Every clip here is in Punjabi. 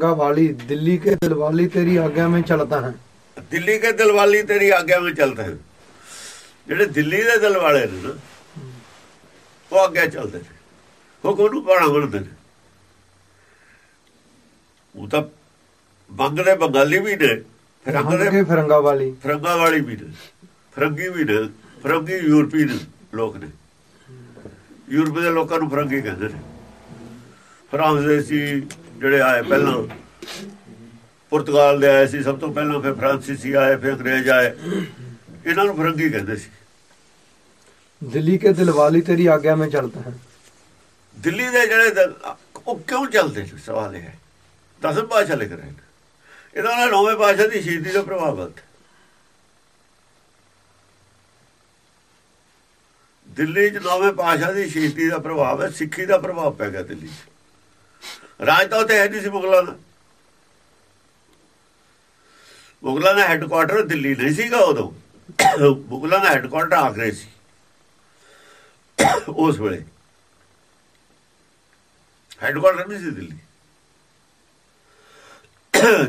गंगा वाली दिल्ली के दिलवाली तेरी आज्ञा में चलता है ਦਿੱਲੀ ਕੇ ਦਿਲਵਾਲੀ ਤੇਰੀ ਆਗਿਆ ਵਿੱਚ ਚੱਲਦੇ ਹਨ ਜਿਹੜੇ ਦਿੱਲੀ ਦੇ ਦਿਲ ਵਾਲੇ ਨੇ ਨਾ ਉਹ ਅੱਗੇ ਚੱਲਦੇ ਨੇ ਉਹ ਕੋਨੂੰ ਪਾਣਾ ਬਣਦੇ ਨੇ ਉਹ ਤਾਂ ਬੰਗ ਦੇ ਬੰਗਾਲੀ ਵੀ ਨੇ ਫਿਰੰਗ हम ਦੇ के फिरंगा वाली ਫਰੰਗਾ ਵਾਲੀ ਵੀ ਨੇ ਫਰੰਗੀ ਵੀ ਨੇ ਫਰੰਗੀ ਯੂਰਪੀ ਨੇ ਲੋਕ ਨੇ ਯੂਰਪ ਦੇ ਲੋਕਾਂ ਨੂੰ ਫਰੰਗੀ ਕਹਿੰਦੇ ਨੇ ਫਰਾਂਸ ਦੇ ਸੀ ਜਿਹੜੇ ਆਏ ਪਹਿਲਾਂ ਪੁਰਤਗਾਲ ਦੇ ਆਏ ਸੀ ਸਭ ਤੋਂ ਪਹਿਲਾਂ ਫਿਰ ਫਰਾਂਸੀਸੀ ਆਏ ਫਿਰ ਅੰਗਰੇਜ਼ ਆਏ। ਇਹਨਾਂ ਨੂੰ ਫਰੰਗੀ ਕਹਿੰਦੇ ਸੀ। ਦਿੱਲੀ ਕੇ ਦਿਲਵਾਲੀ ਤੇਰੀ ਆਗਿਆ ਮੈਂ ਚੱਲਦਾ ਹਾਂ। ਦਿੱਲੀ ਦੇ ਜਿਹੜੇ ਉਹ ਕਿਉਂ ਚੱਲਦੇ ਸੀ? ਸਵਾਲ ਇਹ ਹੈ। ਦਸਮ ਪਾਸ਼ਾ ਲਿਖ ਰਹੇ ਨੇ। ਇਹਨਾਂ ਨੇ ਨੌਵੇਂ ਪਾਸ਼ਾ ਦੀ ਸ਼ਹੀਦੀ ਦਾ ਪ੍ਰਭਾਵ ਹੈ ਦਿੱਲੀ 'ਚ ਨੌਵੇਂ ਪਾਸ਼ਾ ਦੀ ਸ਼ਹੀਦੀ ਦਾ ਪ੍ਰਭਾਵ ਹੈ ਸਿੱਖੀ ਦਾ ਪ੍ਰਭਾਵ ਪੈ ਗਿਆ ਦਿੱਲੀ 'ਚ। ਰਾਜ ਤਾਂ ਉੱਥੇ ਹੈ ਨਹੀਂ ਸੀ ਮੁਗਲਾਂ ਦਾ। ਮੁਗਲਾਂ ਦਾ ਹੈੱਡਕੁਆਟਰ ਦਿੱਲੀ ਨਹੀਂ ਸੀਗਾ ਉਦੋਂ। ਮੁਗਲਾਂ ਦਾ ਹੈੱਡਕੁਆਟਰ ਆਗਰੇ ਸੀ। ਉਸ ਵੇਲੇ। ਹੈੱਡਕੁਆਟਰ ਨਹੀਂ ਸੀ ਦਿੱਲੀ।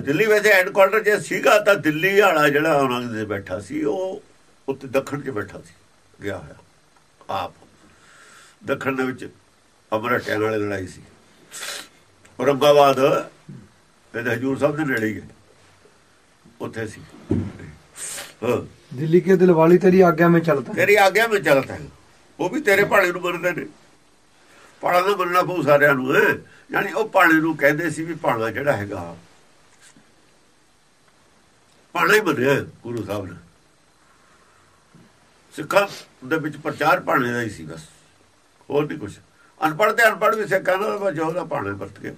ਦਿੱਲੀ ਵਿੱਚ ਹੈੱਡਕੁਆਟਰ ਜੇ ਸੀਗਾ ਤਾਂ ਦਿੱਲੀ ਵਾਲਾ ਜਿਹੜਾ ਉਹਨਾਂ ਦੇ ਬੈਠਾ ਸੀ, ਉਹ ਉੱਤੇ ਦੱਖਣ 'ਚ ਬੈਠਾ ਸੀ, ਗਿਆ ਹੋਇਆ। ਆਪ। ਦੱਖਣ ਦੇ ਵਿੱਚ ਅਮਰਟਿਆਂ ਨਾਲ ਲੜਾਈ ਸੀ। ਔਰੰਗਾਬਾਦ ਤੇ ਹਜੂਰ ਸਾਹਿਬ ਦੇ ਨੇੜੇ ਹੀ ਉੱਥੇ ਸੀ। ਦਿੱਲੀ ਕੇ ਦਿਲਵਾਲੀ ਤੇਰੀ ਆਗਿਆ ਵਿੱਚ ਚਲਦਾ ਤੇਰੀ ਆਗਿਆ ਵਿੱਚ ਚਲਦਾ ਉਹ ਵੀ ਤੇਰੇ ਭਾਣੇ ਨੂੰ ਮੰਨਦੇ ਨੇ। ਭਾਣਾ ਨੂੰ ਮੰਨਣਾ ਪਊ ਸਾਰਿਆਂ ਨੂੰ ਯਾਨੀ ਉਹ ਭਾਣੇ ਨੂੰ ਕਹਿੰਦੇ ਸੀ ਵੀ ਭਾਣਾ ਜਿਹੜਾ ਹੈਗਾ ਭਾਣਾ ਹੀ ਬਣਿਆ ਗੁਰੂ ਸਾਹਿਬ ਨੇ। ਸਿੱਖਾਂ ਦੇ ਵਿੱਚ ਪ੍ਰਚਾਰ ਭਾਣੇ ਦਾ ਹੀ ਸੀ ਬਸ। ਹੋਰ ਨਹੀਂ ਕੁਝ ਅਨਪੜ੍ਹ ਤੇ ਅਨਪੜ੍ਹ ਵੀ ਸਿੱਖਾਂ ਨਾਲ ਵਜੋ ਦਾ ਪਾਣਾ ਵਰਤ ਕੇ।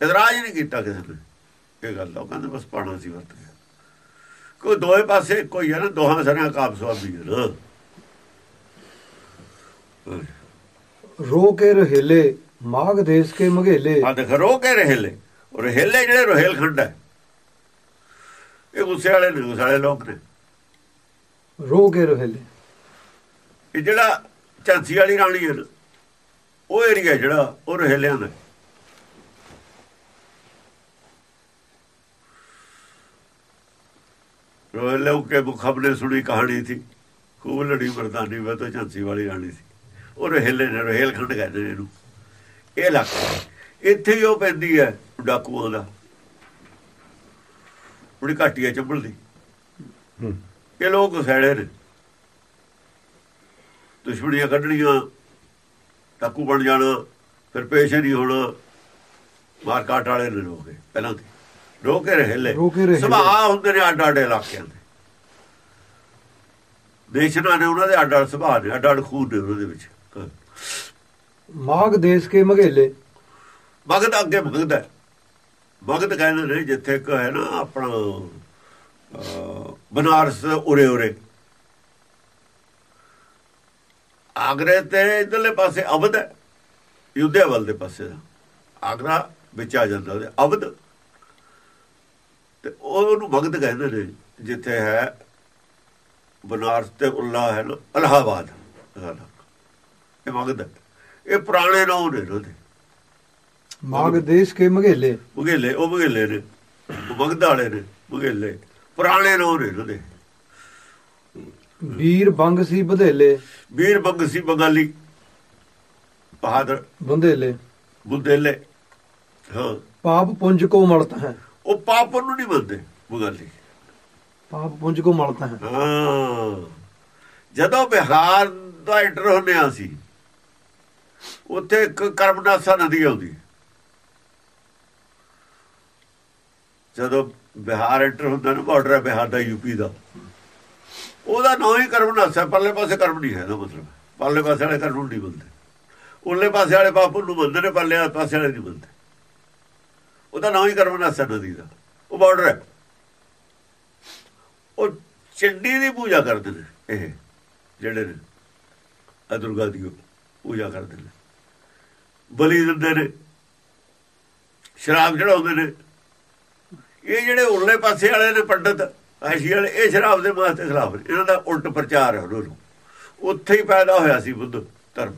ਇਤਰਾਜ਼ ਨਹੀਂ ਕੀਤਾ ਕਿਸੇ ਨੇ। ਇਹ ਗੱਲ ਲੋਕਾਂ ਨੇ ਬਸ ਪਾਣਾ ਸੀ ਵਰਤ ਕੇ। ਕੋਈ ਦੋਹੇ ਪਾਸੇ ਕੋਈ ਹੈ ਨਾ ਦੋਹਾਂ ਸਰਾਂ ਕਾਬ ਸਵਾਬੀ ਹੈ। ਰੋ ਕੇ ਰਹਿਲੇ ਮਾਗ ਦੇਸ ਕੇ ਮਘੇਲੇ। ਆ ਦੇਖ ਰੋ ਕੇ ਰਹਿਲੇ। ਰਹਿਲੇ ਜਿਹੜੇ ਰੋਹੇਲਖੰਡ ਹੈ ਇਹ ਗੁੱਸੇ ਵਾਲੇ ਨੇ ਗੁੱਸੇ ਵਾਲੇ ਲੋਕ ਨੇ। ਰੋ ਕੇ ਰਹਿਲੇ। ਇਹ ਜਿਹੜਾ ਝਾਂਸੀ ਵਾਲੀ ਰਾਣੀ ਹੈ ਨਾ ਉਹ ਏਰੀਆ ਜਿਹੜਾ ਉਹ ਰਹੇਲਿਆਂ ਦਾ। ਰੋਹੇਲੇ ਕੇ ਮੁਖਬ ਨੇ ਸੁਣੀ ਕਹਾਣੀ ਸੀ। ਖੂਬ ਲੜੀ ਮਰਦਾਨੀ ਵੇ ਤਾਂ ਝਾਂਸੀ ਵਾਲੀ ਰਾਣੀ ਸੀ। ਉਹ ਰਹੇਲੇ ਨੇ ਰਹੇਲ ਖੰਡ ਕਹਿੰਦੇ ਨੇ ਇਹਨੂੰ। ਇਹ ਇਲਾਕਾ ਇੱਥੇ ਹੀ ਉਹ ਪੈਂਦੀ ਹੈ ਡਾਕੂਆਂ ਦਾ। ਬੜੀ ਘਾਟੀ ਹੈ ਚੰਬਲ ਦੀ। ਇਹ ਲੋਕ ਸੈੜੇ ਨੇ। ਦੁਸ਼ਮਣੀਆਂ ਕੱਢਣੀਆਂ ਟਾਕੂ ਬਣ ਜਾਣਾ ਫਿਰ ਪੇਸ਼ ਨਹੀਂ ਹੋਣਾ। ਮਾਰ ਕਾਟ ਵਾਲੇ ਨੇ ਰੋਕੇ ਪਹਿਲਾਂ ਤੇ। ਰੋਕੇ ਰਹੇ ਲੈ। ਸੁਭਾਅ ਹੁੰਦੇ ਨੇ ਅੱਡ ਅੱਡ ਇਲਾਕਿਆਂ ਦੇ। ਦੇਸ਼ਨਾ ਨੇ ਉਹਨਾਂ ਦੇ ਅੱਡ ਅੱਡ ਸੁਭਾਅ ਨੇ ਅੱਡ ਅੱਡ ਖੂਨ ਨੇ ਉਹਨਾਂ ਦੇ ਵਿੱਚ। ਮਾਗ ਦੇਸ਼ ਕੇ ਮਘੇਲੇ। ਵਗਦ ਅੱਗੇ ਵਗਦਾ ਵਗਦ ਕਹਿੰਦੇ ਨੇ ਜਿੱਥੇ ਕੋ ਹੈ ਨਾ ਆਪਣਾ ਬਨਾਰਸ ਉਰੇ ਉਰੇ। ਆਗਰੇ ਤੇ ਇਧਰਲੇ ਪਾਸੇ ਅਵਧ ਹੈ ਯੁੱਧਿਆ ਵੱਲ ਦੇ ਪਾਸੇ ਦਾ। ਆਗਰਾ ਵਿੱਚ ਆ ਜਾਂਦਾ ਉਹਦੇ ਅਬਦ ਤੇ ਉਹਨੂੰ ਭਗਤ ਕਹਿੰਦੇ ਨੇ ਜਿੱਥੇ ਹੈ ਬਨਾਰਸ ਤੇ ਉੱਲਾ ਹੈ ਨਾ ਅਲਾਹਾਬਾਦ। ਇਹ ਮਗਦ ਇਹ ਪੁਰਾਣੇ ਨਾਮ ਨੇ ਉਹਦੇ। ਮਗਦੇਸ਼ ਕੇ ਮਗੇਲੇ ਮਗੇਲੇ ਉਹ ਮਗੇਲੇ ਨੇ। ਮਗਦ ਵਾਲੇ ਨੇ ਮਗੇਲੇ ਪੁਰਾਣੇ ਨਾਮ ਨੇ ਉਹਦੇ। ਵੀਰ ਬੰਗ ਸੀ ਬਧੇਲੇ। ਵੀਰ ਬੰਗ ਸੀ ਬੰਗਾਲੀ। ਬਹਾਦਰ। ਬੰਧੇਲੇ। ਬੁਧੇਲੇ। ਪਾਪ ਪੁੰਜ ਕੋ ਮਲਤ ਹੈ। ਉਹ ਪਾਪ ਨੂੰ ਨਹੀਂ ਮੰਨਦੇ ਬੰਗਾਲੀ। ਪਾਪ ਪੁੰਜ ਕੋ ਮਲਤ ਹੈ। ਜਦੋਂ ਬਿਹਾਰ ਦਾ ਇੰਟਰ ਹੁੰਦਿਆ ਸੀ ਉੱਥੇ ਇੱਕ ਕਰਮਨਾਸਾ ਨਦੀ ਆਉਂਦੀ। ਜਦੋਂ ਬਿਹਾਰ ਇੰਟਰ ਹੁੰਦਾ ਨਾ ਬਾਰਡਰ ਹੈ ਬਿਹਾਰ ਦਾ ਯੂਪੀ ਦਾ। ਉਹਦਾ ਨਾਂ ਹੀ ਕਰਮ ਕਰਮਨਾਸਾ ਪਰਲੇ ਪਾਸੇ ਕਰਮ ਨਹੀਂ ਹੈ ਦਾ ਮਤਲਬ। ਪਰਲੇ ਪਾਸੇ ਵਾਲੇ ਕਰਮ ਨਹੀਂ ਬੰਦੇ ਉਰਲੇ ਪਾਸੇ ਵਾਲੇ ਪਾਪ ਨੂੰ ਬੰਦੇ ਨੇ, ਪਰਲੇ ਪਾਸੇ ਵਾਲੇ ਨਹੀਂ ਬੰਦੇ ਉਹਦਾ ਨਾਂ ਹੀ ਕਰਮਨਾਸਾ ਨਦੀ ਦਾ। ਉਹ ਬਾਰਡਰ ਹੈ। ਉਹ ਚੰਡੀ ਦੀ ਪੂਜਾ ਕਰਦੇ ਨੇ, ਇਹ, ਜਿਹੜੇ ਨੇ। ਆ ਦੁਰਗਾ ਦੀ ਪੂਜਾ ਕਰਦੇ ਨੇ। ਬਲੀ ਦਿੰਦੇ ਨੇ। ਸ਼ਰਾਬ ਚੜਾਉਂਦੇ ਨੇ। ਇਹ ਜਿਹੜੇ ਉਰਲੇ ਪਾਸੇ ਵਾਲੇ ਨੇ ਪੰਡਤ ਆਸ਼ੀ ਵਾਲੇ ਇਹ ਸ਼ਰਾਬ ਦੇ ਮਾਸ ਦੇ ਖਿਲਾਫ ਇਹਨਾਂ ਦਾ ਉਲਟ ਪ੍ਰਚਾਰ ਹੈ ਉਹਨਾਂ ਨੂੰ। ਉੱਥੇ ਹੀ ਪੈਦਾ ਹੋਇਆ ਸੀ ਬੁੱਧ ਧਰਮ।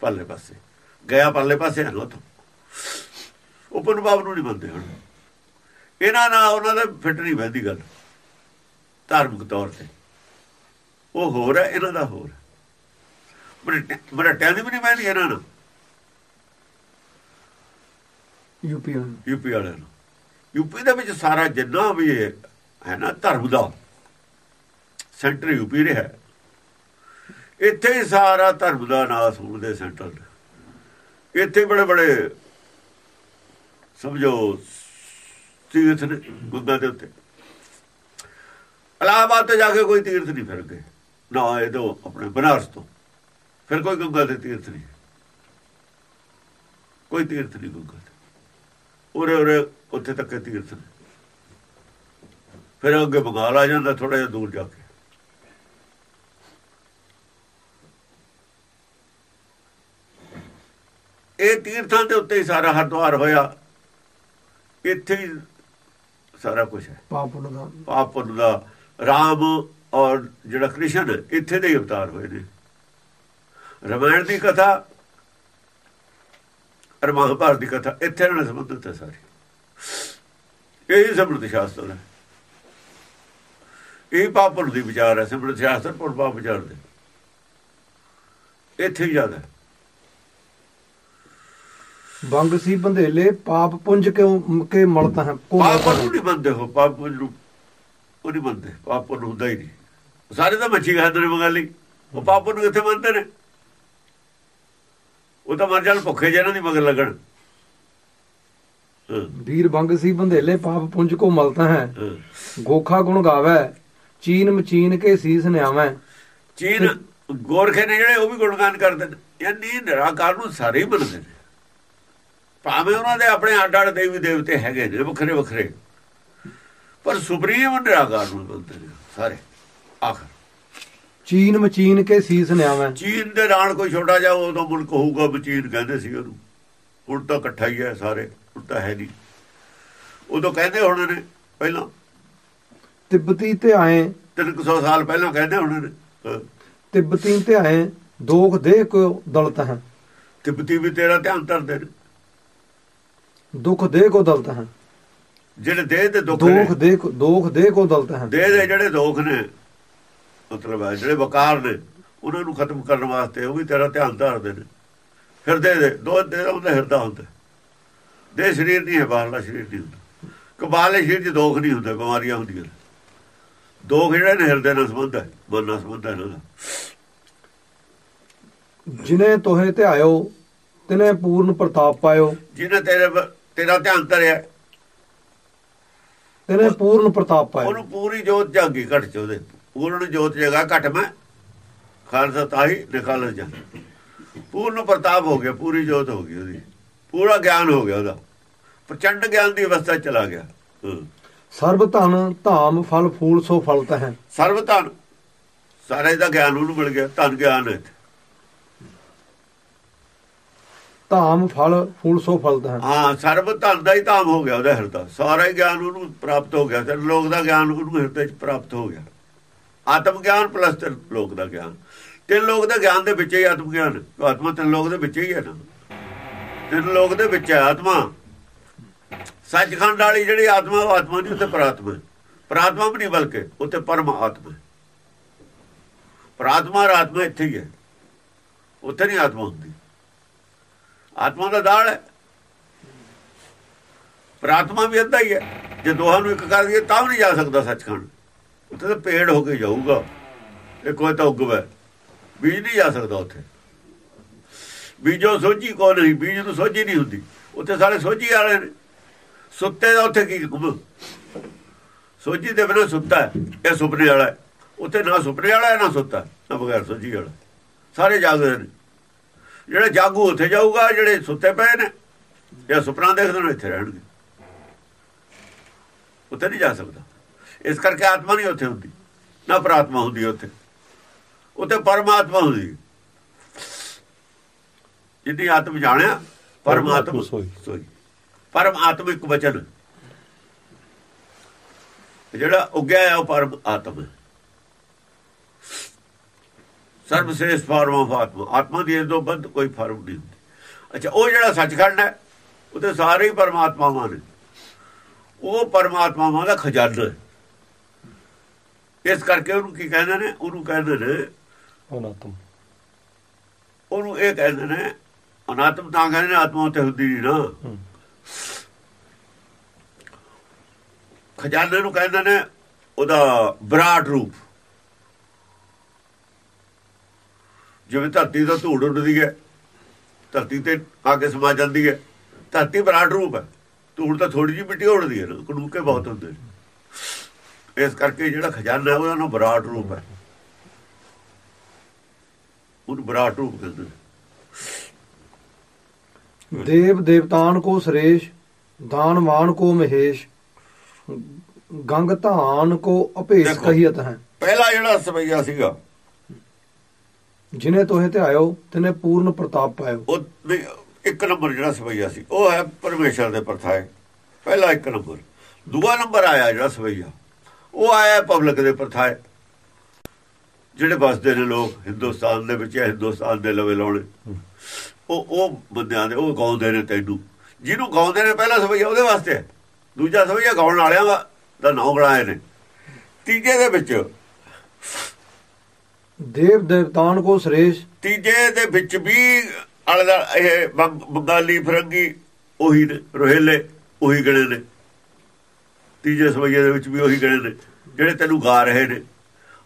ਪਰਲੇ ਪਾਸੇ। ਗਿਆ ਪਰਲੇ ਪਾਸੇ ਹੈ ਨਾ ਉੱਥੋਂ। ਓਪਨ ਬਾਬ ਨੂੰ ਨਹੀਂ ਮੰਨਦੇ ਹੁਣ। ਇਹਨਾਂ ਨਾਲ ਉਹਨਾਂ ਦਾ ਫਿੱਟ ਨਹੀਂ ਬਹਿੰਦੀ ਗੱਲ। ਧਾਰਮਿਕ ਤੌਰ ਤੇ। ਉਹ ਹੋਰ ਹੈ ਇਹਨਾਂ ਦਾ ਹੋਰ ਮਰਾਠਿਆਂ ਦੀ ਵੀ ਨਹੀਂ ਬਹਿੰਦੀ ਇਹਨਾਂ ਨਾਲ। ਯੂਪੀ ਯੂਪੀ ਵਾਲਿਆਂ ਨੂੰ। ਯੂਪੀ ਦੇ ਵਿੱਚ ਸਾਰਾ ਜਿੰਨਾ ਵੀ ਹੈ ਨਾ ਧਰਮ ਦਾ ਸੈਂਟਰ ਯੂਪੀ ਰਿਹਾ ਇੱਥੇ ਹੀ ਸਾਰਾ ਧਰਮ ਦਾ ਨਾਸ ਹੋਣ ਦੇ। ਸੈਂਟਰ ਇੱਥੇ ਬੜੇ ਬੜੇ ਸਮਝੋ ਤੀਰਥ ਨੇ ਗੁੱਗਾ ਦੇ ਉੱਤੇ। ਅਲਾਹਾਬਾਦ ਤੇ ਜਾ ਕੇ ਕੋਈ ਤੀਰਥ ਨਹੀਂ ਫਿਰ ਗਏ ਨਾ ਇਹ ਤੋਂ ਆਪਣੇ ਬਨਾਰਸ ਤੋਂ। ਫਿਰ ਕੋਈ ਗੰਗਾ ਦੇ ਤੀਰਥ ਨਹੀਂ। ਕੋਈ ਤੀਰਥ ਨਹੀਂ ਗੰਗਾ ਤੇ ਉਰੇ ਉਰੇ ਉੱਥੇ ਤੱਕ ਤੀਰਥ ਨੇ। ਫਿਰ ਅੱਗੇ ਬੰਗਾਲ ਆ ਜਾਂਦਾ ਥੋੜਾ ਜਿਹਾ ਦੂਰ ਜਾ ਕੇ। ਇਹ ਤੀਰਥਾਂ ਦੇ ਉੱਤੇ ਹੀ ਸਾਰਾ ਹਰਦੁਆਰ ਹੋਇਆ। ਇੱਥੇ ਹੀ ਸਾਰਾ ਕੁਝ ਹੈ। ਪਾਪਨ ਦਾ। ਪਾਪਨ ਦਾ। ਰਾਮ ਔਰ ਜਿਹੜਾ ਕ੍ਰਿਸ਼ਨ ਇੱਥੇ ਦੇ ਅਵਤਾਰ ਹੋਏ ਨੇ। ਰਮਾਇਣ ਦੀ ਕਥਾ ਅਰ ਮਹਾਭਾਰਤ ਦੀ ਕਥਾ ਇੱਥੇ ਨਾਲ ਸੰਬੰਧਿਤ ਹੈ ਸਾਰੀ। ਇਹ ਸਮਰਥ ਸ਼ਾਸਤਰ ਹੈ। ਇਹ ਪਾਪਨ ਦੀ ਵਿਚਾਰ ਹੈ ਸਮਰਥ ਸ਼ਾਸਤਰ ਪਰ ਪਾਪ ਵਿਚਾਰ ਦੇ। ਇੱਥੇ ਹੀ ਜ਼ਿਆਦਾ ਬੰਗ ਸੀ ਬੰਧੇਲੇ ਪਾਪ ਪੁੰਜ ਕਿਉਂ ਕੇ ਮਲਤਾ ਹੈ? ਪਾਪ ਨੂੰ ਨਹੀਂ ਮੰਨਦੇ ਹੋ ਪਾਪ ਨੂੰ ਉਹ ਨਹੀਂ ਮੰਨਦੇ ਪਾਪ ਨੂੰ ਹੁੰਦਾ ਹੀ ਨਹੀਂ। ਸਾਰੇ ਤਾਂ ਮੱਛੀ ਖਾਂਦੇ ਨੇ ਬੰਗਾਲੀ। ਉਹ ਪਾਪ ਨੂੰ ਕਿੱਥੇ ਮੰਨਦੇ ਨੇ? ਉਹ ਤਾਂ ਮਰ ਜਾਣ ਭੁੱਖੇ ਜਿਹਨਾਂ ਦੀ ਮਗਰ ਲੱਗਣ। ਵੀਰ ਬੰਗ ਸੀ ਬੰਧੇਲੇ ਪਾਪ ਪੁੰਜ ਕੋ ਮਲਤਾ ਹਾਂ। ਗੋਖਾ ਗੁਣ ਗਾਵੇ ਚੀਨ ਮਚੀਨ ਕੇ ਸੀਸ ਨਿਆਵੇਂ ਚੀਨ ਗੋਰਖੇ ਨੇ ਜਿਹੜੇ ਉਹ ਵੀ ਗੁਣਗਾਨ ਕਰਦੇ ਨੇ। ਯਾਨੀ ਨਿਰਾਕਾਰ ਨੂੰ ਸਾਰੇ ਹੀ ਮੰਨਦੇ ਨੇ। ਭਾਵੇਂ ਉਹਨਾਂ ਦੇ ਆਪਣੇ ਅੱਡ ਅੱਡ ਦੇਵੀ ਦੇਵਤੇ ਹੈਗੇ ਨੇ ਵੱਖਰੇ ਵੱਖਰੇ। ਪਰ ਸੁਪਰੀਮ ਨਿਰਾਕਾਰ ਨੂੰ ਮੰਨਦੇ ਨੇ ਸਾਰੇ। ਆਖਰ। ਚੀਨ ਮਚੀਨ ਕੇ ਸੀਸ ਨਿਆਵੇਂ ਚੀਨ ਦੇ ਨਾਲ ਕੋਈ ਛੋਟਾ ਜਿਹਾ ਉਦੋਂ ਮੁਲਕ ਹੋਊਗਾ ਬਚੀਨ ਕਹਿੰਦੇ ਸੀ ਉਹਨੂੰ। ਹੁਣ ਤਾਂ ਇਕੱਠਾ ਹੀ ਹੈ ਸਾਰੇ ਹੁਣ ਤਾਂ ਹੈ ਨਹੀਂ। ਉਦੋਂ ਕਹਿੰਦੇ ਹੋਣੇ ਨੇ ਪਹਿਲਾਂ ਤਿੱਬਤੀ ਤੇ ਆਏ। 300 ਸਾਲ ਪਹਿਲਾਂ ਕਹਿੰਦੇ ਹੋਣੇ। ਤਿੱਬਤੀ ਤੇ ਆਏ ਦੋਖ ਦੇ ਕੋ ਦਲਤ ਹੈ। ਤਿੱਬਤੀ ਵੀ ਤੇਰਾ ਧਿਆਨ ਧਰਦੇ ਨੇ। ਦੁਖ ਦੇ ਕੋ ਦਲਤ ਹੈ। ਜਿਹੜੇ ਦੇਹ ਦੇ ਦੁੱਖ ਨੇ। ਦੋਖ ਦੇ ਕੋ ਦੋਖ ਦੇ ਕੋ ਦਲਤ ਹੈ। ਦੇਹ ਦੇ ਜਿਹੜੇ ਦੁੱਖ ਨੇ ਮਤਲਬ ਹੈ ਜਿਹੜੇ ਵਕਾਰ ਨੇ ਉਹਨਾਂ ਨੂੰ ਖਤਮ ਕਰਨ ਵਾਸਤੇ ਉਹ ਵੀ ਤੇਰਾ ਧਿਆਨ ਧਰਦੇ ਨੇ। ਹਿਰਦੇ ਦੇ ਦੋ ਦੇ ਦਾ ਹੁੰਦਾ ਹਿਰਦਾ ਹੁੰਦਾ। ਦੇ ਸਰੀਰ ਨਹੀਂ ਹੈ ਬਾਹਰਲਾ ਸਰੀਰ ਨਹੀਂ ਹੁੰਦਾ। ਕਬਾਲੇ ਸਰੀਰ 'ਚ ਦੁੱਖ ਨਹੀਂ ਹੁੰਦੇ ਬਿਮਾਰੀਆਂ ਹੁੰਦੀਆਂ ਨੇ। ਦੁੱਖ ਜਿਹੜੇ ਨੇ ਹਿਰਦੇ ਨਾਲ ਸੰਬੰਧ ਹੈ ਮਨ ਨਾਲ ਸੰਬੰਧ ਹੈ ਦਾ। ਜਿਨੇ ਤੋਹੇ ਤੇ ਆਇਓ ਤਿਨੇ ਪੂਰਨ ਪ੍ਰਤਾਪ ਪਾਇਓ। ਜਿਹਨੇ ਤੇਰੇ ਤੇਰਾ ਧਿਆਨ ਧਰਿਆ ਤਿਨੇ ਪੂਰਨ ਪ੍ਰਤਾਪ ਪਾਇਓ। ਉਹਨੂੰ ਪੂਰੀ ਜੋਤ ਜਾਗੀ ਘਟ ਚ ਉਹਦੇ। ਪੂਰਨ ਜੋਤ ਜਗਾ ਘਟ ਮੈਂ ਖਾਲਸਾ ਤਾਹੀ ਨਿਕਾਲ ਜਾ ਪੂਰਨ ਪ੍ਰਤਾਪ ਹੋ ਗਿਆ ਪੂਰੀ ਜੋਤ ਹੋ ਗਈ ਉਹਦੀ। ਪੂਰਾ ਗਿਆਨ ਹੋ ਗਿਆ ਉਹਦਾ। ਪ੍ਰਚੰਡ ਗਿਆਨ ਦੀ ਅਵਸਥਾ ਚਲਾ ਗਿਆ। ਸਰਬ ਧਨ ਧਾਮ ਫਲ ਫੂਲ ਸੋ ਫਲਤ ਹੈ ਸਰਬ ਧਨ। ਸਾਰੇ ਦਾ ਗਿਆਨ ਉਹਨੂੰ ਮਿਲ ਗਿਆ ਧਨ ਗਿਆਨ ਹੈ ਧਾਮ ਫਲ ਫੂਲ ਸੋ ਫਲਤ ਹੈ ਹਾਂ ਸਰਬ ਧਨ ਦਾ ਹੀ ਧਾਮ ਹੋ ਗਿਆ ਉਹਦਾ ਹਿਰਦਾ। ਸਾਰਾ ਹੀ ਗਿਆਨ ਉਹਨੂੰ ਪ੍ਰਾਪਤ ਹੋ ਗਿਆ। ਤੇ ਲੋਕ ਦਾ ਗਿਆਨ ਉਹਨੂੰ ਹਿਰਦੇ 'ਚ ਪ੍ਰਾਪਤ ਹੋ ਗਿਆ। ਆਤਮ ਗਿਆਨ ਪਲੱਸ ਤੇ ਲੋਕ ਦਾ ਗਿਆਨ। ਤਿੰਨ ਲੋਕ ਦਾ ਗਿਆਨ ਦੇ ਵਿੱਚ ਹੀ ਆਤਮ ਗਿਆਨ। ਆਤਮਾ ਤਿੰਨ ਲੋਕ ਦੇ ਵਿੱਚ ਹੀ ਹੈ ਨਾ। ਤਿੰਨ ਲੋਕ ਦੇ ਵਿੱਚ ਹੈ ਆਤਮਾ। ਸੱਚਖੰਡ ਵਾਲੀ ਜਿਹੜੀ ਆਤਮਾ, ਉਹ ਆਤਮਾ ਨਹੀਂ ਉੱਤੇ ਪ੍ਰਾਤਮਾ ਹੈ। ਪ੍ਰਾਤਮਾ ਵੀ ਨਹੀਂ, ਬਲਕਿ ਉੱਤੇ ਪਰਮ ਆਤਮਾ ਪ੍ਰਾਤਮਾ ਆਤਮਾ ਇੱਥੇ ਹੀ ਹੈ। ਉੱਥੇ ਨਹੀਂ ਆਤਮਾ ਹੁੰਦੀ। ਆਤਮਾ ਦਾ ਦਾਲ ਹੈ। ਪ੍ਰਾਤਮਾ ਵੀ ਅੱਧਾ ਹੀ ਹੈ। ਜੇ ਦੋਹਾਂ ਨੂੰ ਇੱਕ ਕਰ ਦਈਏ, ਤਾਂ ਵੀ ਨਹੀਂ ਜਾ ਸਕਦਾ ਸੱਚਖੰਡ। ਉੱਥੇ ਤਾਂ ਪੇੜ ਹੋ ਕੇ ਜਾਊਗਾ। ਇੱਕ ਕੋਈ ਤਾਂ ਉਗਵਾ ਬੀਜ ਨਹੀਂ ਜਾ ਸਕਦਾ ਉੱਥੇ। ਬੀਜੋ ਸੋਝੀ ਕੋ ਨਹੀਂ, ਬੀਜ ਨੂੰ ਸੋਝੀ ਨਹੀਂ ਹੁੰਦੀ। ਉੱਥੇ ਸਾਰੇ ਸੋਝੀ ਵਾਲੇ ਨੇ। ਸੁੱਤੇ ਦਾ ਉੱਥੇ ਕੀ ਗੁੰਮ? ਸੋਝੀ ਦੇ ਬਿਨਾਂ ਸੁੱਤਾ ਇਹ ਸੁਪਨੇ ਵਾਲਾ ਉੱਥੇ ਨਾ ਸੁਪਨੇ ਵਾਲਾ ਨਾ ਸੁੱਤਾ ਨਾ ਬਗੈਰ ਸੋਝੀ ਵਾਲਾ। ਸਾਰੇ ਜਾਗਦੇ ਨੇ। ਜਿਹੜੇ ਜਾਗੂ ਉੱਥੇ ਜਾਊਗਾ ਜਿਹੜੇ ਸੁੱਤੇ ਪਏ ਨੇ ਜਾਂ ਸੁਪਨਾ ਦੇਖਦੇ ਨੇ ਇੱਥੇ ਰਹਿਣਗੇ। ਉੱਥੇ ਨਹੀਂ ਜਾ ਸਕਦਾ। ਇਸ ਕਰਕੇ ਆਤਮਾ ਨਹੀਂ ਉੱਥੇ ਹੁੰਦੀ। ਨਾ ਪ੍ਰਾਤਮਾ ਹੁੰਦੀ ਉੱਥੇ। ਉੱਥੇ ਪਰਮਾਤਮਾ ਹੁੰਦੀ। ਜਿੱਦੀ ਆਤਮ ਜਾਣਿਆ ਪਰਮਾਤਮਾ ਸੋਈ। ਪਰਮ ਆਤਮ ਇੱਕ ਵਚਨ। ਜਿਹੜਾ ਉੱਗਿਆ ਹੈ ਉਹ ਪਰਮ ਆਤਮ। ਹੈ ਸਰਬ ਸ੍ਰੇਸ਼ਟ ਫਾਰਮ ਆਫ ਆਤਮਾ। ਆਤਮਾ ਦੀ ਇਹ ਤੋਂ ਬੰਦ ਕੋਈ ਫਾਰਮ ਨਹੀਂ ਹੁੰਦੀ। ਅੱਛਾ ਉਹ ਜਿਹੜਾ ਸੱਚਖੰਡ ਹੈ ਉਹਦੇ ਸਾਰੇ ਹੀ ਪਰਮਾਤਮਾਵਾਂ ਨੇ। ਉਹ ਪਰਮਾਤਮਾਵਾਂ ਦਾ ਖਜ਼ਾਨਾ ਹੈ। ਇਸ ਕਰਕੇ ਉਹਨੂੰ ਕੀ ਕਹਿੰਦੇ ਨੇ? ਉਹਨੂੰ ਕਹਿੰਦੇ ਨੇ ਅਨਾਤਮ। ਉਹਨੂੰ ਇਹ ਕਹਿੰਦੇ ਨੇ ਅਨਾਤਮ ਤਾਂ ਕਹਿੰਦੇ ਨੇ ਆਤਮਾ ਤੇ ਹੁੰਦੀ ਨਹੀਂ ਨਾ। ਖਜ਼ਾਨੇ ਨੂੰ ਕਹਿੰਦੇ ਨੇ ਉਹਦਾ ਵਿਰਾਟ ਰੂਪ। ਜਿਵੇਂ ਧਰਤੀ ਦਾ ਧੂੜ ਉੱਡਦੀ ਹੈ, ਧਰਤੀ ਤੇ ਆ ਕੇ ਸਮਾ ਜਾਂਦੀ ਹੈ। ਧਰਤੀ ਵਿਰਾਟ ਰੂਪ ਹੈ। ਧੂੜ ਤਾਂ ਥੋੜੀ ਜਿਹੀ ਮਿੱਟੀ ਉੱਡਦੀ ਹੈ ਕਣੂਕੇ ਬਹੁਤ ਹੁੰਦੇ ਨੇ। ਇਸ ਕਰਕੇ ਜਿਹੜਾ ਖਜ਼ਾਨਾ ਉਹਨਾਂ ਨੂੰ ਵਿਰਾਟ ਰੂਪ ਹੈ। ਉਹਨੂੰ ਵਿਰਾਟ ਰੂਪ ਕਹਿੰਦੇ ਨੇ। ਦੇਵ ਦੇਵਤਾਨ ਕੋ ਸ੍ਰੇਸ਼ ਦਾਨ ਮਾਨ ਕੋ ਮਹੇਸ਼। ਗੰਗ ਧਾਨ ਕੋ ਅਭੇਸ ਕਹੀਤ ਹੈ। ਪਹਿਲਾ ਜਿਹੜਾ ਸਵਈਆ ਸੀਗਾ ਜਿਨੇ ਤੋਹੇ ਤੇ ਆਇਓ ਤਿਨੇ ਪੂਰਨ ਪ੍ਰਤਾਪ ਪਾਇਓ। ਉਹ ਇੱਕ ਨੰਬਰ ਜਿਹੜਾ ਸਵਈਆ ਸੀ ਉਹ ਹੈ ਪਰਮੇਸ਼ਰ ਦੇ ਪਰਥਾਏ। ਪਹਿਲਾ ਇੱਕ ਨੰਬਰ। ਦੂਆ ਨੰਬਰ ਆਇਆ ਜਿਹੜਾ ਸਵਈਆ ਉਹ ਆਇਆ ਪਬਲਿਕ ਦੇ ਪਰਥਾਏ। ਜਿਹੜੇ ਵਸਦੇ ਨੇ ਲੋਕ ਹਿੰਦੁਸਤਾਨ ਦੇ ਵਿੱਚ ਹਿੰਦੁਸਤਾਨ ਦੇ ਲਵੇ ਲਾਉਣੇ। ਉਹ ਉਹ ਬੰਦਿਆਂ ਦੇ ਉਹ ਗਾਉਂਦੇ ਨੇ ਤੈਨੂੰ। ਜਿਹਨੂੰ ਗਾਉਂਦੇ ਨੇ ਪਹਿਲਾ ਸਵਈਆ ਉਹਦੇ ਵਾਸਤੇ ਹੈ। ਦੂਜਾ ਸਮਝਿਆ ਗਾਉਣ ਵਾਲਿਆਂ ਦਾ ਦਾ ਨੌ ਗਣਾਏ ਨੇ। ਤੀਜੇ ਦੇ ਵਿੱਚ ਦੇਵ ਦੇਵਤਾਨ ਕੋ ਸ੍ਰੇਸ਼। ਤੀਜੇ ਦੇ ਵਿੱਚ ਵੀ ਅਲਦਾ ਇਹ ਬੰਗਾਲੀ ਫਰੰਗੀ ਉਹੀ ਰੋਹੇਲੇ ਉਹੀ ਗਣੇ ਨੇ। ਤੀਜੇ ਸਮਝਿਆ ਦੇ ਵਿੱਚ ਵੀ ਉਹੀ ਗਣੇ ਨੇ ਜਿਹੜੇ ਤੈਨੂੰ ਗਾ ਰਹੇ ਨੇ।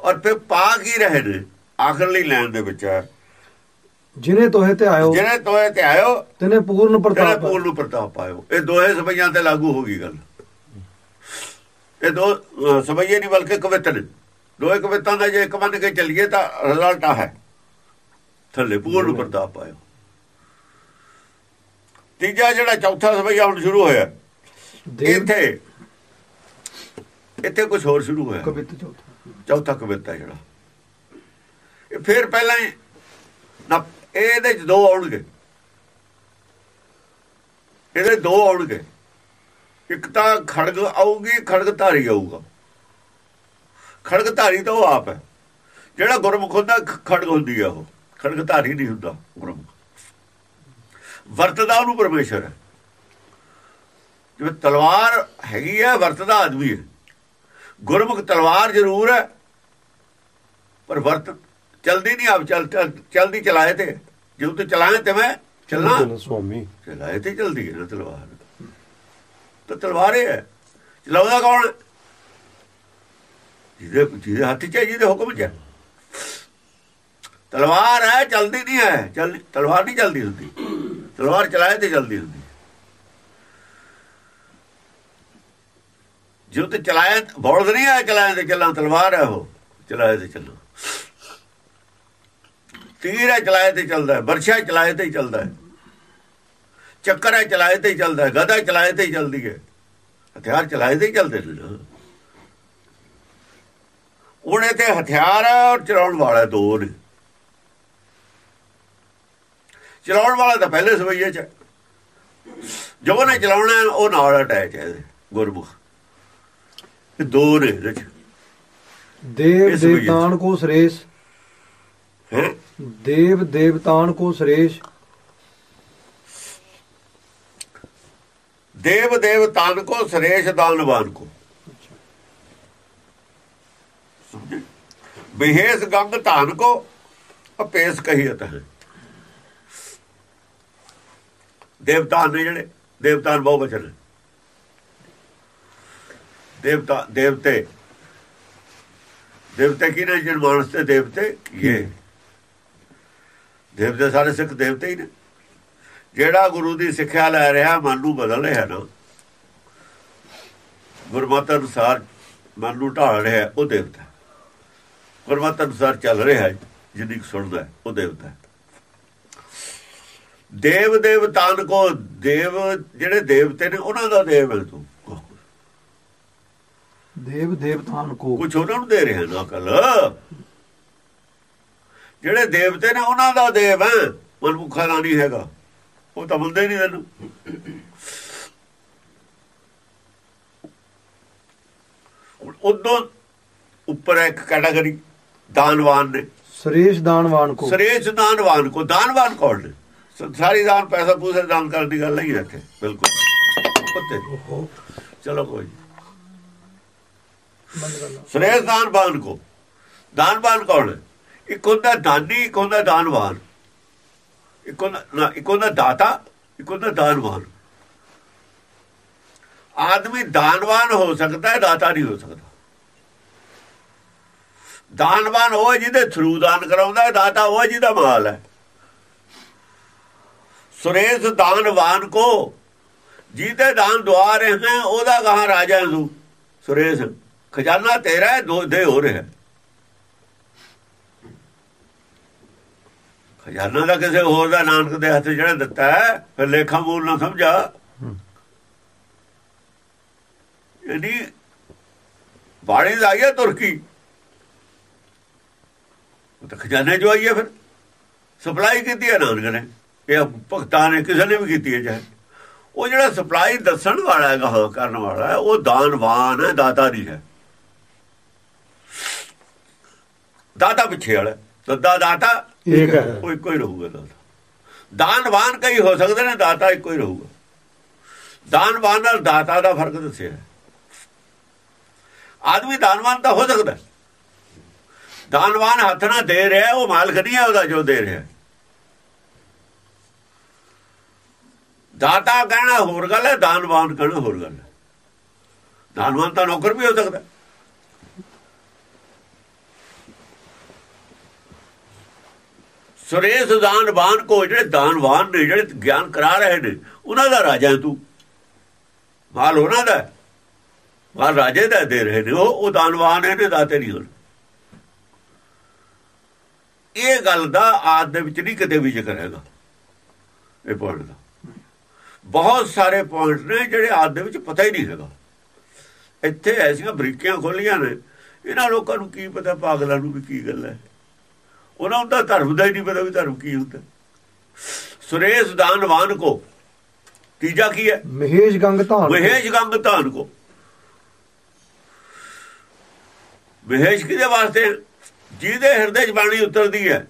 ਔਰ ਫਿਰ ਪਾ ਕੀ ਰਹੇ ਨੇ? ਆਖਰਲੀ ਲਾਈਨ ਦੇ ਵਿੱਚ ਹੈ। ਜਿਹਨੇ ਤੋਹੇ ਤੇ ਆਇਓ ਜਿਹਨੇ ਤੋਹੇ ਤੇ ਆਇਓ ਤਿਨੇ ਪੂਰਨ ਪ੍ਰਤਾਪ ਤਿਨੇ ਪੂਰਨ ਪ੍ਰਤਾਪ ਪਾਇਓ ਇਹ ਦੋਹੇ ਸਭਈਆਂ ਤੇ ਲਾਗੂ ਹੋ ਗਈ ਗੱਲ। ਇਹ ਦੋ ਸਭਈਏ ਨਹੀਂ ਬਲਕਿ ਕਵਿਤ ਨੇ। ਦੋਹੇ ਕਵਿਤਾਂ ਦਾ ਜੇ ਇੱਕ ਮੰਨ ਕੇ ਚੱਲੀਏ ਤਾਂ ਰਿਜ਼ਲਟ ਆ ਹੈ। ਥੱਲੇ ਪੂਰਨ ਪ੍ਰਤਾਪ ਪਾਇਓ ਤੀਜਾ ਜਿਹੜਾ ਚੌਥਾ ਸਭਈਆ ਹੁਣ ਸ਼ੁਰੂ ਹੋਇਆ। ਇੱਥੇ ਇੱਥੇ ਕੁਝ ਹੋਰ ਸ਼ੁਰੂ ਹੋਇਆ। ਕਵਿਤ ਚੌਥਾ। ਚੌਥਾ ਕਵਿਤਾ ਜਿਹੜਾ। ਇਹ ਫੇਰ ਪਹਿਲਾਂ ਹੀ ਇਹਦੇ ਚ ਦੋ ਆਉਣਗੇ। ਇਹਦੇ ਦੋ ਆਉਣਗੇ। ਇੱਕ ਤਾਂ ਖੜਗ ਆਊਗੀ, ਖੜਗ ਧਾਰੀ ਆਊਗਾ। ਖੜਗ ਧਾਰੀ ਤਾਂ ਉਹ ਆਪ ਹੈ। ਜਿਹੜਾ ਗੁਰਮੁਖ ਹੁੰਦਾ, ਖ- ਖੜਗ ਹੁੰਦੀ ਆ ਉਹ। ਖੜਗ ਧਾਰੀ ਨਹੀਂ ਹੁੰਦਾ ਗੁਰਮੁਖ। ਵਰਤਦਾ ਉਹਨੂੰ ਪਰਮੇਸ਼ਰ ਹੈ। ਜਿਵੇਂ ਤਲਵਾਰ ਹੈਗੀ ਹੈ ਵਰਤਦਾ ਆਦਮੀ ਹੈ। ਗੁਰਮੁਖ ਤਲਵਾਰ ਜ਼ਰੂਰ ਹੈ, ਪਰ ਵਰਤ ਚਲਦੀ ਨਹੀਂ ਆਪ ਚਲ ਚਲਦੀ ਚਲਾਏ ਤੇ। ਜਦੋਂ ਤੂੰ ਚਲਾਏ ਤੇ ਮੈਂ ਚੱਲਣਾ। ਸੁਆਮੀ। ਚਲਾਏ ਤੇ ਚਲਦੀ ਹੈ ਨਾ ਤਲਵਾਰ। ਤਾਂ ਤਲਵਾਰ ਹੀ। ਚਲਾਉਂਦਾ ਕੌਣ? ਜਿਹਦੇ ਜਿਹਦੇ ਹੱਥ 'ਚ ਹੈ ਜਿਹਦੇ ਹੁਕਮ 'ਚ ਹੈ। ਤਲਵਾਰ ਹੈ ਚਲਦੀ ਨਹੀਂ ਹੈ। ਚੱਲ ਤਲਵਾਰ ਨਹੀਂ ਚਲਦੀ ਹੁੰਦੀ। ਤਲਵਾਰ ਚਲਾਏ ਤੇ ਚਲਦੀ ਹੁੰਦੀ ਜੋ ਤੇ ਚਲਾਏ ਬੋਲਦ ਨਹੀਂ ਹੈ ਚਲਾਏ ਤੇ ਚੱਲਾਂ ਤਲਵਾਰ ਹੈ ਉਹ। ਚਲਾਏ ਤੇ ਚੱਲਾਂ। ਤੀਰ ਹੈ ਚਲਾਏ ਤੇ ਚੱਲਦਾ ਹੈ ਵਰਸ਼ਾ ਚਲਾਏ ਤੇ ਚੱਲਦਾ ਹੈ। ਚੱਕਰ ਹੈ ਚਲਾਏ ਤੇ ਚੱਲਦਾ ਹੈ ਗਦਾ ਚਲਾਏ ਤੇ ਚੱਲਦੀ ਹੈ। ਹਥਿਆਰ ਚਲਾਏ ਤੇ ਚੱਲਦੇ ਨੇ ਉਹਨੇ ਤੇ ਹਥਿਆਰ ਔਰ ਚਲਾਉਣ ਵਾਲਾ ਦੋ ਨੇ। ਚਲਾਉਣ ਵਾਲਾ ਤਾਂ ਪਹਿਲੇ ਸਵਈਏ ਚ ਜੋ ਨੇ ਚਲਾਉਣਾ ਉਹ ਨਾਲ ਅਟੈਚ ਹੈ ਗੁਰਮੁਖ। ਇਹ ਦੋ ਨੇ ਦੇਵ ਦੇਵਤਾਨ ਕੋ ਸ੍ਰੇਸ਼। ਦੇਵ ਦੇਵਤਾਨ ਕੋ ਸ੍ਰੇਸ਼। ਦੇਵ ਦੇਵਤਾਨ ਕੋ ਸ੍ਰੇਸ਼ ਦਾਨਵਾਨ ਕੋ। ਬਿਹੇਸ ਗੰਗ ਧਾਨ ਕੋ, ਅਪੇਸ ਕਹੀਤ ਹੈ ਦੇਵਤਾ ਨੇ ਜਿਹੜੇ ਦੇਵਤਾ ਬਹੁ ਬਚਨ। ਦੇਵਤਾ, ਦੇਵਤੇ। ਦੇਵਤੇ ਕੀ ਨੇ ਮਾਨਸ ਤੇ, ਦੇਵਤੇ ਇਹ ਦੇਵਤੇ ਸਾਰੇ ਸਿੱਖ ਦੇਵਤੇ ਹੀ ਨੇ। ਜਿਹੜਾ ਗੁਰੂ ਦੀ ਸਿੱਖਿਆ ਲੈ ਰਿਹਾ ਮਨ ਨੂੰ ਬਦਲ ਰਿਹਾ ਨਾ। ਗੁਰਮਤਿ ਅਨੁਸਾਰ ਮਨ ਨੂੰ ਢਾਲ ਰਿਹਾ ਉਹ ਦੇਵਤਾ। ਗੁਰਮਤ ਅਨੁਸਾਰ ਚੱਲ ਰਿਹਾ ਜਿੰਨੀ ਸੁਣਦਾ ਉਹ ਦੇਵਤਾ। ਦੇਵ ਦੇਵਤਾਨ ਕੋ ਦੇਵ ਜਿਹੜੇ ਦੇਵਤੇ ਨੇ ਉਹਨਾਂ ਦਾ ਦੇਵ ਹੈ ਤੂੰ ਦੇਵ ਦੇਵਤਾਨ ਕੋ। ਕੁਝ ਉਹਨਾਂ ਨੂੰ ਦੇ ਰਿਹਾ ਨਾ ਕਲ ਜਿਹੜੇ ਦੇਵਤੇ ਨੇ ਉਹਨਾਂ ਦਾ ਦੇਵ ਹੈ। ਮਨਮੁਖਾ ਦਾ ਨਹੀਂ ਹੈਗਾ। ਉਹ ਤਾਂ ਬੁਲਦੇ ਨਹੀਂ ਤੈਨੂੰ। ਉਦੋਂ ਉੱਪਰ ਇੱਕ ਕੈਟਾਗਰੀ ਦਾਨਵਾਨ ਨੇ। ਸ੍ਰੇਸ਼ ਦਾਨਵਾਨ ਕੋ। ਸ੍ਰੇਸ਼ ਦਾਨਵਾਨ ਕੋ। ਦਾਨਵਾਨ ਕੌਣ ਨੇ? ਸੰਸਾਰੀ ਦਾਨ ਪੈਸਾ ਪੂਸੇ ਦਾਨ ਕਰਨ ਦੀ ਗੱਲ ਨਹੀਂ ਇੱਥੇ। ਬਿਲਕੁਲ। ਉੱਤੇ ਚਲੋ ਕੋਈ ਸ੍ਰੇਸ਼ ਦਾਨਵਾਨ ਕੋ। ਦਾਨਵਾਨ ਕੌਣ ਹੈ ਇੱਕ ਹੁੰਦਾ ਦਾਨੀ, ਇੱਕ ਹੁੰਦਾ ਦਾਨਵਾਨ। ਇੱਕ ਹੁੰਦਾ ਇੱਕ ਹੁੰਦਾ ਦਾਤਾ, ਇੱਕ ਹੁੰਦਾ ਦਾਨਵਾਨ। ਆਦਮੀ ਦਾਨਵਾਨ ਹੋ ਸਕਦਾ ਹੈ, ਦਾਤਾ ਨਹੀਂ ਹੋ ਸਕਦਾ। ਦਾਨਵਾਨ ਉਹ ਜਿਹਦੇ ਥਰੂ ਦਾਨ ਕਰਾਉਂਦਾ ਹੈ, ਦਾਤਾ ਉਹ ਜਿਹਦਾ ਮਾਲ ਹੈ। ਸੁਰੇਸ਼ ਦਾਨਵਾਨ ਕੋ, ਜਿਹਦੇ ਦਾਨ ਦੁਆ ਰਹੇ ਹੈ, ਉਹਦਾ ਕਹਾ ਰਾਜਾ ਹੈ ਸੁਰੇਸ਼, ਖਜ਼ਾਨਾ ਤੇਰਾ ਦੋ ਦੇ ਹੋ। ਰਿਹਾ ਖਜ਼ਾਨਾ ਦਾ ਕਿਸੇ ਹੋਰ ਦਾ ਨਾਨਕ ਦੇ ਹੱਥ ਜਿਹੜਾ ਦਿੱਤਾ ਹੈ, ਫਿਰ ਲੇਖਾ ਮੂਲ ਨਾ ਸਮਝਾ। ਯਾਨੀ ਬਾਣੀ ਦਾ ਆਇਆ ਤੁਰਕੀ। ਤਾਂ ਖਜ਼ਾਨੇ ਜੋ ਆਈਏ ਫਿਰ। ਸਪਲਾਈ ਕੀਤੀ ਹੈ ਨਾਨਕ ਨੇ। ਇਹ ਭਗਤਾਂ ਨੇ, ਕਿਸੇ ਨੇ ਵੀ ਕੀਤੀ ਹੈ ਚਾਹੇ। ਉਹ ਜਿਹੜਾ ਸਪਲਾਈ ਦੱਸਣ ਵਾਲਾ ਹੈਗਾ, ਹਾਂ, ਕਰਨ ਵਾਲਾ ਹੈ, ਉਹ ਦਾਨਵਾਨ ਹੈ, ਦਾਤਾ ਨਹੀਂ ਹੈ। ਦਾਤਾ ਪਿੱਛੇ ਵਾਲਾ ਦੱਦਾ ਦਾਤਾ ਇੱਕ ਹੈ ਉਹ ਇੱਕੋ ਹੀ ਰਹੂਗਾ ਦਾਤਾ। ਦਾਨਵਾਨ ਕਈ ਹੋ ਸਕਦੇ ਨੇ ਦਾਤਾ ਇੱਕੋ ਹੀ ਰਹੂਗਾ। ਦਾਨਵਾਨ ਨਾਲ ਦਾਤਾ ਦਾ ਫ਼ਰਕ ਦੱਸਿਆ। ਆਦਮੀ ਦਾਨਵਾਨ ਤਾਂ ਹੋ ਸਕਦਾ। ਦਾਨਵਾਨ ਹੱਥ ਨਾਲ ਦੇ ਰਿਹਾ ਉਹ ਮਾਲਕ ਨਹੀਂ ਹੈ ਉਹਦਾ ਜੋ ਦੇ ਰਿਹਾ। ਦਾਤਾ ਕਹਿਣਾ ਹੋਰ ਗੱਲ ਹੈ ਦਾਨਵਾਨ ਕਹਿਣਾ ਹੋਰ ਗੱਲ ਹੈ। ਦਾਨਵਾਨ ਤਾਂ ਨੌਕਰ ਵੀ ਹੋ ਸਕਦਾ ਸੁਰੇਸ਼ ਦਾਨਵਾਨ ਕੋ, ਜਿਹੜੇ ਦਾਨਵਾਨ ਨੇ, ਜਿਹੜੇ ਗਿਆਨ ਕਰਾ ਰਹੇ ਨੇ, ਉਹਨਾਂ ਦਾ ਰਾਜਾ ਹੈ ਤੂੰ। ਮਾਲ ਉਹਨਾਂ ਦਾ ਮਾਲ ਰਾਜੇ ਦਾ ਦੇ ਰਹੇ ਨੇ। ਉਹ ਉਹ ਦਾਨਵਾਨ ਹੈ ਨੇ ਦਾਤੇ ਨਹੀਂ ਹੋਣ। ਇਹ ਗੱਲ ਦਾ ਆਦ ਦੇ ਵਿੱਚ ਨਹੀਂ ਕਿਤੇ ਵੀ ਜ਼ਿਕਰ ਹੈਗਾ। ਇਹ ਪੁਆਇੰਟ ਦਾ। ਬਹੁਤ ਸਾਰੇ ਪੁਆਇੰਟ ਨੇ ਜਿਹੜੇ ਆਦ ਦੇ ਵਿੱਚ ਪਤਾ ਹੀ ਨਹੀਂ ਹੈਗਾ। ਇੱਥੇ ਐਸੀਆਂ ਬਰੀਕੀਆਂ ਖੋਲੀਆਂ ਨੇ। ਇਹਨਾਂ ਲੋਕਾਂ ਨੂੰ ਕੀ ਪਤਾ, ਪਾਗਲਾਂ ਨੂੰ ਵੀ ਕੀ ਗੱਲ ਹੈ। ਉਹਨਾਂ ਨੂੰ ਤਾਂ ਧਰਮ ਦਾ ਹੀ ਨਹੀਂ ਪਤਾ ਵੀ ਧਰਮ ਕੀ ਹੁੰਦਾ। ਸੁਰੇਸ਼ ਦਾਨਵਾਨ ਕੋ ਤੀਜਾ ਕੀ ਹੈ? ਮਹੇਸ਼ ਗੰਗ ਧਾਨ ਮਹੇਸ਼ ਗੰਗ ਧਾਨ ਕੋ। ਮਹੇਸ਼ ਕਿਹਦੇ ਵਾਸਤੇ? ਜਿਹਦੇ ਹਿਰਦੇ 'ਚ ਬਾਣੀ ਉਤਰਦੀ ਹੈ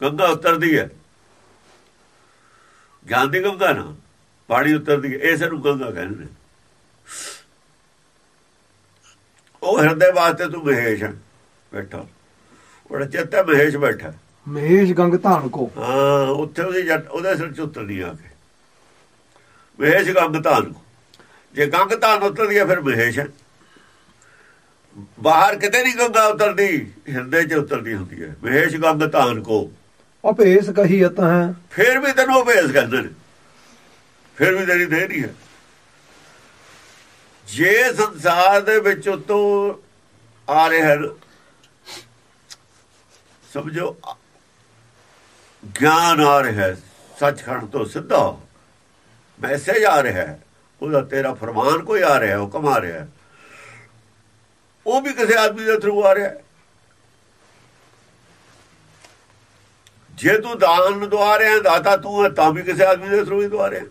ਗੰਗਾ ਉਤਰਦੀ ਹੈ। ਗਿਆਨ ਦੀ ਗੰਗਾ ਨਾ ਬਾਣੀ ਉਤਰਦੀ ਹੈ ਇਸ ਨੂੰ ਗੰਗਾ ਕਹਿੰਦੇ ਉਹ ਹਿਰਦੇ ਵਾਸਤੇ ਤੂੰ ਮਹੇਸ਼ ਹੈ ਬੈਠਾ। ਚਿੱਤ ਹੈ ਮਹੇਸ਼ ਬੈਠਾ। ਮਹੇਸ਼ ਗੰਗ ਧਾਨ ਕੋ ਹਾਂ ਉੱਥੇ ਉਹਦੀ ਜੱਟ ਉਹਦੇ ਸਿਰ 'ਚ ਉਤਰਦੀ ਆ ਕੇ। ਮਹੇਸ਼ ਗੰਗ ਧਾਨ ਜੇ ਗੰਗ ਧਾਨ ਉਤਰਦੀ ਹੈ ਫਿਰ ਮਹੇਸ਼ ਹੈ। ਬਾਹਰ ਕਿਤੇ ਨਹੀਂ ਗੰਗਾ ਉਤਰਦੀ ਹਿਰਦੇ 'ਚ ਉਤਰਦੀ ਹੁੰਦੀ ਹੈ। ਮਹੇਸ਼ ਗੰਗ ਧਾਨ ਕੋ ਅਪੇਸ ਕਹੀਤ ਹੈ। ਫਿਰ ਵੀ ਤੈਨੂੰ ਭੇਸ ਕਹਿੰਦੇ ਨੇ। ਫਿਰ ਵੀ ਤੇਰੀ ਦੇਹ ਨਹੀਂ ਹੈ। ਜੇ ਸੰਸਾਰ ਦੇ ਵਿੱਚ ਉਤੋਂ ਆ ਰਿਹਾ ਹੈ ਨਾ, ਸਮਝੋ ਗਿਆਨ ਆ ਰਿਹਾ ਹੈ ਸੱਚਖੰਡ ਤੋਂ ਸਿੱਧਾ। ਮੈਸੇਜ ਆ ਰਿਹਾ ਹੈ ਉਹਦਾ ਤੇਰਾ ਫਰਮਾਨ ਕੋਈ ਆ ਰਿਹਾ ਹੁਕਮ ਆ ਰਿਹਾ ਉਹ ਵੀ ਕਿਸੇ ਆਦਮੀ ਦੇ ਥਰੂ ਆ ਰਿਹਾ ਜੇ ਤੂੰ ਦਾਨ ਦਵਾ ਰਿਹਾ ਦਾਤਾ ਤੂੰ ਹੈ ਤਾਂ ਵੀ ਕਿਸੇ ਆਦਮੀ ਦੇ ਥਰੂ ਹੀ ਦਵਾ ਰਿਹਾ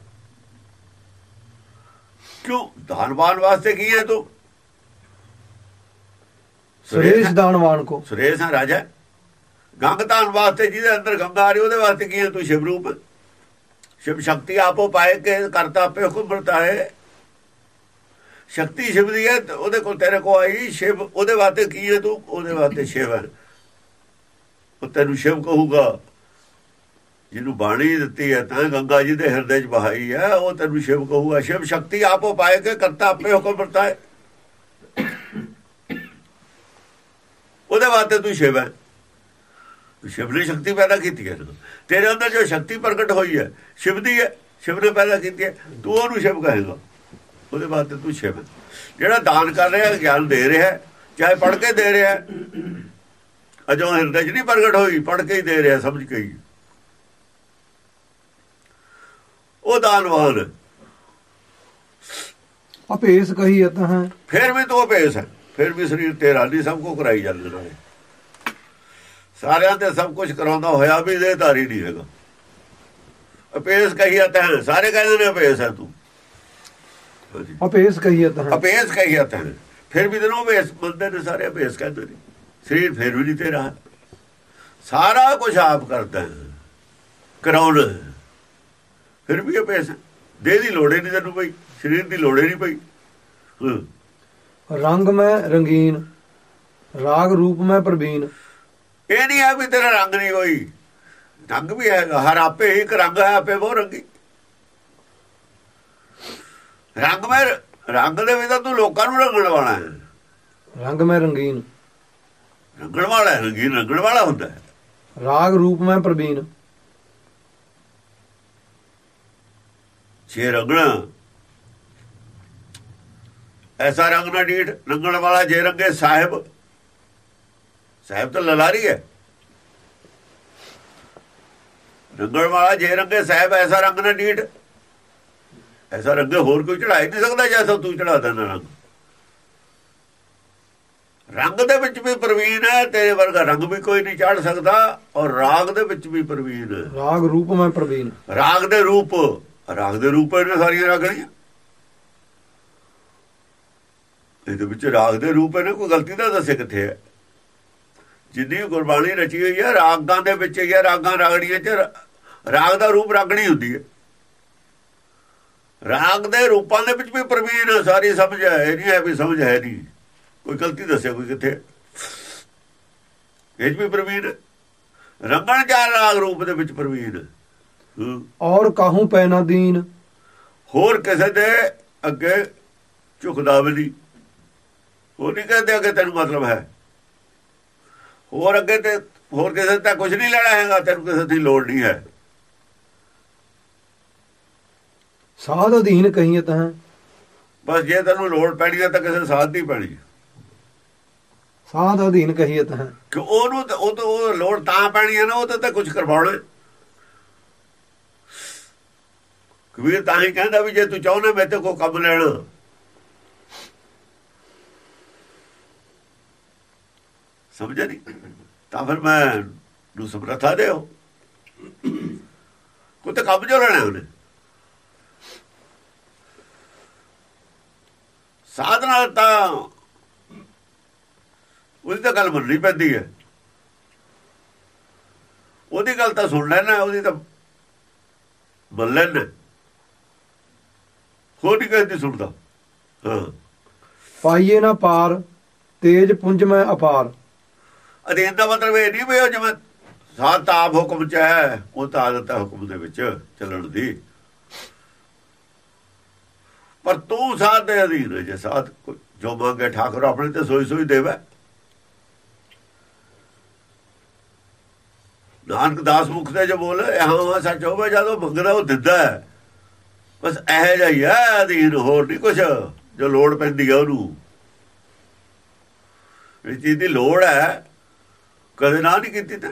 ਕਿਉਂ? ਦਾਨਵਾਨ ਵਾਸਤੇ ਕੀ ਹੈ ਤੂੰ? ਸੁਰੇਸ਼ ਦਾਨਵਾਨ ਕੋ। ਸੁਰੇਸ਼ ਹੈ ਰਾਜਾ ਗੰਗ ਧਾਨ ਵਾਸਤੇ ਜਿਹਦੇ ਅੰਦਰ ਗੰਗਾ ਆ ਰਹੀ, ਉਹਦੇ ਵਾਸਤੇ ਕੀ ਹੈ ਤੂੰ ਸ਼ਿਵ ਰੂਪ? ਸ਼ਿਵ ਸ਼ਕਤੀ ਆਪੋ ਪਾਏ ਕੇ ਕਰਤਾ ਆਪੇ ਹੁਕਮ ਵਰਤਾਏ ਸ਼ਕਤੀ ਸ਼ਿਵ ਦੀ ਹੈ, ਉਹਦੇ ਕੋਲ ਤੇਰੇ ਕੋ ਆਈ ਸ਼ਿਵ, ਉਹਦੇ ਵਾਸਤੇ ਕੀ ਹੈ ਤੂੰ? ਉਹਦੇ ਵਾਸਤੇ ਸ਼ਿਵ ਹੈ। ਉਹ ਤੈਨੂੰ ਸ਼ਿਵ ਕਹੂਗਾ, ਜਿਹਨੂੰ ਬਾਣੀ ਦਿੱਤੀ ਹੈ, ਤਾਂ ਗੰਗਾ ਜੀ ਦੇ ਹਿਰਦੇ 'ਚ ਬਹਾਈ ਹੈ, ਉਹ ਤੈਨੂੰ ਸ਼ਿਵ ਕਹੂਗਾ, ਸ਼ਿਵ ਸ਼ਕਤੀ ਆਪੋ ਪਾਏ ਕੇ ਕਰਤਾ ਆਪੇ ਹੁਕਮ ਵਰਤਾ ਉਹਦੇ ਵਾਸਤੇ ਤੂੰ ਸ਼ਿਵ ਹੈ। ਸ਼ਿਵ ਨੇ ਸ਼ਕਤੀ ਪੈਦਾ ਕੀਤੀ ਹੈ ਤੇਰੇ ਅੰਦਰ ਜੋ ਸ਼ਕਤੀ ਪ੍ਰਗਟ ਹੋਈ ਹੈ ਸ਼ਿਵ ਦੀ ਹੈ ਸ਼ਿਵ ਨੇ ਪੈਦਾ ਕੀਤੀ ਹੈ ਤੂੰ ਉਹਨੂੰ ਸ਼ਿਵ ਕਹੇਗਾ ਉਹਦੇ ਵਾਸਤੇ ਤੂੰ ਸ਼ਿਵ ਹੈ। ਜਿਹੜਾ ਦਾਨ ਕਰ ਰਿਹਾ ਗਿਆਨ ਦੇ ਰਿਹਾ ਚਾਹੇ ਪੜ੍ਹ ਕੇ ਦੇ ਰਿਹਾ। ਅਜੋ ਹਿਰਦੇ 'ਚ ਨਹੀਂ ਪ੍ਰਗਟ ਹੋਈ ਪੜ੍ਹ ਕੇ ਹੀ ਦੇ ਰਿਹਾ ਸਮਝ ਕੇ ਹੀ ਉਹ ਦਾਨਵਾਨ। ਅਪੇਸ ਕਹੀਤ ਹੈ ਫਿਰ ਵੀ ਤੂੰ ਅਭੇਸ ਹੈ ਫਿਰ ਵੀ ਸਰੀਰ ਤੇਰਾ ਨਹੀਂ ਸਭ ਕੁਝ ਕਰਾਈ ਜਾਂਦੇ ਨੇ ਸਾਰਿਆਂ ਤੇ ਸਭ ਕੁਝ ਕਰਾਉਂਦਾ ਹੋਇਆ ਵੀ ਦੇ ਧਾਰੀ ਨਹੀਂ ਹੈਗਾ। ਅਪੇਸ ਕਹੀਆ ਤਾਂ ਸਾਰੇ ਕਹਿੰਦੇ ਨੇ ਅਪੇਸ ਹੈ ਤੂੰ। ਅਪੇਸ ਕਹੀਤ ਹੈ ਅਪੇਸ ਕਹੀਆ ਤਾਂ ਫਿਰ ਵੀ ਤੈਨੂੰ ਅਪੇਸ ਬੰਦੇ ਨੇ ਸਾਰੇ ਅਪੇਸ ਕਹਿੰਦੇ ਨੇ। ਸਰੀਰ ਫਿਰ ਵੀ ਨਹੀਂ ਤੇਰਾ। ਸਾਰਾ ਕੁਝ ਆਪ ਕਰਦਾ ਕਰਾਉਣਾ। ਫਿਰ ਵੀ ਇਹ ਭੇਸ ਦੇਹ ਦੀ ਲੋੜ ਨਹੀਂ ਤੈਨੂੰ ਪਈ ਸਰੀਰ ਦੀ ਲੋੜ ਨਹੀਂ ਪਈ। ਰੰਗ ਮੈਂ ਰੰਗੀਨ ਰਾਗ ਰੂਪ ਮੈਂ ਪ੍ਰਵੀਨ। ਇਹ ਨਹੀਂ ਹੈ ਵੀ ਤੇਰਾ ਰੰਗ ਨਹੀਂ ਕੋਈ। ਰੰਗ ਵੀ ਹੈ ਹਰ ਆਪੇ ਇੱਕ ਰੰਗ ਹੈ ਆਪੇ ਉਹ ਰੰਗੀ। ਰੰਗ ਮੈਂ ਰੰਗ ਦੇ ਵਿੱਚ ਤਾਂ ਲੋਕਾਂ ਨੂੰ ਰੰਗਣ ਵਾਲਾ ਹੈ। ਰੰਗ ਮੈਂ ਰੰਗੀਨ। ਰੰਗਣ ਵਾਲਾ ਹੈ ਰੰਗੀਨ ਰੰਗਣ ਵਾਲਾ ਹੁੰਦਾ ਹੈ। ਰਾਗ ਰੂਪ ਮੈਂ ਪ੍ਰਵੀਨ। ਛੇ ਰੰਗਣਾ ਐਸਾ ਰੰਗ ਨਾ ਡੀਠ ਰੰਗਣ ਵਾਲਾ ਜੇ ਰੰਗੇ ਸਾਹਿਬ। ਸਾਹਿਬ ਤਾਂ ਲਲਾਰੀ ਹੈ ਰੰਗਣ ਵਾਲਾ ਜੇ ਰੰਗੇ ਸਾਹਿਬ ਐਸਾ ਰੰਗ ਨਾ ਡੀਠ ਐਸਾ ਰੰਗ ਹੋਰ ਕੋਈ ਚੜਾ ਨਹੀਂ ਸਕਦਾ ਜੈਸਾ ਤੂੰ ਚੜਾਦਾ ਨਾ ਰੰਗ ਰੰਗ ਦੇ ਵਿੱਚ ਵੀ ਪ੍ਰਵੀਨ ਹੈ ਤੇਰੇ ਵਰਗਾ ਰੰਗ ਵੀ ਕੋਈ ਨਹੀਂ ਚੜ ਸਕਦਾ ਔਰ ਰਾਗ ਦੇ ਵਿੱਚ ਵੀ ਪ੍ਰਵੀਨ ਰਾਗ ਰੂਪ ਮੈਂ ਪ੍ਰਵੀਨ ਰਾਗ ਦੇ ਰੂਪ ਰਾਗ ਦੇ ਰੂਪ ਇਹਨੇ ਸਾਰੀਆਂ ਰਾਗਣੀਆਂ ਇਹਦੇ ਵਿੱਚ ਰਾਗ ਦੇ ਰੂਪ ਇਹਨੇ ਕੋਈ ਗਲਤੀ ਦਾ ਦੱਸੇ ਕਿੱਥੇ ਹੈ ਜਿੰਨੀ ਗੁਰਬਾਣੀ ਰਚੀ ਹੋਈ ਹੈ ਰਾਗਾਂ ਦੇ ਵਿੱਚ ਹੀ ਹੈ ਰਾਗਾਂ ਰਾਗਣੀਆਂ ਚ ਰਾਗ ਦਾ ਰੂਪ ਰਾਗਣੀ ਹੁੰਦੀ ਹੈ। ਰਾਗ ਦੇ ਰੂਪਾਂ ਦੇ ਵਿੱਚ ਵੀ ਪ੍ਰਵੀਨ ਸਾਰੀ ਸਮਝ ਹੈ ਇਹ ਨਹੀਂ ਹੈ ਵੀ ਸਮਝ ਹੈ ਨਹੀਂ। ਕੋਈ ਗਲਤੀ ਦੱਸੇ ਕੋਈ ਕਿੱਥੇ? ਇਹ ਵੀ ਪ੍ਰਵੀਨ। ਰੰਗਣ ਚਾਰ ਰਾਗ ਰੂਪ ਦੇ ਵਿੱਚ ਪ੍ਰਵੀਨ। ਔਰ ਕਾਹੂ ਪੈਨਾ ਦੀਨ? ਹੋਰ ਕਿਸੇ ਦੇ ਅੱਗੇ ਝੁਕਦਾ ਵੀ ਨਹੀਂ। ਉਹ ਨਹੀਂ ਕਹਿੰਦੇ ਅੱਗੇ ਤੈਨੂੰ ਮਤਲਬ ਹੈ। ਹੋਰ ਅੱਗੇ ਤੇ ਹੋਰ ਕਿਸੇ ਦਾ ਕੁਝ ਨਹੀਂ ਲੈਣਾ ਹੈਗਾ ਤੈਨੂੰ ਕਿਸੇ ਦੀ ਲੋੜ ਨਹੀਂ ਹੈ। ਸਾਧ ਅਧੀਨ ਕਹੀਤ ਹੈ ਬਸ ਜੇ ਤੈਨੂੰ ਲੋੜ ਪੈਣੀ ਹੈ ਤਾਂ ਕਿਸੇ ਸਾਥ ਦੀ ਪੈਣੀ ਸਾਧ ਅਧੀਨ ਕਹੀਤ ਹੈ ਕਿ ਉਹਨੂੰ ਤਾਂ- ਉਹ ਤਾਂ ਉਹ ਲੋੜ ਤਾਂ ਪੈਣੀ ਹੈ ਨਾ ਉਹ ਤਾਂ ਤਾਂ ਕੁਝ ਕਰਵਾਉਣਾ। ਹੈ। ਕਬੀਰ ਤਾਂ ਹੀ ਕਹਿੰਦਾ ਵੀ ਜੇ ਤੂੰ ਚਾਹੁੰਦਾ ਮੈਂ ਤੇ ਕੋਈ ਕੰਮ ਲੈਣਾ। ਸਮਝਿਆ ਨਹੀਂ ਤਾਂ ਫਿਰ ਮੈਂ ਨੂੰ ਸਮਰੱਥਾ ਦਿਓ ਕੋਈ ਤਾਂ ਕੰਮ ਜੋ ਲੈਣਾ ਉਹਨੇ। ਸਾਧਨਾ ਤਾਂ ਉਹਦੀ ਤਾਂ ਗੱਲ ਮੰਨਣੀ ਪੈਂਦੀ ਹੈ। ਉਹਦੀ ਗੱਲ ਤਾਂ ਸੁਣ ਲੈਣਾ, ਉਹਦੀ ਤਾਂ ਮੰਨ ਲੈਣਾ। ਹੋਰ ਨਹੀਂ ਕਹਿੰਦੀ ਸੁਣਦਾ। ਹਾਂ। ਪਾਈਏ ਨਾ ਪਾਰ, ਤੇਜ ਪੁੰਜ ਮੈਂ ਅਪਾਰ। ਅਧੀਨ ਦਾ ਮਤਲਬ ਇਹ ਨਹੀਂ ਵੀ ਉਹ ਜਿਵੇਂ ਸਾਧ ਆਪ ਹੁਕਮ ਚ ਹੈ, ਉਹ ਤਾਂ ਆਦਤ ਹੈ ਹੁਕਮ ਦੇ ਵਿੱਚ ਚੱਲਣ ਦੀ। ਪਰ ਤੂੰ ਸਾਧ ਦੇ ਅਧੀਨ ਜੇ ਸਾਧ ਜੋ ਮੰਗੇ ਠਾਕੁਰ ਆਪਣੇ ਤੇ ਸੋਈ ਸੋਈ ਦੇਵੇ। ਨਾਨਕ ਦਾਸ ਮੁਖ ਤੇ ਜੋ ਬੋਲੇ ਹਾਂ ਸੱਚ ਹੋਵੇ, ਜਦੋਂ ਮੰਗਦਾ ਉਹ ਦਿੰਦਾ ਹੈ। ਬਸ ਇਹ ਜਿਹਾ ਹੀ ਹੈ ਅਧੀਨ, ਹੋਰ ਨਹੀਂ ਕੁਛ, ਜੋ ਲੋੜ ਪੈਂਦੀ ਹੈ ਉਹਨੂੰ। ਇਹ ਚੀਜ਼ ਦੀ ਲੋੜ ਹੈ। ਕਦੇ ਨਾ ਨਹੀਂ ਕੀਤੀ ਤਾਂ?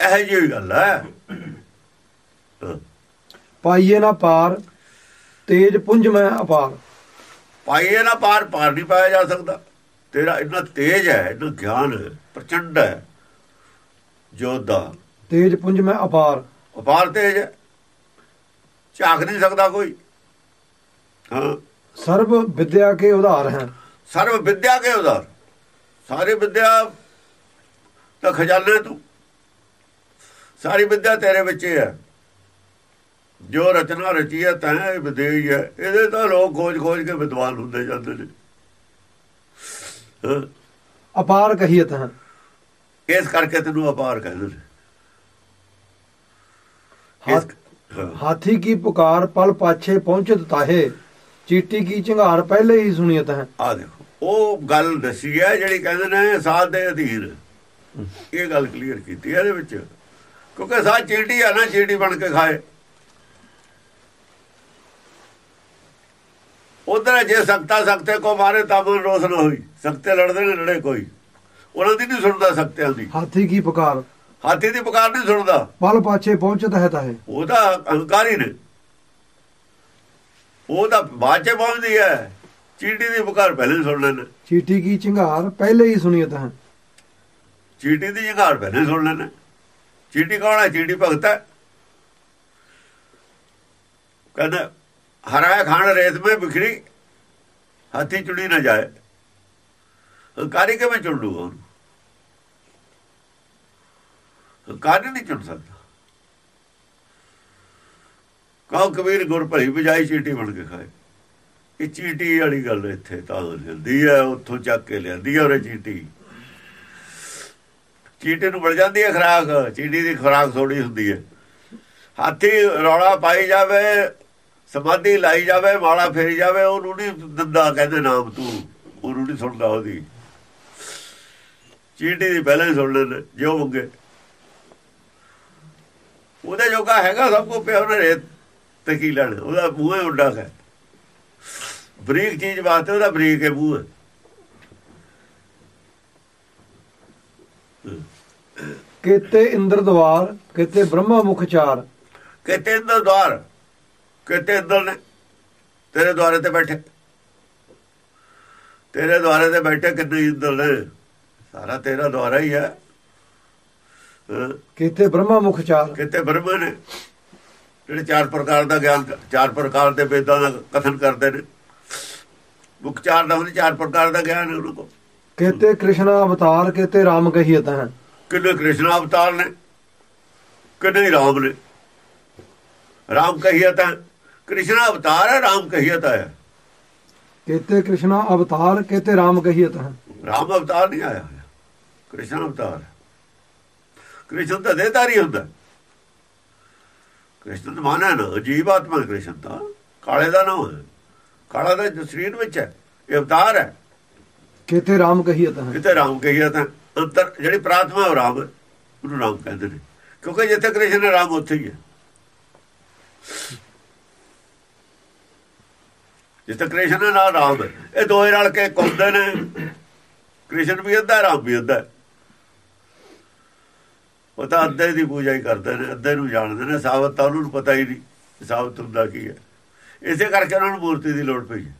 ਇਹ ਜਿਹੀ ਗੱਲ ਹੈ। ਪਾਈਏ ਨਾ ਪਾਰ ਤੇਜ ਪੁੰਜ ਮੈਂ ਅਪਾਰ। ਪਾਈਏ ਨਾ ਪਾਰ ਪਾਰ ਨਹੀਂ ਪਾਇਆ ਜਾ ਸਕਦਾ। ਤੇਰਾ ਇੰਨਾ ਤੇਜ ਹੈ ਇੰਨਾ ਗਿਆਨ ਪ੍ਰਚੰਡ ਹੈ। ਜੋਦਾ ਤੇਜ ਪੁੰਜ ਮੈਂ ਅਪਾਰ। ਅਪਾਰ ਤੇਜ ਹੈ। ਝਾਕ ਨਹੀਂ ਸਕਦਾ ਕੋਈ। ਹਾਂ। ਸਰਬ ਵਿਦਿਆ ਕੇ ਉਧਾਰ ਹੈ। ਸਰਵ ਵਿਦਿਆ ਕੇ ਉਦਾਰ ਸਾਰੇ ਵਿਦਿਆ ਦਾ ਖਜ਼ਾਨਾ ਤੂੰ। ਸਾਰੀ ਵਿਦਿਆ ਤੇਰੇ ਵਿੱਚ ਹੀ ਜੋ ਰਚਨਾ ਰਚੀ ਹੈ ਤਾਂ ਇਹ ਵਿਦਿਆ ਹੀ ਇਹਦੇ ਤਾਂ ਲੋਕ ਖੋਜ ਖੋਜ ਕੇ ਵਿਦਵਾਨ ਹੁੰਦੇ ਜਾਂਦੇ ਨੇ। ਅਪਾਰ ਕਹੀਤ ਹੈ ਇਸ ਕਰਕੇ ਤੈਨੂੰ ਅਪਾਰ ਕਹਿੰਦੇ ਨੇ। ਹਾਥੀ ਕੀ ਪੁਕਾਰ ਪਲ ਪਾਛੇ ਪਹੁੰਚਤ ਤਾਹੇ ਚੀਟੀ ਕੀ ਝੰਗਾਰ ਪਹਿਲੇ ਹੀ ਸੁਣੀਤ ਹੈ ਆ ਦੇਖੋ ਉਹ ਗੱਲ ਦੱਸੀ ਹੈ ਜਿਹੜੀ ਕਹਿੰਦੇ ਨੇ ਸਾਧ ਦੇ ਅਧੀਨ। ਇਹ ਗੱਲ ਕਲੀਅਰ ਕੀਤੀ ਹੈ ਇਹਦੇ ਵਿੱਚ। ਕਿਉਂਕਿ ਸਾਧ ਚੀਟੀ ਆ ਨਾ ਚੀਟੀ ਬਣ ਕੇ ਖਾਏ। ਉਧਰ ਜੇ ਸਕਤਾ ਸਕਤੇ ਕੋ ਮਾਰੇ ਤਾਂ ਮਨ ਰੋਸ ਨਾ ਹੋਈ। ਸਕਤੇ ਲੜਦੇ ਨੇ ਲੜੇ ਕੋਈ। ਉਹਨਾਂ ਦੀ ਨਹੀਂ ਸੁਣਦਾ ਸਕਤਿਆਂ ਦੀ। ਹਾਥੀ ਕੀ ਪੁਕਾਰ? ਹਾਥੀ ਦੀ ਪੁਕਾਰ ਨਹੀਂ ਸੁਣਦਾ। ਪਲ ਪਾਛੇ ਪਹੁੰਚਤ ਹੈ ਤਾਹੇ ਉਹਦਾ ਅਹੰਕਾਰੀ ਨੇ। ਉਹਦਾ ਬਾਅਦ ਚ ਪਹੁੰਚਦੀ ਹੈ। ਚੀਟੀ ਦੀ ਪੁਕਾਰ ਪਹਿਲੇ ਸੁਣ ਲੈਣਾ ਚੀਟੀ ਕੀ ਝੰਗਾਰ? ਪਹਿਲੇ ਹੀ ਸੁਣੀਤ ਹੈ। ਚੀਟੀ ਦੀ ਜਗਾੜ ਪਹਿਲੇ ਸੁਣ ਲੈਣਾ ਚੀਟੀ ਕੌਣ ਹੈ? ਚੀਟੀ ਭਗਤ ਹੈ। ਕਹਿੰਦਾ ਹਰਾਇਆ ਖਾਣ ਰੇਤ ਮੇ ਬਿਖਰੀ, ਹਾਥੀ ਚੁਣੀ ਨਾ ਜਾਏ। ਹੰਕਾਰੀ ਕਿਵੇਂ ਚੁਣ ਲੂਗਾ ਉਹਨੂੰ? ਹੰਕਾਰੀ ਨਹੀਂ ਚੁਣ ਸਕਦਾ। ਕਹੋ ਕਬੀਰ ਗੁਰ ਭਲੀ ਬਜਾਈ ਚੀਟੀ ਬਣ ਕੇ ਖਾਏ। ਇਹ ਚੀਟੀ ਵਾਲੀ ਗੱਲ ਇੱਥੇ ਤਾਂ ਲਿੰਦੀ ਹੈ, ਉੱਥੋਂ ਚੱਕ ਕੇ ਲਿਆਂਦੀ ਹੈ ਉਹ ਚੀਟੀ। ਚੀਟੇ ਨੂੰ ਮਿਲ ਜਾਂਦੀ ਹੈ ਖਰਾਕ, ਚੀਟੀ ਦੀ ਖਰਾਕ ਥੋੜੀ ਹੁੰਦੀ ਹੈ। ਹਾਥੀ ਰੌਲਾ ਪਾਈ ਜਾਵੇ, ਸਮਾਧੀ ਲਾਈ ਜਾਵੇ, ਮਾਲਾ ਫੇਰੀ ਜਾਵੇ, ਉਹਨੂੰ ਨਹੀਂ ਦਿੰਦਾ, ਕਹਿੰਦੇ ਨਾਮ ਤੂੰ, ਉਹਨੂੰ ਨਹੀਂ ਸੁਣਦਾ ਉਹਦੀ। ਚੀਟੀ ਦੀ ਪਹਿਲਾਂ ਹੀ ਸੁਣ ਲੈਣ ਜਿਉ ਮੰਗੇ। ਉਹਦੇ ਜੋਗਾ ਹੈਗਾ ਸਭ ਕੋ ਪਿਆ ਉਹਨੇ ਰੇਤ ਤੇ ਕੀ ਉਹਦਾ ਮੂੰਹ ਹੀ ਉੱਡਾ ਹੈ ਬਰੀਕ ਚੀਜ਼ ਵਾਸਤੇ ਉਹਦਾ ਬਰੀਕ ਹੈ ਮੂੰਹ ਕਿਤੇ ਇੰਦਰ ਦਵਾਰ ਕਿਤੇ ਬ੍ਰਹਮਾ ਮੁਖ ਚਾਰ। ਕਿਤੇ ਇੰਦਰ ਦਵਾਰ ਕਿਤੇ ਇੰਦਰ ਨੇ ਤੇਰੇ ਦਵਾਰੇ ਤੇ ਬੈਠੇ। ਤੇਰੇ ਦਵਾਰੇ ਤੇ ਬੈਠੇ ਕਿੰਨੇ ਇੰਦਰ ਨੇ। ਸਾਰਾ ਤੇਰਾ ਦਵਾਰਾ ਹੀ ਹੈ। ਕਿਤੇ ਬ੍ਰਹਮਾ ਮੁਖ ਚਾਰ। ਕਿਤੇ ਬ੍ਰਹਮਾ ਨੇ। ਜਿਹੜੇ ਚਾਰ ਪ੍ਰਕਾਰ ਦਾ ਗਿਆਨ ਚਾਰ ਪ੍ਰਕਾਰ ਦੇ ਵੇਦਾਂ ਦਾ ਕਥਨ ਕਰਦੇ ਨੇ। ਮੁਖ ਚਾਰ ਦਾ ਉਹਨੇ ਚਾਰ ਪ੍ਰਕਾਰ ਦਾ ਗਿਆਨ ਉਹਨਾਂ ਕਿਤੇ ਕ੍ਰਿਸ਼ਨ ਅਵਤਾਰ ਕਿਤੇ ਰਾਮ ਕਹੀਏ ਤਾਂ ਕਿੰਨੇ ਕ੍ਰਿਸ਼ਨ ਅਵਤਾਰ ਨੇ ਕਿੰਨੇ ਰਾਮ ਨੇ। ਰਾਮ ਕਹੀਏ ਤਾਂ ਕ੍ਰਿਸ਼ਨ ਅਵਤਾਰ ਹੈ ਰਾਮ ਕਹੀਏ ਤਾਂ ਹੈ। ਕਿਤੇ ਕ੍ਰਿਸ਼ਨ ਅਵਤਾਰ ਕਿਤੇ ਰਾਮ ਕਹੀਏ ਤਾਂ ਰਾਮ ਅਵਤਾਰ ਨਹੀਂ ਆਇਆ ਕ੍ਰਿਸ਼ਨ ਅਵਤਾਰ ਕ੍ਰਿਸ਼ਨ ਤਾਂ ਦੇਹਧਾਰੀ ਹੁੰਦਾ। ਕ੍ਰਿਸ਼ਨ ਦਾ ਮਾਨਾ ਨਾ ਅਜੀਬ ਆਤਮਾ ਕ੍ਰਿਸ਼ਨ ਤਾਂ। ਕਾਲੇ ਦਾ ਨਾਮ ਹੈ। ਕਾਲਾ ਦਾ ਸਰੀਰ ਵਿੱਚ ਹੈ ਇਹ ਅਵਤਾਰ ਹੈ। ਕਿਤੇ ਰਾਮ ਕਹੀਏ ਤਾਂ ਕਿਤੇ ਰਾਮ ਕਹੀਏ ਤਾਂ। ਅੰਤਰ ਜਿਹੜੀ ਪ੍ਰਾਤਮਾ ਉਹ ਰਾਮ ਉਹਨੂੰ ਰਾਮ ਕਹਿੰਦੇ ਨੇ। ਕਿਉਂਕਿ ਜਿੱਥੇ ਕ੍ਰਿਸ਼ਨ ਹੈ, ਰਾਮ ਉੱਥੇ ਹੀ ਹੈ। ਜਿੱਥੇ ਕ੍ਰਿਸ਼ਨ ਹੈ, ਨਾਲ ਰਾਮ ਇਹ ਦੋਏ ਰਲ ਕੇ ਕੁੰਦੇ ਨੇ। ਕ੍ਰਿਸ਼ਨ ਵੀ ਅੱਧਾ, ਰਾਮ ਵੀ ਅੱਧਾ। ਉਹ ਤਾਂ ਅੱਧੇ ਦੀ ਪੂਜਾ ਹੀ ਕਰਦੇ ਨੇ, ਅੱਧੇ ਨੂੰ ਜਾਣਦੇ ਨੇ। ਸਾਬਤ ਤਾਂ ਉਹਨੂੰ ਪਤਾ ਹੀ ਨਹੀਂ ਸਾਬਤ ਹੁੰਦਾ ਕੀ ਹੈ। ਇਸੇ ਕਰਕੇ ਉਹਨਾਂ ਨੂੰ ਮੂਰਤੀ ਦੀ ਲੋੜ ਪਈ ਹੈ।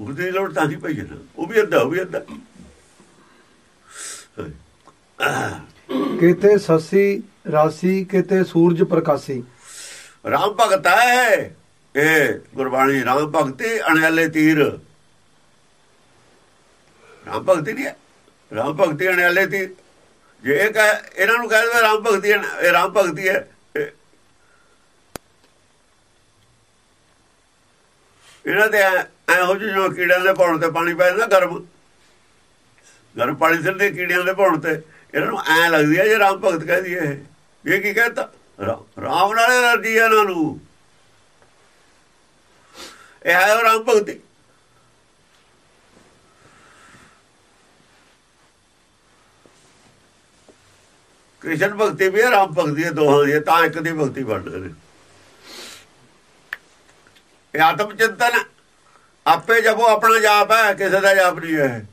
ਮੂਰਤੀ ਦੀ ਲੋੜ ਤਾਂ ਹੀ ਪਈ ਨਾ। ਉਹ ਵੀ ਅੱਧਾ, ਉਹ ਵੀ ਅੱਧਾ। ਕਿਤੇ ਸਸੀ ਰਾਸੀ, ਕਿਤੇ ਸੂਰਜ ਪ੍ਰਕਾਸ਼ੀ। ਰਾਮ ਭਗਤ ਹੈ ਇਹ ਗੁਰਬਾਣੀ ਰਾਮ ਭਗਤੀ ਅਣਿਆਲੇ ਤੀਰ। ਰਾਮ ਭਗਤੀ ਨਹੀਂ ਰਾਮ ਭਗਤੀ ਅਣਿਆਲੇ ਤੀਰ। ਜੇ ਇਹ ਕਹ, ਇਹਨਾਂ ਨੂੰ ਕਹਿੰਦੇ ਰਾਮ ਭਗਤੀ ਇਹ ਰਾਮ ਭਗਤੀ ਹੈ। ਇਹਨਾਂ ਦੇ ਐ ਹੋ ਜੋ ਕੀੜਿਆਂ ਦੇ ਪੌਣ ਤੇ ਪਾਣੀ ਪੈ ਜਾਂਦਾ ਗਰਮ। ਗਰਮ ਪਾਣੀ ਸਿਰ ਕੀੜਿਆਂ ਦੇ ਪੌਣ ਤੇ। ਇਹਨਾਂ ਨੂੰ ਐ ਲੱਗਦੀ ਹੈ ਜੇ ਰਾਮ ਭਗਤ ਕਹਿੰਦੀ ਹੈ ਇਹ। ਕੀ ਕਹਤਾ? ਰਾਮ ਨਾਲ ਐਨਰਜੀ ਹੈ ਇਹਨਾਂ ਨੂੰ। ਇਹ ਹੈ ਰਾਮ ਭਗਤੀ। ਕ੍ਰਿਸ਼ਨ ਭਗਤੀ ਵੀ ਹੈ ਰਾਮ ਭਗਤੀ ਹੈ ਦੋਹਾਂ ਦੀ ਤਾਂ ਇੱਕ ਦੀ ਭਗਤੀ ਬਣਦੇ ਨੇ। ਇਹ ਆਤਮ ਚਿੰਤਨ ਆਪੇ ਜਬੋ ਆਪਣਾ ਜਾਪ ਹੈ, ਕਿਸੇ ਦਾ ਜਾਪ ਨਹੀਂ ਹੈ।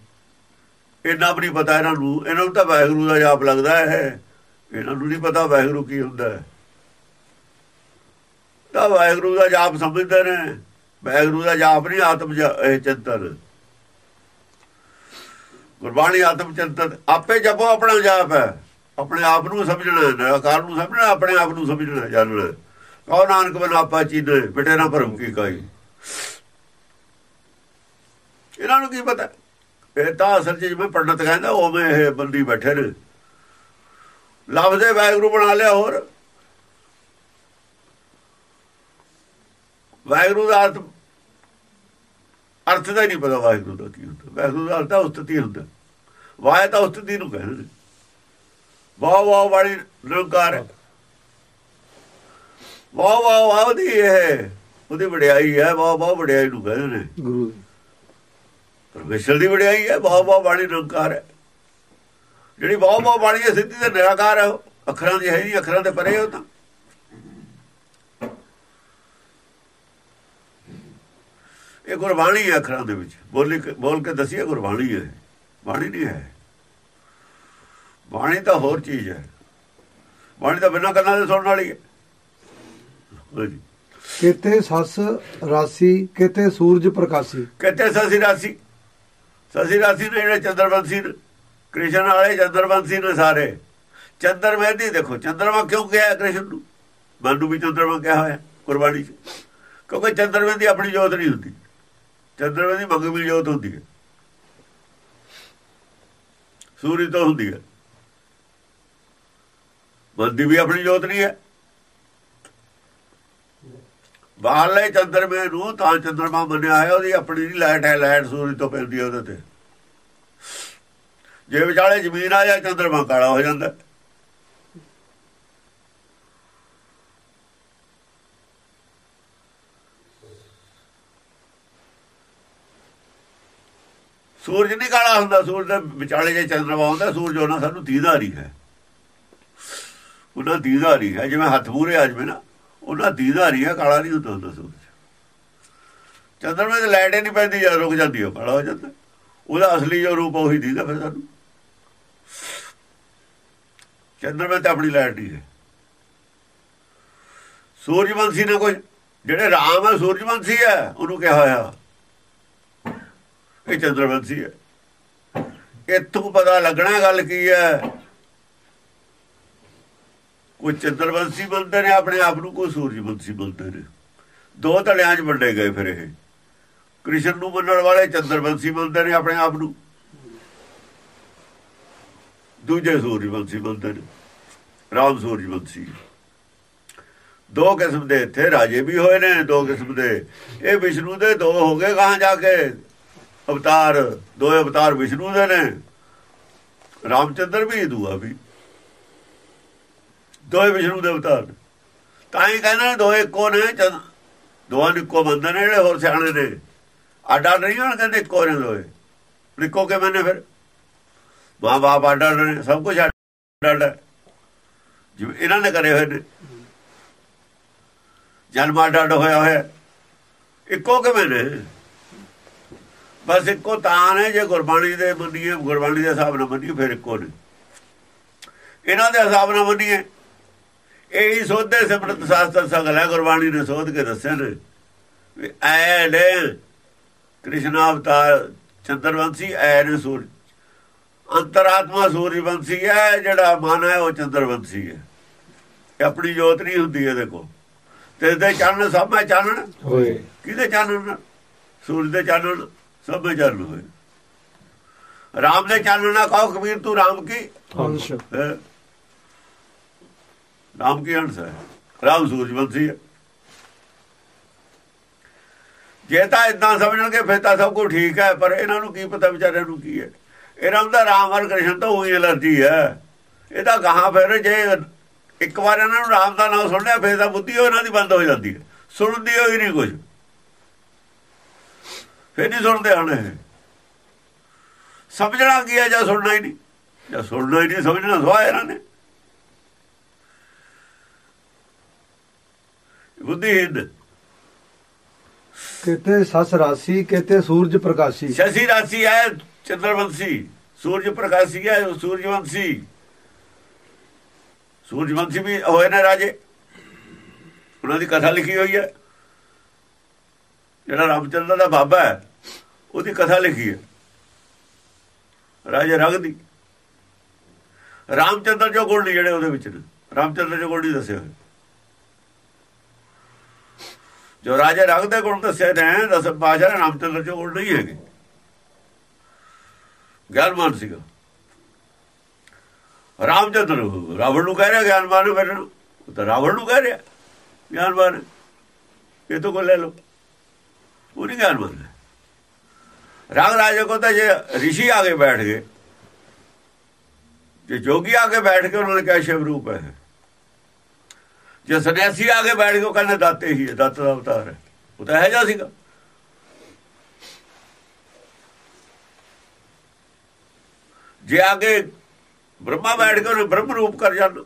ਇੰਨਾ ਵੀ ਨਹੀਂ ਪਤਾ ਇਹਨਾਂ ਨੂੰ। ਇਹਨਾਂ ਨੂੰ ਤਾਂ ਵਾਹਿਗੁਰੂ ਦਾ ਜਾਪ ਲੱਗਦਾ ਹੈ। ਇਹਨਾਂ ਨੂੰ ਨਹੀਂ ਪਤਾ ਵਾਹਿਗੁਰੂ ਕੀ ਹੁੰਦਾ ਹੈ। ਤਾਂ ਵਾਹਿਗੁਰੂ ਦਾ ਜਾਪ ਸਮਝਦੇ ਨੇ। ਵਾਹਿਗੁਰੂ ਦਾ ਜਾਪ ਨਹੀਂ ਆਤਮ ਚਿੰਤਨ। ਗੁਰਬਾਣੀ ਆਤਮ ਚਿੰਤਨ। ਆਪੇ ਜਪੋ, ਆਪਣਾ ਜਾਪ ਹੈ। ਆਪਣੇ ਆਪ ਨੂੰ ਸਮਝਣਾ ਨਿਰਾਕਾਰ ਨੂੰ ਸਮਝਣਾ ਆਪਣੇ ਆਪ ਨੂੰ ਸਮਝਣਾ ਜਾਣਨਾ ਕਹੋ ਨਾਨਕ ਬਨ ਆਪਾ ਚੀਨੇ, ਬਿਟੇ ਨਾ ਭਰਮ ਕੀ ਕਾਈ ਇਹਨਾਂ ਨੂੰ ਕੀ ਪਤਾ? ਇਹ ਤਾਂ ਅਸਲ ਚ ਜਿਵੇਂ ਪੰਡਤ ਕਹਿੰਦਾ, ਉਵੇਂ ਇਹ ਬੰਦੀ ਬੈਠੇ ਨੇ। ਲਫ਼ਜ਼ੇ ਵਾਹਿਗੁਰੂ ਬਣਾ ਲਿਆ ਹੋਰ। ਵਾਹਿਗੁਰੂ ਦਾ ਅਰਥ ਅਰਥ ਦਾ ਨਹੀਂ ਪਤਾ ਵਾਹਿਗੁਰੂ ਦਾ ਕੀ ਹੁੰਦਾ। ਵਾਹਿਗੁਰੂ ਦਾ ਅਰਥ ਉਸਤਤੀ ਹੁੰਦਾ। ਵਾਹਿ ਤਾਂ ਉਸਤਤੀ ਨੂੰ ਕਹਿੰਦੇ ਨੇ। ਵਾਹ ਵਾਹ ਵਾਲੀ ਨਿਰੰਕਾਰ ਹੈ। ਵਾਹ ਵਾਹ ਵਾਹ ਦੀ ਹੈ ਉਹਦੀ ਵਡਿਆਈ ਹੈ। ਵਾਹ ਵਾਹ ਵਡਿਆਈ ਨੂੰ ਕਹਿੰਦੇ ਨੇ। ਗੁਰੂ ਪਰਮੇਸ਼ਰ ਦੀ ਵਡਿਆਈ ਹੈ ਵਾਹ ਵਾਹ ਵਾਲੀ ਨਿਰੰਕਾਰ ਹੈ। ਜਿਹੜੀ ਵਾਹ ਵਾਹ ਵਾਲੀ ਹੈ ਸਿੱਧੀ ਤੇ ਨਿਰਾਕਾਰ ਹੈ ਅੱਖਰਾਂ ਦੀ ਹੈ ਨਹੀਂ ਅੱਖਰਾਂ ਦੇ ਪਰੇ ਹੋ ਤਾਂ। ਇਹ ਗੁਰਬਾਣੀ ਹੈ ਅੱਖਰਾਂ ਦੇ ਵਿੱਚ। ਬੋਲੀ ਬੋਲ ਕੇ ਦਸੀਏ ਗੁਰਬਾਣੀ ਹੈ। ਬਾਣੀ ਨਹੀਂ ਹੈ। ਬਾਣੀ ਤਾਂ ਹੋਰ ਚੀਜ਼ ਹੈ। ਬਾਣੀ ਤਾਂ ਬਿਨਾਂ ਕੰਨਾਂ ਦੇ ਸੁਣਨ ਵਾਲੀ ਹੈ। ਕਿਤੇ ਸੱਸ ਰਾਸੀ ਕਿਤੇ ਸੂਰਜ ਪ੍ਰਕਾਸ਼ੀ। ਕਿਤੇ ਸਸੀ ਰਾਸੀ। ਸਸੀ ਰਾਸੀ ਨੇ ਜਿਹੜੇ ਚੰਦਰਵੰਸ਼ੀ ਕ੍ਰਿਸ਼ਨ ਵਾਲੇ ਚੰਦਰਵੰਸ਼ੀ ਨੇ ਸਾਰੇ। ਚੰਦਰ ਦੀ ਦੇਖੋ, ਚੰਦਰਮਾ ਕਿਉਂ ਕਿਹਾ ਕ੍ਰਿਸ਼ਨ ਨੂੰ? ਮਨ ਨੂੰ ਵੀ ਚੰਦਰਮਾ ਕਿਹਾ ਹੋਇਆ ਕੁਰਬਾਨੀ ਚ। ਕਿਉਂਕਿ ਚੰਦਰਮਾ ਦੀ ਆਪਣੀ ਜੋਤ ਨਹੀਂ ਹੁੰਦੀ। ਚੰਦਰਮੇ ਦੀ ਮੰਗਵੀ ਜੋਤ ਹੁੰਦੀ ਹੈ। ਸੂਰਜ ਤੋਂ ਹੁੰਦੀ ਹੈ। ਮਨ ਦੀ ਵੀ ਆਪਣੀ ਜੋਤ ਨਹੀਂ ਹੈ। ਬਾਹਰਲੇ ਚੰਦਰਮੇ ਨੂੰ ਤਾਂ ਚੰਦਰਮਾ ਮੰਨਿਆ ਹੈ ਉਹਦੀ ਆਪਣੀ ਲਾਈਟ ਹੈ, ਲਾਈਟ ਸੂਰਜ ਤੋਂ ਪੈਂਦੀ ਹੈ ਉਹਦੇ ਤੇ। ਜੇ ਵਿਚਾਲੇ ਜ਼ਮੀਨ ਆ ਜਾ ਚੰਦਰਮਾ ਕਾਲਾ ਹੋ ਜਾਂਦਾ। ਸੂਰਜ ਨਹੀਂ ਕਾਲਾ ਹੁੰਦਾ, ਸੂਰਜ ਦੇ ਵਿਚਾਲੇ ਜੇ ਚੰਦਰਮਾ ਹੁੰਦਾ, ਸੂਰਜ ਉਹਨਾਂ ਸਾਨੂੰ ਦੀਦਾ ਨਹੀਂ ਹੈ। ਉਹਨਾਂ ਦੀਦਾ ਨਹੀਂ ਹੈ, ਜਿਵੇਂ ਹੱਥ ਮੂਰੇ ਆ ਜਵੇ ਨਾ, ਉਹਨਾਂ ਦੀਦਾ ਨਹੀਂ ਹੈ, ਕਾਲਾ ਨਹੀਂ ਹੁੰਦਾ ਹੁੰਦਾ ਸੂਰਜ। ਚੰਦਰਮੇ ਤੇ ਲਾਈਟ ਹੀ ਨਹੀਂ ਪੈਂਦੀ ਜਾਂ ਰੁਕ ਜਾਂਦੀ, ਉਹ ਕਾਲਾ ਹੋ ਜਾਂਦਾ। ਉਹਦਾ ਅਸਲੀ ਜੋ ਰੂਪ ਉਹੀ ਦੀਦਾ ਫਿਰ ਸਾਨੂੰ। ਚੰਦਰਮੇ ਤੇ ਆਪਣੀ ਲਾਈਟ ਨਹੀਂ ਹੈ ਸੂਰਜਵੰਸ਼ੀ ਨੇ ਕੋਈ, ਜਿਹੜੇ ਰਾਮ ਹੈ, ਸੂਰਜਵੰਸ਼ੀ ਹੈ, ਉਹਨੂੰ ਕਿਹਾ ਹੋਇਆ। ਇਹ ਚੰਦਰਵੰਸ਼ੀ ਹੈ। ਇੱਥੋਂ ਪਤਾ ਲੱਗਣਾ ਗੱਲ ਕੀ ਹੈ? ਕੋਈ ਚੰਦਰਵੰਸ਼ੀ ਬੰਦੇ ਨੇ, ਆਪਣੇ ਆਪ ਨੂੰ ਕੋਈ ਸੂਰਜਵੰਸ਼ੀ ਬੰਦੇ ਨੇ। ਦੋ ਧੜਿਆਂ 'ਚ ਵੰਡੇ ਗਏ ਫਿਰ ਇਹ। ਕ੍ਰਿਸ਼ਨ ਨੂੰ ਮੰਨਣ ਵਾਲੇ ਚੰਦਰਵੰਸ਼ੀ ਬੰਦੇ ਨੇ, ਆਪਣੇ ਆਪ ਨੂੰ। ਦੂਜੇ ਸੂਰਜਵੰਸ਼ੀ ਮੰਨਦੇ ਨੇ, ਰਾਮ ਸੂਰਜਵੰਸ਼ੀ ਦੋ ਕਿਸਮ ਦੇ ਇੱਥੇ ਰਾਜੇ ਵੀ ਹੋਏ ਨੇ, ਦੋ ਕਿਸਮ ਦੇ। ਇਹ ਵਿਸ਼ਨੂੰ ਦੇ ਦੋ ਹੋ ਗਏ ਕਹਾਂ ਜਾ ਕੇ। ਅਵਤਾਰ, ਦੋ ਅਵਤਾਰ ਵਿਸ਼ਨੂੰ ਦੇ ਨੇ। ਰਾਮਚੰਦਰ ਵੀ, ਦੂਆ ਵੀ। ਦੋਏ ਵਿਸ਼ਨੂੰ ਦੇ ਅਵਤਾਰ ਤਾਂ ਹੀ ਕਹਿੰਦੇ ਨੇ ਦੋਏ ਇੱਕੋ ਨੇ ਦੋਹਾਂ ਨੂੰ ਇੱਕੋ ਬੰਦੇ ਨੇ ਜਿਹੜੇ ਹੋਰ ਸਿਆਣੇ ਨੇ। ਆਡਾ ਨਹੀਂ ਹਣ ਕਹਿੰਦੇ ਇੱਕੋ ਨੇ ਦੋਏ। ਨਿੱਕੋ ਕੇ ਮੈਨੇ ਫਿਰ? ਮਾਂ ਬਾਪ ਆਡਾ ਨੇ ਸਭ ਕੁਝ ਆਡਾ ਜਿਵੇਂ ਇਹਨਾਂ ਨੇ ਕਰੇ ਹੋਏ ਨੇ। ਜਨਮ ਆਡਾ ਹੋਇਆ ਹੋਇਆ। ਇੱਕੋ ਕਿਵੇਂ ਨੇ? ਬਸ ਇੱਕੋ ਤਾਂ ਨੇ, ਜੇ ਗੁਰਬਾਣੀ ਦੇ ਮੰਨੀਏ, ਗੁਰਬਾਣੀ ਦੇ ਹਿਸਾਬ ਨਾਲ ਮੰਨੀਏ, ਫਿਰ ਇੱਕੋ ਨੇ। ਇਹਨਾਂ ਦੇ ਹਿਸਾਬ ਨਾਲ ਮੰਨੀਏ। ਇਹ ਹੀ ਸੋਧੇ ਸਿਮਰਤ ਸਾਸਤਰ ਸਗਲ ਹੈ, ਗੁਰਬਾਣੀ ਨੇ ਸੋਧ ਕੇ ਦੱਸਿਆ ਨੇ। ਵੀ ਐ ਨੇ ਕ੍ਰਿਸ਼ਨ ਅਵਤਾਰ ਚੰਦਰਵੰਸ਼ੀ, ਐ ਨੇ ਸੂਰਜ। ਅੰਤਰਾਤਮਾ ਸੂਰਜਵੰਸ਼ੀ ਹੈ ਜਿਹੜਾ ਮਨ ਹੈ ਉਹ ਚੰਦਰਵੰਸ਼ੀ ਹੈ। ਇਹ ਆਪਣੀ ਜੋਤ ਨਹੀਂ ਹੁੰਦੀ ਇਹਦੇ ਕੋ ਤੇ ਇਹਦੇ ਚਾਨਣ ਸਭ ਮੈਂ ਚਾਨਣ? ਹੋਏ। ਕਿਹਦੇ ਚਾਨਣ? ਸੂਰਜ ਦੇ ਚਾਨਣ ਸਭ ਮੈਂ ਚਾਨਣ ਹੋਏ। ਰਾਮ ਦੇ ਚਾਨਣ ਨਾ ਕਹੋ ਕਬੀਰ ਤੂੰ ਰਾਮ ਕੀ? ਅੰਸ਼। ਰਾਮ ਕੀ ਅੰਸ਼ ਹੈ? ਰਾਮ ਸੂਰਜਵੰਸ਼ੀ ਹੈ। ਜੇ ਤਾਂ ਇਦਾਂ ਸਮਝਣਗੇ ਫਿਰ ਤਾਂ ਸਭ ਕੁਝ ਠੀਕ ਹੈ ਪਰ ਇਹਨਾਂ ਨੂੰ ਕੀ ਪਤਾ ਵਿਚਾਰਿਆਂ ਨੂੰ ਕੀ ਹੈ। ਇਹਨਾਂ ਤਾਂ ਰਾਮ ਹਰ ਕ੍ਰਿਸ਼ਨ ਤੋਂ ਹੋਈ ਅਲਰਜੀ ਹੈ। ਇਹ ਤਾਂ ਗਾਹਾਂ ਫਿਰ ਜੇ ਇੱਕ ਵਾਰ ਇਹਨਾਂ ਨੂੰ ਰਾਮ ਦਾ ਨਾਮ ਸੁਣਿਆ ਫਿਰ ਤਾਂ ਬੁੱਧੀ ਉਹਨਾਂ ਦੀ ਬੰਦ ਹੋ ਜਾਂਦੀ ਹੈ। ਸੁਣਦੀ ਹੋਈ ਨਹੀਂ ਕੁਝ ਫਿਰ ਨਹੀਂ ਸੁਣਦੇ ਹਣ ਸਮਝਣਾ ਕੀ ਹੈ ਜਾਂ ਸੁਣਨਾ ਹੀ ਨਹੀਂ? ਜਾਂ ਸੁਣਨਾ ਹੀ ਨਹੀਂ ਸਮਝਣਾ ਸਵਾ ਇਹਨਾਂ ਨੇ। ਬੁੱਧੀਹੀਨ ਕਿਤੇ ਸਸ ਰਾਸੀ ਕਿਤੇ ਸੂਰਜ ਪ੍ਰਕਾਸ਼ੀ। ਸ਼ਸ਼ੀ ਰਾਸ਼ੀ ਹੈ ਚੰਦਰਵੰਸ਼ੀ ਸੂਰਜ ਪ੍ਰਕਾਸ਼ੀ ਹੈ ਸੂਰਜਵੰਸ਼ੀ ਸੂਰਜਵੰਸ਼ੀ ਵੀ ਹੋਏ ਨੇ ਰਾਜੇ। ਉਹਨਾਂ ਦੀ ਕਥਾ ਲਿਖੀ ਹੋਈ ਹੈ। ਜਿਹੜਾ ਰਾਮਚੰਦਰ ਦਾ ਬਾਬਾ ਹੈ, ਉਹਦੀ ਕਥਾ ਲਿਖੀ ਹੈ। ਰਾਜੇ ਰਗ ਦੀ। ਰਾਮਚੰਦਰ ਜੋ ਗੁਣ ਜਿਹੜੇ ਉਹਦੇ ਵਿੱਚ ਨੇ, ਰਾਮਚੰਦਰ ਜੋ ਗੁਣ ਨਹੀਂ ਦੱਸੇ ਹੋਏ। ਜੋ ਰਾਜੇ ਰਗ ਦੇ ਗੁਣ ਦੱਸੇ ਨੇ ਦਸ ਪਾਸ਼ਾ ਰਾਮਚੰਦਰ ਜੋ ਗੁਣ ਨਹੀਂ ਹੈਗੇ। ਗਿਆਨਵਾਨ ਸੀਗਾ। ਰਾਮਚੰਦਰ, ਰਾਵਣ ਨੂੰ ਕਹਿ ਰਿਹਾ ਗਿਆਨਮਾਨ ਫਿਰ, ਉਹ ਤਾਂ ਰਾਵਣ ਨੂੰ ਕਹਿ ਰਿਹਾ, ਗਿਆਨਮਾਨ, ਇਹ ਤੋਂ ਕੋ ਲੈ ਲਓ। ਉਹ ਨਹੀਂ ਗਿਆਨਵਾਨ ਹੈ। ਰਾਗ ਰਾਜੇ ਕੋ ਤਾਂ ਜੇ ઋષਿ ਕੇ ਬੈਠ ਗਏ, ਜੇ ਜੋਗੀ ਆ ਕੇ ਬੈਠ ਕੇ ਉਹਨਾਂ ਨੇ ਕਿਹਾ ਸ਼ਿਵ ਰੂਪ ਹੈ। ਜੇ ਸੰਨਿਆਸੀ ਕੇ ਬੈਠ ਕੇ ਉਹ ਕਹਿੰਦੇ ਦਾਤੇ ਹੀ ਹੈ, ਦਾਤ ਦਾ ਅਵਤਾਰ ਹੈ। ਉਹ ਤਾਂ ਹੈ ਜਾ ਸੀਗਾ। ਜੇ ਆਗੇ ਬ੍ਰਹਮਾ ਬੈਠ ਕੇ ਉਹਨੇ ਬ੍ਰਹਮ ਰੂਪ ਕਰ ਜਾਣ,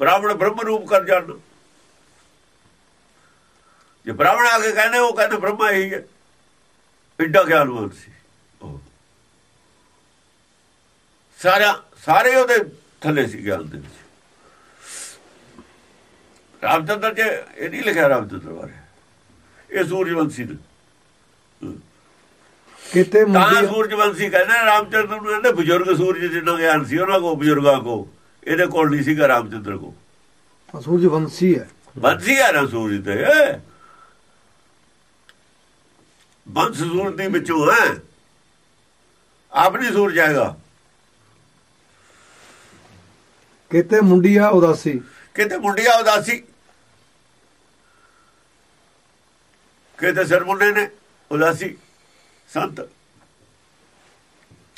ਬ੍ਰਾਹਮਣ ਬ੍ਰਹਮ ਰੂਪ ਕਰ ਜਾਣ। ਜੇ ਬ੍ਰਾਹਮਣ ਆ ਕੇ ਕਹਿੰਦੇ, ਉਹ ਕਹਿੰਦੇ ਬ੍ਰਹਮਾ ਹੀ। ਹੈ ਇੱਡਾ ਗਿਆਨਵਾਨ ਸੀ। ਉਹ ਸਾਰਾ, ਸਾਰੇ ਉਹਦੇ ਥੱਲੇ ਸੀ ਗਿਆਨ ਦੇ ਵਿੱਚ। ਰਾਮਚੰਦਰ ਜੀ ਇਹ ਨਹੀਂ ਲਿਖਿਆ ਰਾਮਚੰਦਰ ਬਾਰੇ। ਇਹ ਸੂਰਜਵੰਸ਼ੀ ਨੇ। ਕਿਤੇ ਤਾਂ ਮੁੰਡੀ ਸੂਰਜਵੰਸ਼ੀ ਕਹਿੰਦੇ ਨੇ ਰਾਮਚੰਦਰ ਨੂੰ ਕਹਿੰਦੇ ਬਜ਼ੁਰਗ ਸੂਰਜ ਜਿੰਨਾ ਗਿਆਨ ਸੀ ਉਹਨਾਂ ਕੋ ਬਜ਼ੁਰਗਾਂ ਕੋ ਇਹਦੇ ਕੋਲ ਨਹੀਂ ਸੀਗਾ ਰਾਮਚੰਦਰ ਕੋ ਸੂਰਜ ਵੰਸ਼ੀ ਹੈ। ਬੰਸੀ ਆ ਨਾ ਸੂਰਜ ਤੇ ਬੰਸ ਸੂਰਜ ਦੇ ਵਿੱਚੋਂ ਹੈ? ਆਪਣੀ ਸੂਰਜ ਆਏਗਾ ਕਿਤੇ ਮੁੰਡੀਆ ਉਦਾਸੀ। ਕਿਤੇ ਮੁੰਡਿਆ ਉਦਾਸੀ। ਕਿਤੇ ਸਿਰ ਨੇ ਉਦਾਸੀ। ਸੰਤ।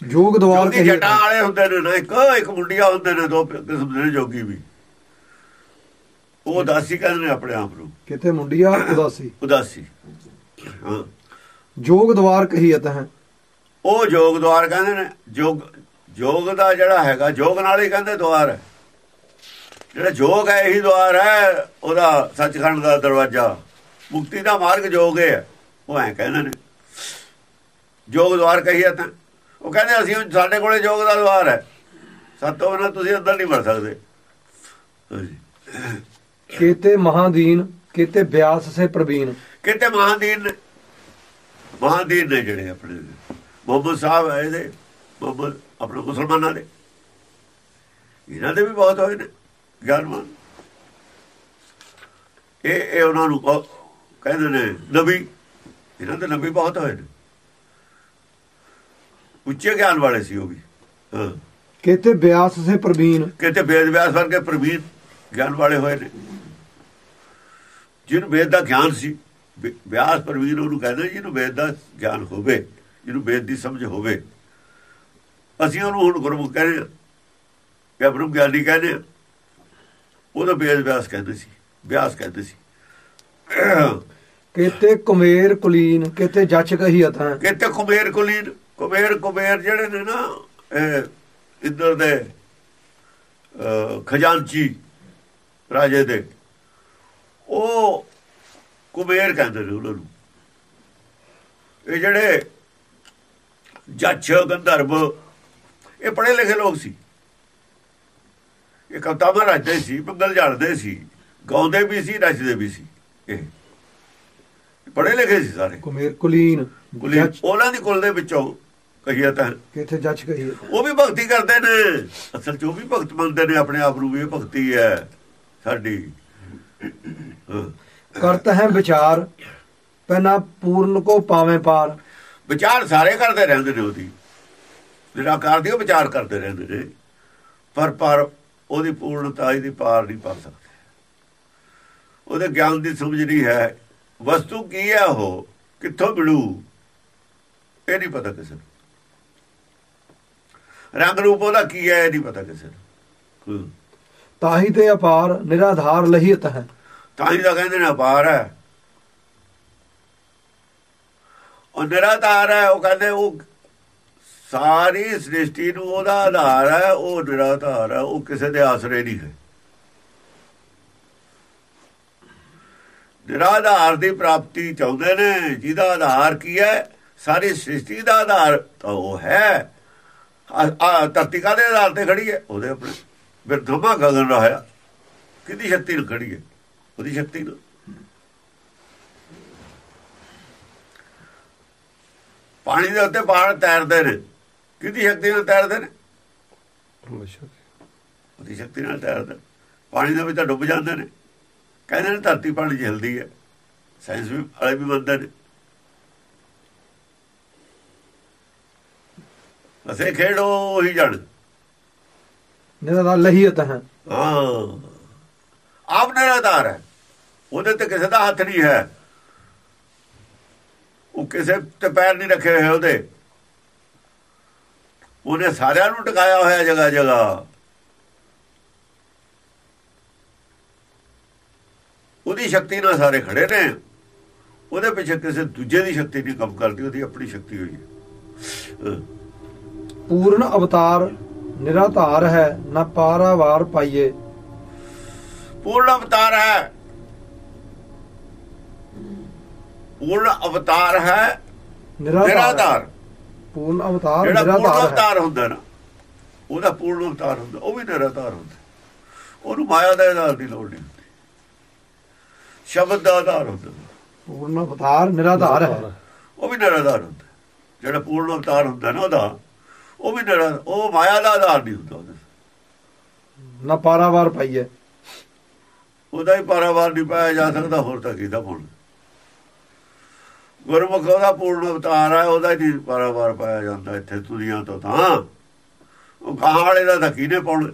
ਜੋਗ ਦਵਾਰ ਜੋਗੀ ਜਟਾਂ ਵਾਲੇ ਹੁੰਦੇ ਨੇ ਨਾ ਇੱਕ ਇੱਕ ਮੁੰਡਿਆ ਹੁੰਦੇ ਨੇ ਦੋ ਕਿਸਮ ਦੇ ਜੋਗੀ ਵੀ। ਉਹ ਉਦਾਸੀ ਕਹਿੰਦੇ ਨੇ ਆਪਣੇ ਆਪ ਨੂੰ। ਕਿਤੇ ਮੁੰਡਿਆ? ਉਦਾਸੀ। ਉਦਾਸੀ। ਹਾਂ। ਜੋਗ ਦਵਾਰ ਕਹੀਤ ਹੈ ਉਹ ਜੋਗ ਦਵਾਰ ਕਹਿੰਦੇ ਨੇ ਜੋਗ ਜੋਗ ਦਾ ਜਿਹੜਾ ਹੈਗਾ ਜੋਗ ਨਾਲ ਹੀ ਕਹਿੰਦੇ ਦਵਾਰ ਹੈ। ਜਿਹੜਾ ਜੋਗ ਹੈ ਇਹੀ ਦਵਾਰ ਹੈ ਉਹਦਾ ਸੱਚਖੰਡ ਦਾ ਦਰਵਾਜ਼ਾ। ਮੁਕਤੀ ਦਾ ਮਾਰਗ ਜੋਗ ਹੈ। ਉਹ ਐ ਕਹਿੰਦੇ ਨੇ। ਜੋਗ ਦਵਾਰ ਕਹੀਏ ਤਾਂ। ਉਹ ਕਹਿੰਦੇ ਅਸੀਂ ਸਾਡੇ ਕੋਲੇ ਜੋਗ ਦਾ ਦਵਾਰ ਹੈ। ਸਤੋਂ ਬਿਨਾਂ ਤੁਸੀਂ ਅੰਦਰ ਨਹੀਂ ਵੜ ਸਕਦੇ। ਕਿਤੇ ਮਹਾਦੀਨ ਕਿਤੇ ਬਿਆਸ ਸੇ ਪ੍ਰਵੀਨ। ਕਿਤੇ ਮਹਾਦੀਨ ਮਹਾਦੀਨ ਨੇ ਜਿਹੜੇ ਆਪਣੇ। ਮੁਹੰਮਦ ਸਾਹਿਬ ਹੈ ਇਹਦੇ ਮੁਹੰਮਦ ਆਪਣੇ ਮੁਸਲਮਾਨਾਂ ਦੇ। ਇਹਨਾਂ ਦੇ ਵੀ ਬਹੁਤ ਹੋਏ ਨੇ। ਗਿਆਨਵਾਨ। ਇਹ ਇਹ ਉਹਨਾਂ ਨੂੰ ਕਹਿੰਦੇ ਨੇ ਨਬੀ। ਇਹਨਾਂ ਦੇ ਨਬੀ ਬਹੁਤ ਹੋਏ ਨੇ। ਉੱਚੇ ਗਿਆਨ ਵਾਲੇ ਸੀ ਉਹ ਵੀ। ਹਾਂ। ਕਿਤੇ ਬਿਆਸ ਸੇ ਪ੍ਰਵੀਨ? ਕਿਤੇ ਵੇਦ ਵਿਆਸ ਵਰਗੇ ਪ੍ਰਵੀਨ ਗਿਆਨ ਵਾਲੇ ਹੋਏ ਨੇ। ਜਿਹਨੂੰ ਵੇਦ ਦਾ ਗਿਆਨ ਸੀ ਵਿਆਸ ਪ੍ਰਵੀਨ ਉਹਨੂੰ ਕਹਿੰਦੇ ਜਿਹਨੂੰ ਵੇਦ ਦਾ ਗਿਆਨ ਹੋਵੇ ਜਿਹਨੂੰ ਵੇਦ ਦੀ ਸਮਝ ਹੋਵੇ। ਅਸੀਂ ਉਹਨੂੰ ਹੁਣ ਗੁਰਮੁਖ ਕਹਿੰਦੇ ਆ ਜਾਂ ਬ੍ਰਹਮ ਗਿਆਨੀ ਕਹਿੰਦੇ ਆ ਉਹਦਾ ਵੇਦ ਵਿਆਸ ਕਹਿੰਦੇ ਸੀ ਵਿਆਸ ਕਹਿੰਦੇ ਸੀ। ਕਿਤੇ ਕੁਮੇਰ ਕੁਲੀਨ ਕਿਤੇ ਜੱਚ ਕਹੀ ਅਤਾਂ ਕਿਤੇ ਕੁਮੇਰ ਕੁਲੀਨ ਕੁਮੇਰ ਕੁਮੇਰ ਜਿਹੜੇ ਨੇ ਨਾ ਇੱਧਰ ਦੇ ਖਜ਼ਾਨਚੀ ਰਾਜੇ ਦੇ ਉਹ ਕੁਬੇਰ ਕਹਿੰਦੇ ਨੇ ਉਹਨਾਂ ਨੂੰ। ਇਹ ਜਿਹੜੇ ਜੱਜ ਗੰਧਰਵ ਇਹ ਪੜ੍ਹੇ ਲਿਖੇ ਲੋਕ ਸੀ। ਇਹ ਕਵਤਾ ਮਹਾਰਾਜੇ ਸੀ ਬੰਗਲ ਝੜਦੇ ਸੀ ਗਾਉਂਦੇ ਵੀ ਸੀ ਨੱਚਦੇ ਵੀ ਸੀ ਇਹ। ਪੜ੍ਹੇ ਲਿਖੇ ਸੀ ਸਾਰੇ। ਕੁਮੇਰ ਕੁਲੀਨ ਕੁਲੀਨ ਉਹਨਾਂ ਦੀ ਕੁਲ ਦੇ ਵਿੱਚੋਂ ਕਹੀਆ ਤਾਂ। ਕਿੱਥੇ ਜੱਜ ਕਹੀਏ ਉਹ ਵੀ ਭਗਤੀ ਕਰਦੇ ਨੇ। ਅਸਲ ਚ ਉਹ ਵੀ ਭਗਤ ਮੰਨਦੇ ਨੇ ਆਪਣੇ ਆਪ ਨੂੰ ਵੀ ਇਹ ਭਗਤੀ ਹੈ ਸਾਡੀ। ਕਰਤ ਹੈ ਵਿਚਾਰ ਪਹਿਨਾ ਪੂਰਨ ਕੋ ਪਾਵੇਂ ਪਾਰ। ਵਿਚਾਰ ਸਾਰੇ ਕਰਦੇ ਰਹਿੰਦੇ ਨੇ ਉਹਦੀ। ਨਿਰਾਕਾਰ ਦੀ ਉਹ ਵਿਚਾਰ ਕਰਦੇ ਰਹਿੰਦੇ ਨੇ। ਪਰ ਪਰ ਉਹਦੀ ਪੂਰਨਤਾ ਦੀ ਪਾਰ ਨਹੀਂ ਪਾ ਸਕਦੇ। ਉਹਦੇ ਗਿਆਨ ਦੀ ਸਮਝ ਨਹੀਂ ਹੈ। ਵਸਤੂ ਕੀ ਹੈ ਉਹ? ਕਿੱਥੋਂ ਮਿਲੂ? ਇਹ ਨਹੀਂ ਪਤਾ ਕਿਸੇ ਨੂੰ। ਰੰਗ ਰੂਪ ਉਹਦਾ ਕੀ ਹੈ ਇਹ ਨਹੀਂ ਪਤਾ ਕਿਸੇ ਨੂੰ। ਤਾਹੀ ਤੇ ਅਪਾਰ ਨਿਰਾਧਾਰ ਲਹੀਤ ਹੈ। ਤਾਂ ਹੀ ਤਾਂ ਕਹਿੰਦੇ ਨੇ ਅਪਾਰ ਹੈ। ਉਹ ਨਿਰਾਧਾਰ ਹੈ ਉਹ ਕਹਿੰਦੇ ਉਹ ਸਾਰੀ ਸ੍ਰਿਸ਼ਟੀ ਨੂੰ ਉਹਦਾ ਆਧਾਰ ਹੈ ਉਹ ਨਿਰਾਧਾਰ ਹੈ ਉਹ ਕਿਸੇ ਦੇ ਆਸਰੇ ਨਹੀਂ ਹੈ। ਨਿਰਾਧਾਰ ਦੀ ਪ੍ਰਾਪਤੀ ਚਾਹੁੰਦੇ ਨੇ ਜਿਹਦਾ ਆਧਾਰ ਕੀ ਹੈ ਸਾਰੀ ਸ੍ਰਿਸ਼ਟੀ ਦਾ ਆਧਾਰ ਤਾਂ ਉਹ ਹੈ। ਆ ਧਰਤੀ ਕਾਦੇ ਆਧਾਰ ਤੇ ਖੜੀ ਹੈ? ਉਹਦੇ ਆਪਣੇ ਫਿਰ ਧਮਾ ਗਗਨ ਰਹਾ ਕਿਹਦੀ ਸ਼ਕਤੀ ਨਾਲ ਖੜੀ ਹੈ? ਉਹਦੀ ਸ਼ਕਤੀ ਨਾਲ। ਪਾਣੀ ਦੇ ਉੱਤੇ ਪਹਾੜ ਤੈਰਦੇ ਨੇ। ਕਿਹਦੀ ਸ਼ਕਤੀ ਨਾਲ ਤੈਰਦੇ ਨੇ? ਉਹਦੀ ਸ਼ਕਤੀ ਨਾਲ ਤੈਰਦੇ ਪਾਣੀ ਦੇ ਵਿੱਚ ਤਾਂ ਡੁੱਬ ਜਾਂਦੇ ਨੇ। ਕਹਿੰਦੇ ਨੇ ਧਰਤੀ ਪਾਣੀ ਹਿਲਦੀ ਹੈ। ਸਾਇੰਸ ਵੀ ਵਾਲੇ ਵੀ ਮੰਨਦੇ ਨੇ। ਅਸੇ ਖੇਡੋ ਹੀ ਜਣ ਦਾ ਲਹੀਤ ਹੈ। ਹਾਂ। ਆਪ ਨਿਰਾਧਾਰ ਹੈ। ਉਹਦੇ ਤੇ ਕਿਸੇ ਦਾ ਹੱਥ ਨਹੀਂ ਹੈ। ਉਹ ਕਿਸੇ ਤੇ ਪੈਰ ਨਹੀਂ ਰੱਖੇ ਹੋਏ ਉਹਦੇ। ਉਹਨੇ ਸਾਰਿਆਂ ਨੂੰ ਟਿਕਾਇਆ ਹੋਇਆ ਜਗਾ ਜਗਾ ਉਹਦੀ ਸ਼ਕਤੀ ਨਾਲ ਸਾਰੇ ਖੜੇ ਨੇ। ਉਹਦੇ ਪਿੱਛੇ ਕਿਸੇ ਦੂਜੇ ਦੀ ਸ਼ਕਤੀ ਨਹੀਂ ਕੰਮ ਕਰਦੀ ਉਹਦੀ ਆਪਣੀ ਸ਼ਕਤੀ ਹੋਈ ਹੈ। ਪੂਰਨ ਅਵਤਾਰ ਨਿਰਾਧਾਰ ਹੈ ਨਾ ਪਾਰਾਵਾਰ ਪਾਈਏ। ਪੂਰਨ ਅਵਤਾਰ ਹੈ। ਪੂਰਨ ਅਵਤਾਰ ਹੈ ਨਿਰਾਧਾਰ ਪੂਰਨ ਅਵਤਾਰ ਪੂਰਨ ਅਵਤਾਰ ਹੁੰਦਾ ਨਾ ਉਹਦਾ ਪੂਰਨ ਅਵਤਾਰ ਹੁੰਦਾ ਉਹ ਵੀ ਨਿਰਾਧਾਰ ਹੁੰਦਾ। ਉਹਨੂੰ ਮਾਇਆ ਦਾ ਆਧਾਰ ਦੀ ਲੋੜ ਨਹੀਂ ਹੁੰਦੀ। ਸ਼ਬਦ ਦਾ ਆਧਾਰ ਹੁੰਦਾ। ਪੂਰਨ ਅਵਤਾਰ ਨਿਰਾਧਾਰ ਹੈ। ਉਹ ਵੀ ਨਿਰਾਧਾਰ ਹੁੰਦਾ। ਜਿਹੜਾ ਪੂਰਨ ਅਵਤਾਰ ਹੁੰਦਾ ਨਾ ਉਹਦਾ ਉਹ ਵੀ ਨਿਰਾ ਉਹ ਮਾਇਆ ਦਾ ਆਧਾਰ ਨਹੀਂ ਹੁੰਦਾ ਉਹਦੇ। ਨਾ ਪਾਰਾਵਾਰ ਪਾਈਏ ਉਹਦਾ ਹੀ ਪਾਰਾਵਾਰ ਨਹੀਂ ਪਾਇਆ ਜਾ ਸਕਦਾ ਹੋਰ ਤਾਂ ਕਿਦਾ ਪਾਉਣਾ। ਗੁਰਮੁਖ ਉਹਦਾ ਪੂਰਨ ਅਵਤਾਰ ਹੈ ਉਹਦਾ ਹੀ ਪਾਰਾਵਾਰ ਪਾਇਆ ਜਾਂਦਾ ਇੱਥੇ ਦੁਨੀਆ ਤੋਂ ਤਾਂ। ਉਹ ਗਾਂ ਵਾਲੇ ਦਾ ਤਾਂ ਕਿਹਨੇ ਪਾਉਣਾ?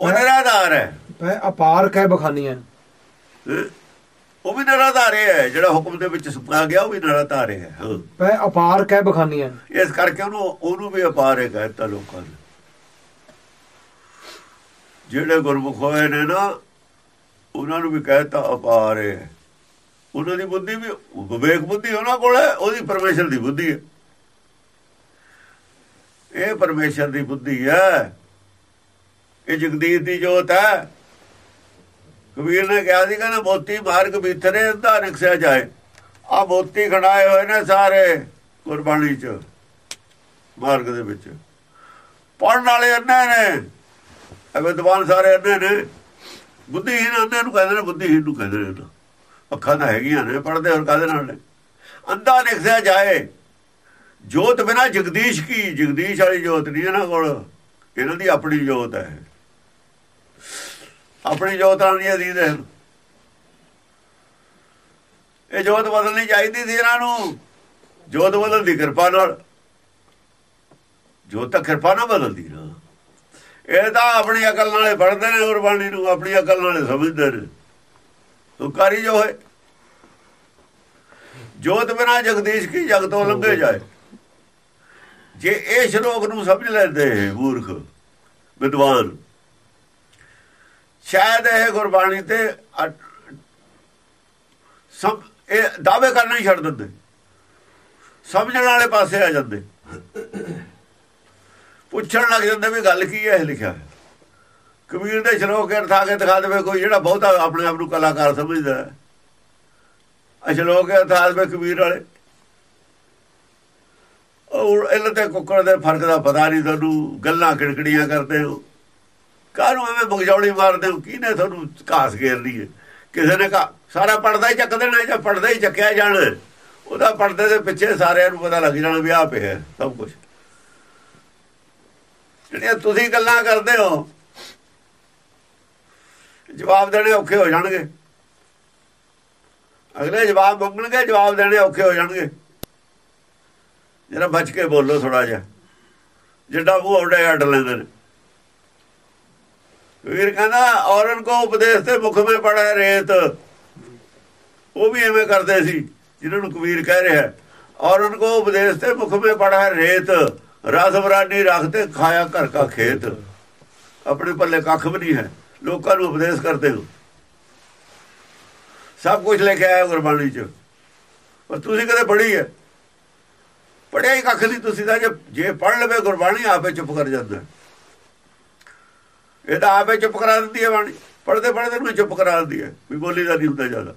ਉਹ ਨਿਰਾਧਾਰ ਹੈ। ਪੈ ਅਪਾਰ ਕਹਿ ਬਖਾਨੀਆਂ। ਹੈਂ? ਉਹ ਵੀ ਨਿਰਾਧਾਰ ਹੈ ਜਿਹੜਾ ਹੁਕਮ ਦੇ ਵਿੱਚ ਸੁਪਾ ਗਿਆ ਉਹ ਵੀ ਨਿਰਾਧਾਰ ਹੈ ਹਾਂ। ਪੈ ਅਪਾਰ ਕਹਿ ਬਖਾਨੀਆਂ ਇਸ ਕਰਕੇ ਉਹਨੂੰ ਉਹਨੂੰ ਵੀ ਅਪਾਰ ਹੈ ਕਹਿਤਾ ਲੋਕਾਂ ਨੇ। ਜਿਹੜੇ ਗੁਰਮੁਖ ਹੋਏ ਨੇ ਨਾ ਉਹਨਾਂ ਨੂੰ ਵੀ ਕਹਿਤਾ ਅਪਾਰ ਹੈ। ਉਹਨਾਂ ਦੀ ਬੁੱਧੀ ਵੀ ਵਿਵੇਕ ਬੁੱਧੀ ਉਹਨਾਂ ਕੋਲ ਹੈ ਉਹਦੀ ਪਰਮੇਸ਼ਰ ਦੀ ਬੁੱਧੀ ਹੈ। ਇਹ ਪਰਮੇਸ਼ਰ ਦੀ ਬੁੱਧੀ ਹੈ। ਇਹ ਜਗਦੀਸ਼ ਦੀ ਜੋਤ ਹੈ। ਕਬੀਰ ਨੇ ਕਿਹਾ ਸੀ ਕਹਿੰਦਾ ਮੋਤੀ ਮਾਰਗ ਵਿਥਰੇ ਅੰਧਾ ਨਿਕਸਿਆ ਜਾਏ। ਆ ਮੋਤੀ ਖੜਾਏ ਹੋਏ ਨੇ ਸਾਰੇ ਗੁਰਬਾਣੀ ਚ, ਮਾਰਗ ਦੇ ਵਿੱਚ। ਪੜਨ ਵਾਲੇ ਅੰਨੇ ਨੇ ਇਹ ਵਿਦਵਾਨ ਸਾਰੇ ਅੰਨੇ ਨੇ। ਬੁੱਧੀਹੀਨ ਅੰਨੇ ਨੂੰ ਕਹਿੰਦੇ ਨੇ ਬੁੱਧੀਹੀਨ ਨੂੰ ਕਹਿੰਦੇ ਨੇ ਅੱਖਾਂ ਤਾਂ ਹੈਗੀਆਂ ਨੇ ਪੜਦੇ ਹੋਰ ਕਾਹਦੇ ਨਾਲ ਨੇ? ਅੰਧਾ ਨਿਕਸਿਆ ਜਾਏ। ਜੋਤ ਬਿਨਾ ਜਗਦੀਸ਼ ਕੀ? ਜਗਦੀਸ਼ ਵਾਲੀ ਜੋਤ ਨਹੀਂ ਇਹਨਾਂ ਕੋਲ। ਇਹਨਾਂ ਦੀ ਆਪਣੀ ਜੋਤ ਹੈ। ਆਪਣੀ ਜੋਤ ਨਾਲ ਨਹੀਂ ਅਧੀਨ ਹੈ ਇਹ ਜੋਤ ਬਦਲਣੀ ਚਾਹੀਦੀ ਸੀ ਇਹਨਾਂ ਨੂੰ। ਜੋਤ ਬਦਲਣ ਦੀ ਕਿਰਪਾ ਨਾਲ। ਜੋਤ ਤਾਂ ਕਿਰਪਾ ਨਾਲ ਬਦਲਦੀ ਨਾ। ਇਹ ਤਾਂ ਆਪਣੀ ਅਕਲ ਨਾਲੇ ਪੜ੍ਹਦੇ ਨੇ ਗੁਰਬਾਣੀ ਨੂੰ ਆਪਣੀ ਅਕਲ ਨਾਲੇ ਸਮਝਦੇ ਨੇ। ਹੁਕਾਰੀ ਜੋ ਹੈ ਜੋਤ ਬਿਨਾ ਜਗਦੀਸ਼ ਕੀ ਜਗ ਤੋਂ ਲੰਘੇ ਜਾਏ? ਜੇ ਇਹ ਸ਼ਲੋਕ ਨੂੰ ਸਮਝ ਲੈਂਦੇ ਮੂਰਖ ਵਿਦਵਾਨ ਸ਼ਾਇਦ ਇਹ ਗੁਰਬਾਣੀ ਤੇ ਸਭ, ਇਹ ਦਾਅਵੇ ਕਰਨਾ ਹੀ ਛੱਡ ਦਿੰਦੇ। ਸਮਝਣ ਵਾਲੇ ਪਾਸੇ ਆ ਜਾਂਦੇ। ਪੁੱਛਣ ਲੱਗ ਜਾਂਦੇ ਵੀ ਗੱਲ ਕੀ ਹੈ ਇਹ ਲਿਖਿਆ ਹੈ ਕਬੀਰ ਦੇ ਸ਼ਲੋਕ ਅਰਥਾ ਕੇ ਦਿਖਾ ਦੇਵੇ ਕੋਈ ਜਿਹੜਾ ਬਹੁਤਾ ਆਪਣੇ ਆਪ ਨੂੰ ਕਲਾਕਾਰ ਸਮਝਦਾ ਹੈ। ਇਹ ਅਰਥਾ ਦੇਵੇ ਕਬੀਰ ਵਾਲੇ। ਉਹ ਇਹਨਾਂ ਤੇ ਕੁੱਕੜ ਦੇ ਫ਼ਰਕ ਦਾ ਪਤਾ ਨਹੀਂ ਤੁਹਾਨੂੰ ਗੱਲਾਂ ਕਿੜਕੜੀਆਂ ਕਰਦੇ ਹੋ। ਕਾਹਨੂੰ ਐਵੇਂ ਬਗਜੌਲੀ ਮਾਰਦੇ ਹੋ? ਕਿਹਨੇ ਤੁਹਾਨੂੰ ਘਾਸ ਘੇਰਦੀ ਹੈ? ਕਿਸੇ ਨੇ ਕਹਾ ਸਾਰਾ ਪੜਦਾ ਹੀ ਚੱਕ ਦੇਣਾ ਜਾਂ ਪੜਦਾ ਹੀ ਚੱਕਿਆ ਜਾਣਾ? ਉਹਦਾ ਪੜਦੇ ਦੇ ਪਿੱਛੇ ਸਾਰਿਆਂ ਨੂੰ ਪਤਾ ਲੱਗ ਜਾਣਾ ਵੀ ਆਹ ਪਿਆ ਸਭ ਕੁਝ ਜਿਹੜੀਆਂ ਤੁਸੀਂ ਗੱਲਾਂ ਕਰਦੇ ਹੋ, ਜਵਾਬ ਦੇਣੇ ਔਖੇ ਹੋ ਜਾਣਗੇ। ਅਗਲੇ ਜਵਾਬ ਮੰਗਣਗੇ, ਜਵਾਬ ਦੇਣੇ ਔਖੇ ਹੋ ਜਾਣਗੇ। ਜਰਾ ਬਚ ਕੇ ਬੋਲੋ ਥੋੜਾ ਜਿਹਾ। ਜਿੱਡਾ ਮੂੰਹ ਔਡੇ ਅੱਡ ਲੈਂਦੇ ਨੇ। ਵੀਰ ਕਹਿੰਦਾ, ਔਰਨ ਕੋ ਉਪਦੇਸ਼ ਤੇ ਮੁਖ ਮੇ ਪੜਾ ਰੇਤ। ਉਹ ਵੀ ਐਵੇਂ ਕਰਦੇ ਸੀ ਜਿਹਨਾਂ ਨੂੰ ਕਬੀਰ ਕਹਿ ਰਿਹਾ ਔਰਨ ਕੋ ਉਪਦੇਸ਼ ਤੇ ਮੁਖ ਮੇ ਪੜਾ ਰੇਤ। ਰਸ ਬਰਾਨੀ ਰੱਖਤੇ ਖਾਇਆ ਘਰ ਕਾ ਖੇਤ। ਆਪਣੇ ਪੱਲੇ ਕੱਖ ਵੀ ਨਹੀਂ ਹੈ। ਲੋਕਾਂ ਨੂੰ ਉਪਦੇਸ਼ ਕਰਦੇ ਹੋ। ਸਭ ਕੁਝ ਲੈ ਕੇ ਆਇਆ ਗੁਰਬਾਣੀ ਚ। ਪਰ ਤੁਸੀਂ ਕਦੇ ਪੜ੍ਹੀ ਹੈ? ਪੜਿਆ ਹੀ ਕੱਖ ਨਹੀਂ ਤੁਸੀਂ ਤਾਂ ਜੇ ਜੇ ਪੜ੍ਹ ਲਵੇ ਗੁਰਬਾਣੀ, ਆਪੇ ਚੁੱਪ ਕਰ ਜਾਂਦਾ ਇਹ ਤਾਂ ਆਪੇ ਚੁੱਪ ਕਰਾ ਦਿੰਦੀ ਹੈ ਬਾਣੀ। ਪੜਦੇ ਪੜਦੇ ਨੂੰ ਚੁੱਪ ਕਰਾ ਦਿੰਦੀ ਹੈ। ਵੀ ਬੋਲੀ ਦਾ ਨਹੀਂ ਹੁੰਦਾ ਜ਼ਿਆਦਾ।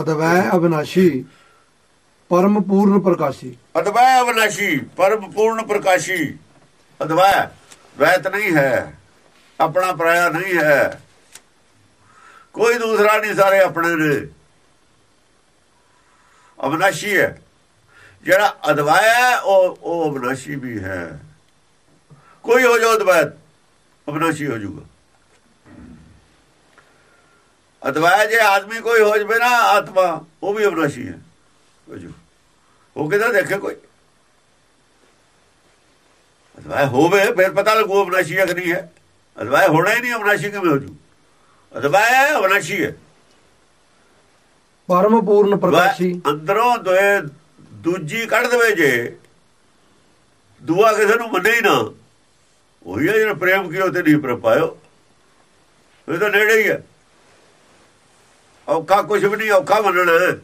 ਅਦਵੈ ਅਬਨਾਸ਼ੀ ਪਰਮ ਪੂਰਨ ਪ੍ਰਕਾਸ਼ੀ। ਅਦਵੈ ਅਵਨਾਸ਼ੀ ਪਰਮ ਪੂਰਨ ਪ੍ਰਕਾਸ਼ੀ। ਅਦਵੈ ਵੈਤ ਨਹੀਂ ਹੈ। ਆਪਣਾ ਪਰਾਇਆ ਨਹੀਂ ਹੈ। ਕੋਈ ਦੂਸਰਾ ਨਹੀਂ ਸਾਰੇ ਆਪਣੇ ਨੇ। ਅਵਨਾਸ਼ੀ ਹੈ। ਜਿਹੜਾ ਅਦਵੈ ਹੈ ਉਹ ਉਹ ਅਵਨਾਸ਼ੀ ਵੀ ਹੈ। ਕੋਈ ਹੋ ਜਾਓ ਅਦਵੈਤ ਅਵਨਾਸ਼ੀ ਹੋ ਜਾਊਗਾ। ਅਦਵੈ ਜੇ ਆਦਮੀ ਕੋਈ ਹੋ ਜਵੇ ਨਾ ਆਤਮਾ ਉਹ ਵੀ ਅਵਨਾਸ਼ੀ ਹੈ। ਉਹ ਕਿਦਾਂ ਦੇਖੇ ਕੋਈ? ਅਦਵਾਇ ਹੋਵੇ ਫਿਰ ਪਤਾ ਲੱਗੂ ਅਵਨਾਸ਼ੀ ਹੈ ਕਿ ਨਹੀਂ ਹੈ। ਅਦਵਾਇ ਹੋਣਾ ਹੀ ਨਹੀਂ ਅਵਨਾਸ਼ੀ ਕਿਵੇਂ ਹੋ ਜੂ ਅਦਵਾਇ ਅਵਨਾਸ਼ੀ ਹੈ। ਪਰਮ ਪੂਰਨ ਪ੍ਰਕਾਸ਼ੀ। ਅੰਦਰੋਂ ਦੋਏ ਦੂਜੀ ਕੱਢ ਦੇਵੇ ਜੇ ਦੁਆ ਕਿਸੇ ਨੂੰ ਮੰਨੇ ਹੀ ਨਾ। ਉਹੀ ਹੈ ਜਿਹੜਾ ਪ੍ਰੇਮ ਕੀਓ ਤੇ ਨਹੀਂ ਪ੍ਰਪਾਇਓ ਇਹ ਤਾਂ ਨੇੜੇ ਹੀ ਹੈ ਔਖਾ ਕੁਝ ਵੀ ਨਹੀਂ ਔਖਾ ਮੰਨਣਾ।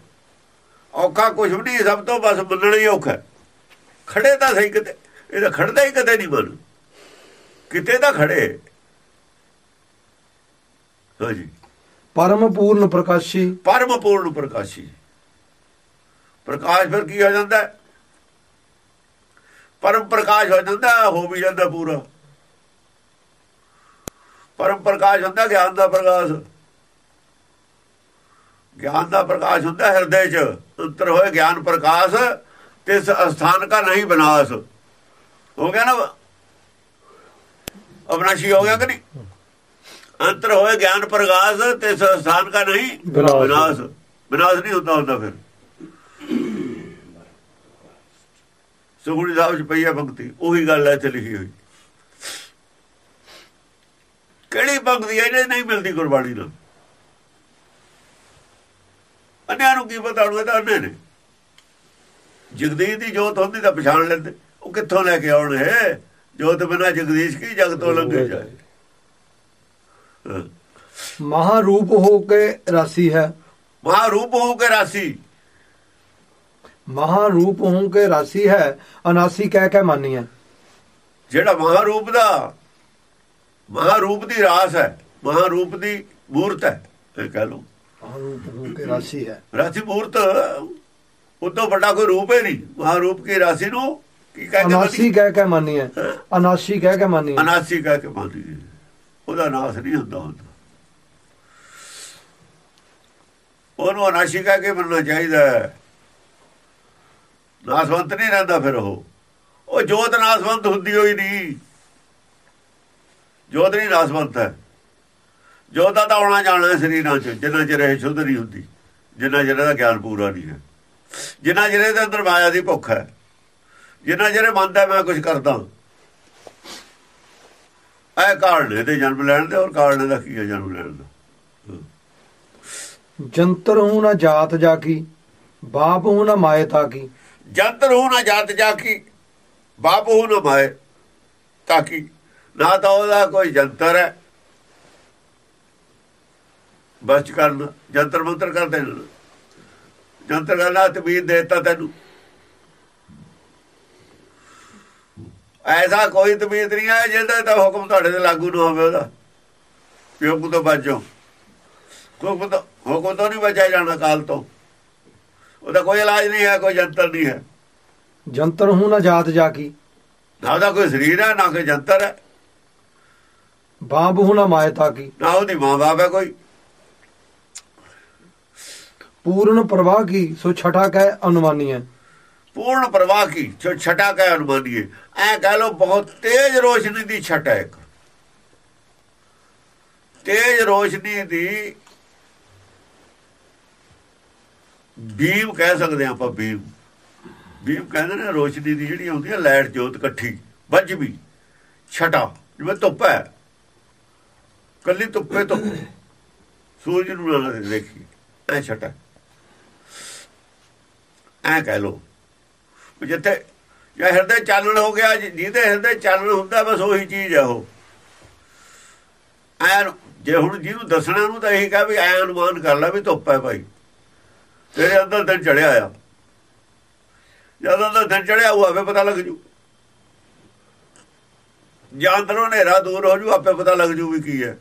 ਔਖਾ ਕੁਝ ਵੀ ਨਹੀਂ ਸਭ ਤੋਂ ਬਸ ਮੰਨਣਾ ਹੀ ਔਖਾ। ਖੜੇ ਤਾਂ ਸਹੀ ਕਿਤੇ ਇਹ ਤਾਂ ਖੜਦਾ ਹੀ ਕਦੇ ਨਹੀਂ ਮਨ। ਕਿਤੇ ਤਾਂ ਖੜੇ। ਹਾਂਜੀ ਪਰਮ ਪੂਰਨ ਪ੍ਰਕਾਸ਼ੀ। ਪਰਮ ਪੂਰਨ ਪ੍ਰਕਾਸ਼ੀ। ਪ੍ਰਕਾਸ਼ ਫਿਰ ਕੀ ਹੋ ਜਾਂਦਾ? ਪਰਮ ਪ੍ਰਕਾਸ਼ ਹੋ ਜਾਂਦਾ ਹੋ ਵੀ ਜਾਂਦਾ ਪੂਰਾ। ਪਰਮ ਪ੍ਰਕਾਸ਼ ਹੁੰਦਾ ਗਿਆਨ ਦਾ ਪ੍ਰਕਾਸ਼। ਗਿਆਨ ਦਾ ਪ੍ਰਕਾਸ਼ ਹੁੰਦਾ ਹਿਰਦੇ 'ਚ। ਅੰਤਰ ਹੋਏ ਗਿਆਨ ਪ੍ਰਕਾਸ਼ ਤੇ ਇਸ ਅਸਥਾਨ ਕਾ ਨਹੀਂ ਬਨਾਸ। ਹੋ ਗਿਆ ਨਾ? ਅਬਨਾਸ਼ੀ ਹੋ ਗਿਆ ਕਿ ਨਹੀਂ? ਅੰਤਰ ਹੋਏ ਗਿਆਨ ਪ੍ਰਕਾਸ਼ ਤੇ ਇਸ ਅਸਥਾਨ ਕਾ ਨਹੀਂ। ਵਿਨਾਸ਼ ਵਿਨਾਸ਼ ਨਹੀਂ ਹੁੰਦਾ ਹੁੰਦਾ ਫਿਰ। ਸੁਖੜੀ ਸਾਹਿਬ ਚ ਪਈ ਹੈ ਭਗਤੀ ਉਹੀ ਗੱਲ ਹੈ ਇੱਥੇ ਲਿਖੀ ਹੋਈ। ਕਿਹੜੀ ਬੰਗਦੀ ਇਹਨੇ ਨਹੀਂ ਮਿਲਦੀ ਗੁਰਬਾਣੀ ਨਾਲ। ਅੰਨਿਆਂ ਨੂੰ ਕੀ ਪਤਾ ਉਹਨੂੰ ਤਾਂ ਅੰਨੇ ਨੇ। ਜਗਦੀਸ਼ ਦੀ ਜੋਤ ਹੁੰਦੀ ਤਾਂ ਪਛਾਣ ਲੈਂਦੇ। ਉਹ ਕਿੱਥੋਂ ਲੈ ਕੇ ਆਉਣ ਹੈ ਜੋਤ ਬਿਨਾ ਜਗਦੀਸ਼ ਕੀ ਜਗ ਤੋਂ ਲੰਘੇ ਜਾਏ? ਹਾਂ। ਮਹਾਰੂਪ ਹੋ ਕੇ ਰਾਸੀ ਹੈ। ਮਹਾਰੂਪ ਹੋ ਕੇ ਰਾਸੀ। ਮਹਾਰੂਪ ਹੋ ਕੇ ਰਾਸੀ ਹੈ। ਅਨਾਸੀ ਕਹਿ ਕੇ ਮਾਨੀਐ ਜਿਹੜਾ ਮਹਾਰੂਪ ਦਾ ਮਹਾਰੂਪ ਦੀ ਰਾਸ ਹੈ ਮਹਾਰੂਪ ਦੀ ਮੂਰਤ ਹੈ ਇਹ ਕਹ ਲਓ। ਹੋ ਕੇ ਰਾਸੀ ਹੈ। ਰਾਸੀ ਮੂਰਤ ਉਦੋਂ ਵੱਡਾ ਕੋਈ ਰੂਪ ਹੈ ਨਹੀਂ। ਮਹਾਰੂਪ ਕੀ ਰਾਸੀ ਨੂੰ ਕੀ ਕਹਿੰਦੇ ਅਨਾਸੀ ਕਹਿ ਕੇ ਮਾਨੀਐ ਅਨਾਸੀ ਕਹਿ ਕੇ ਮਾਨੀਐ ਅਨਾਸੀ ਕਹਿ ਕੇ ਮੰਨਦੀ ਹੈ। ਉਹਦਾ ਨਾਸ ਨਹੀਂ ਹੁੰਦਾ ਹੁੰਦਾ ਉਹਨੂੰ ਅਨਾਸੀ ਕਹਿ ਕੇ ਮੰਨਣਾ ਚਾਹੀਦਾ ਹੈ। ਨਾਸਵੰਤ ਨਹੀਂ ਰਹਿੰਦਾ ਫਿਰ ਉਹ। ਉਹ ਜੋਤ ਨਾਸਵੰਤ ਹੁੰਦੀ ਹੋਈ ਨਹੀਂ। ਜੋਤ ਨਹੀਂ ਨਾਸਵੰਤ ਹੈ ਜੋਤ ਦਾ ਤਾਂ ਆਉਣਾ ਜਾਣਾ ਸਰੀਰਾਂ 'ਚ ਜਿੰਨਾ ਚਿਰ ਇਹ ਸ਼ੁੱਧ ਨਹੀਂ ਹੁੰਦੀ ਜਿੰਨਾ ਚਿਰ ਇਹਦਾ ਗਿਆਨ ਪੂਰਾ ਨਹੀਂ ਹੈ ਜਿੰਨਾ ਚਿਰ ਇਹਦੇ ਅੰਦਰ ਮਾਇਆ ਦੀ ਭੁੱਖ ਹੈ ਜਿੰਨਾ ਚਿਰ ਇਹ ਮੰਨਦਾ ਮੈਂ ਕੁਝ ਕਰਦਾ। ਐ ਕਾਰਨ ਇਹਦੇ ਜਨਮ ਲੈਣ ਦੇ ਔਰ ਕਾਰਨ ਦਾ ਕੀ ਹੈ ਜਨਮ ਲੈਣ ਦਾ? ਜੰਤਰ ਹੂੰ ਨਾ ਜਾਤ ਜਾ ਕੀ ਬਾਪ ਹੂੰ ਨਾ ਮਾਏ ਤਾ ਕੀ ਜੰਤਰ ਹੋ ਨਾ ਜਾਤ ਜਾ ਕੀ ਬਾਪ ਹੋ ਨਾ ਮਾਏ ਤਾਂ ਕਿ ਨਾ ਤਾਂ ਉਹਦਾ ਕੋਈ ਜੰਤਰ ਹੈ। ਬਚ ਕਰਨ ਜੰਤਰ ਮੰਤਰ ਕਰਦੇ ਨੇ ਜੰਤਰ ਕਰਨਾ ਤਬੀਰ ਦੇਤਾ ਤੈਨੂੰ। ਐਸਾ ਕੋਈ ਤਬੀਰ ਨਹੀਂ ਹੈ ਜਿਹਦਾ ਤਾਂ ਹੁਕਮ ਤੁਹਾਡੇ ਤੇ ਲਾਗੂ ਨਾ ਹੋਵੇ ਉਹਦਾ। ਕਿ ਹੁਕਮ ਤੋਂ ਬਚੋ ਹੁਕਮ ਤੋਂ ਹੁਕਮ ਤੋਂ ਨਹੀਂ ਬਚਿਆ ਜਾਣਾ ਕਾਲ ਤੋਂ। ਉਹਦਾ ਕੋਈ ਇਲਾਜ ਨਹੀਂ ਹੈ ਕੋਈ ਜੰਤਰ ਨਹੀਂ ਹੈ। ਜੰਤਰ ਹੂੰ ਨਾ ਜਾਤ ਜਾ ਕੀ? ਨਾ ਉਹਦਾ ਕੋਈ ਸਰੀਰ ਹੈ ਨਾ ਕੋਈ ਜੰਤਰ ਹੈ। ਬਾਪ ਹੂੰ ਨਾ ਮਾਏ ਤਾ ਕੀ ਨਾ ਉਹਦੀ ਮਾਂ ਬਾਪ ਹੈ ਕੋਈ। ਪੂਰਨ ਪ੍ਰਵਾਹ ਕੀ ਸੋ ਛਟਾ ਕਹਿ ਅਨੁਮਾਨੀਐ। ਪੂਰਨ ਪ੍ਰਵਾਹ ਕੀ ਜੋ ਛਟਾ ਕਹਿ ਅਨੁਮਾਨੀਏ ਐ ਕਹ ਲੋ ਬਹੁਤ ਤੇਜ਼ ਰੋਸ਼ਨੀ ਦੀ ਛਟ ਹੈ ਇੱਕ। ਤੇਜ਼ ਰੋਸ਼ਨੀ ਦੀ ਬੀਮ ਕਹਿ ਸਕਦੇ ਹਾਂ ਆਪਾਂ ਬੀਮ। ਬੀਮ ਕਹਿੰਦੇ ਨੇ ਰੋਸ਼ਨੀ ਦੀ ਜਿਹੜੀ ਹੁੰਦੀ ਹੈ ਲਾਈਟ ਜੋਤ ਇਕੱਠੀ ਵੱਜ ਵੀ ਛਟਾ। ਜਿਵੇਂ ਧੁੱਪ ਹੈ। ਕੱਲੀ ਧੁੱਪੇ ਧੁੱਪ ਸੂਰਜ ਨੂੰ ਨਾ ਦੇਖੀ, ਐ ਛਟਾ ਐ। ਕਹਿ ਲੋ ਜਿੱਥੇ ਜਾਂ ਹਿਰਦੇ ਚਾਨਣ ਹੋ ਗਿਆ ਜਿਹਦੇ ਹਿਰਦੇ ਚਾਨਣ ਹੁੰਦਾ, ਬਸ ਉਹੀ ਚੀਜ਼ ਹੈ ਉਹ। ਐਨ, ਜੇ ਹੁਣ ਜਿਹਨੂੰ ਦੱਸਣਾ ਨੂੰ ਤਾਂ ਇਹੀ ਕਹਾਂ ਵੀ ਐ ਅਨੁਮਾਨ ਕਰ ਲੈ ਵੀ ਧੁੱਪ ਹੈ ਭਾਈ। ਤੇਰੇ ਅੰਦਰ ਦਿਨ ਚੜਿਆ ਆ। ਜਦੋਂ ਅੰਦਰ ਦਿਨ ਚੜਿਆ, ਉਹ ਆਪੇ ਪਤਾ ਲੱਗ ਜੂ। ਜਾਂ ਅੰਦਰੋਂ ਹਨੇਰਾ ਦੂਰ ਹੋ ਜੂ, ਆਪੇ ਪਤਾ ਲੱਗ ਜੂ ਵੀ ਕੀ ਹੈ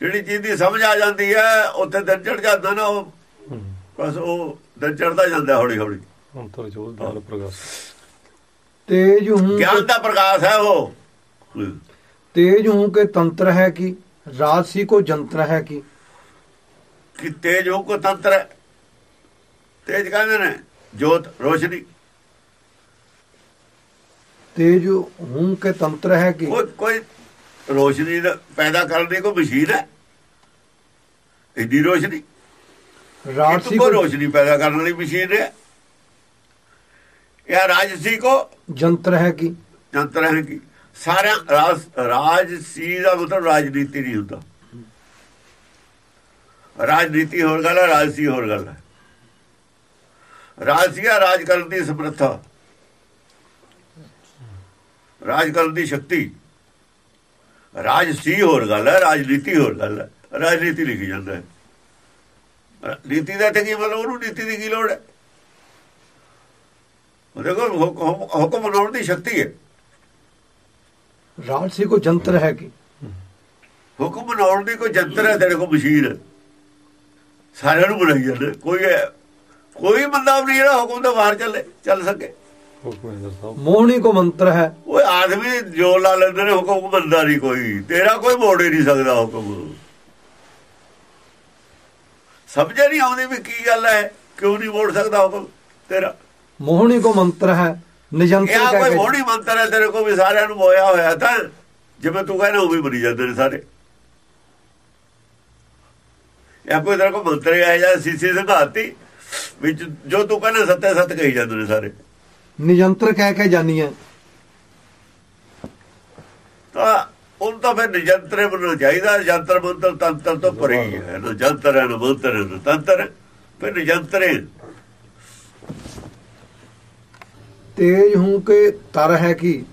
ਜਿਹੜੀ ਚੀਜ਼ ਦੀ ਸਮਝ ਆ ਜਾਂਦੀ ਹੈ ਉੱਥੇ ਦਿਨ ਚੜ ਜਾਂਦਾ ਨਾ ਉਹ। ਬਸ ਉਹ ਦਿਨ ਚੜਦਾ ਜਾਂਦਾ ਹੌਲੀ ਹੌਲੀ ਅੰਤਰ ਜੋਤ ਤੇਜ ਹੂੰ ਗਿਆਨ ਦਾ ਪ੍ਰਕਾਸ਼ ਹੈ ਉਹ। ਤੇਜ ਹੂੰ ਕੇ ਤੰਤਰ ਹੈ ਕੀ? ਰਾਜਸੀ ਕੋ ਜੰਤਰ ਹੈ ਕੀ? ਕਿ ਤੇਜ ਹੋ ਕੋ ਤੰਤਰ ਹੈ। ਤੇਜ ਕਹਿੰਦੇ ਨੇ ਜੋਤ ਰੋਸ਼ਨੀ। ਤੇਜ ਹੂੰ ਕੇ ਤੰਤਰ ਹੈ ਕੀ? ਕੋਈ ਕੋਈ ਰੋਸ਼ਨੀ ਦਾ ਪੈਦਾ ਕਰਨ ਦੀ ਕੋਈ ਮਸ਼ੀਨ ਹੈ? ਇੰਨੀ ਰੋਸ਼ਨੀ? ਰਾਜਸੀ ਕੋ ਰੋਸ਼ਨੀ ਪੈਦਾ ਕਰਨ ਵਾਲੀ ਮਸ਼ੀਨ ਹੈ। ਇਹ ਰਾਜਸੀ ਕੋ? ਜੰਤਰ ਹੈ ਕੀ? ਜੰਤਰ ਹੈ ਕਿ? ਸਾਰਿਆਂ ਰਾਜ ਰਾਜਸੀ ਦਾ ਮਤਲਬ ਰਾਜਨੀਤੀ ਨਹੀਂ ਹੁੰਦਾ। ਰਾਜਨੀਤੀ ਹੋਰ ਗੱਲ ਹੈ ਰਾਜਸੀ ਹੋਰ ਗੱਲ ਹੈ। ਰਾਜਸੀਆ ਰਾਜ ਕਰਨ ਦੀ ਸਮਰੱਥਾ। ਰਾਜ ਕਰਨ ਦੀ ਸ਼ਕਤੀ। ਰਾਜਸੀ ਹੋਰ ਗੱਲ ਹੈ ਰਾਜਨੀਤੀ ਹੋਰ ਗੱਲ ਹੈ। ਰਾਜਨੀਤੀ ਲਿਖੀ ਜਾਂਦਾ ਹੈ। ਨੀਤੀ ਦਾ ਤੇ ਕੀ ਮਤਲਬ? ਉਹਨੂੰ ਨੀਤੀ ਦੀ ਕੀ ਲੋੜ ਹੈ? ਉਹਦੇ ਕੋਲ ਹੁਕਮ ਬਣਾਉਣ ਦੀ ਸ਼ਕਤੀ ਹੈ। ਰਾਜਸੀ ਕੋ ਜੰਤਰ ਹੈ ਕੀ? ਹੁਕਮ ਬਣਾਉਣ ਦੀ ਕੋਈ ਜੰਤਰ ਹੈ ਤੇਰੇ ਕੋਲ ਮਸ਼ੀਨ ਸਾਰਿਆਂ ਨੂੰ ਬਣਾਈ ਜਾਂਦੇ। ਕੋਈ ਕੋਈ ਬੰਦਾ ਵੀ ਨਹੀਂ ਜਿਹੜਾ ਹੁਕਮ ਤੋਂ ਬਾਹਰ ਚੱਲੇ ਚੱਲ ਸਕੇ। ਮੋਹਣੀ ਕੋ ਮੰਤਰ ਹੈ। ਉਹ ਆਦਮੀ ਜੋ ਲਾ ਲੈਂਦੇ ਨੇ ਹੁਕਮ ਬੰਦਾ ਨਹੀਂ ਕੋਈ। ਤੇਰਾ ਕੋਈ ਮੋੜ ਹੀ ਨਹੀਂ ਸਕਦਾ ਹੁਕਮ। ਸਮਝ ਨਹੀਂ ਆਉਂਦੀ ਵੀ ਕੀ ਗੱਲ ਹੈ ਕਿਉਂ ਨਹੀਂ ਮੋੜ ਸਕਦਾ ਹੁਕਮ ਤੇਰਾ। ਮੋਹਣੀ ਕੋ ਮੰਤਰ ਹੈ ਨਿਜੰਤਰ ਇਹ ਕਹਿ ਕੋਈ ਕੇ। ਮੋੜੀ ਮੰਤਰ ਹੈ ਤੇਰੇ ਕੋਲ ਵੀ ਸਾਰਿਆਂ ਨੂੰ ਮੋਇਆ ਹੋਇਆ ਤਾਂ ਜਿਵੇਂ ਤੂੰ ਕਹਿੰਦਾ ਉਹ ਵੀ ਬਣੀ ਜਾਂਦੇ ਨੇ ਸਾਰੇ। ਇਹ ਕੋਈ ਤੇਰੇ ਕੋਲ ਮੰਤਰ ਹੈ ਜਾਂ ਸੀਸੀ ਸੰਘਾਤੀ ਵਿੱਚ ਜੋ ਤੂੰ ਕਹਿੰਦਾ ਸੱਤੇ ਸੱਤ ਕਹੀ ਜਾਂਦੇ ਨੇ ਸਾਰੇ। ਨਿਯੰਤਰ ਕਹਿ ਕੇ ਜਾਨੀ ਹੈ ਤਾਂ ਉਹ ਤਾਂ ਫਿਰ ਨਿਯੰਤਰ ਬਣ ਜਾਈਦਾ ਯੰਤਰ ਮੰਤਰ ਤੰਤਰ ਤੋਂ ਪਰੇ ਹੈ। ਨਾ ਯੰਤਰ ਹੈ ਨਾ ਮੰਤਰ ਹੈ ਨਾ ਤੰਤਰ ਫਿਰ ਨਿਯੰਤਰੇ ਤੇਜ ਹੂੰ ਕੇ ਤਰ ਹੈ ਕੀ?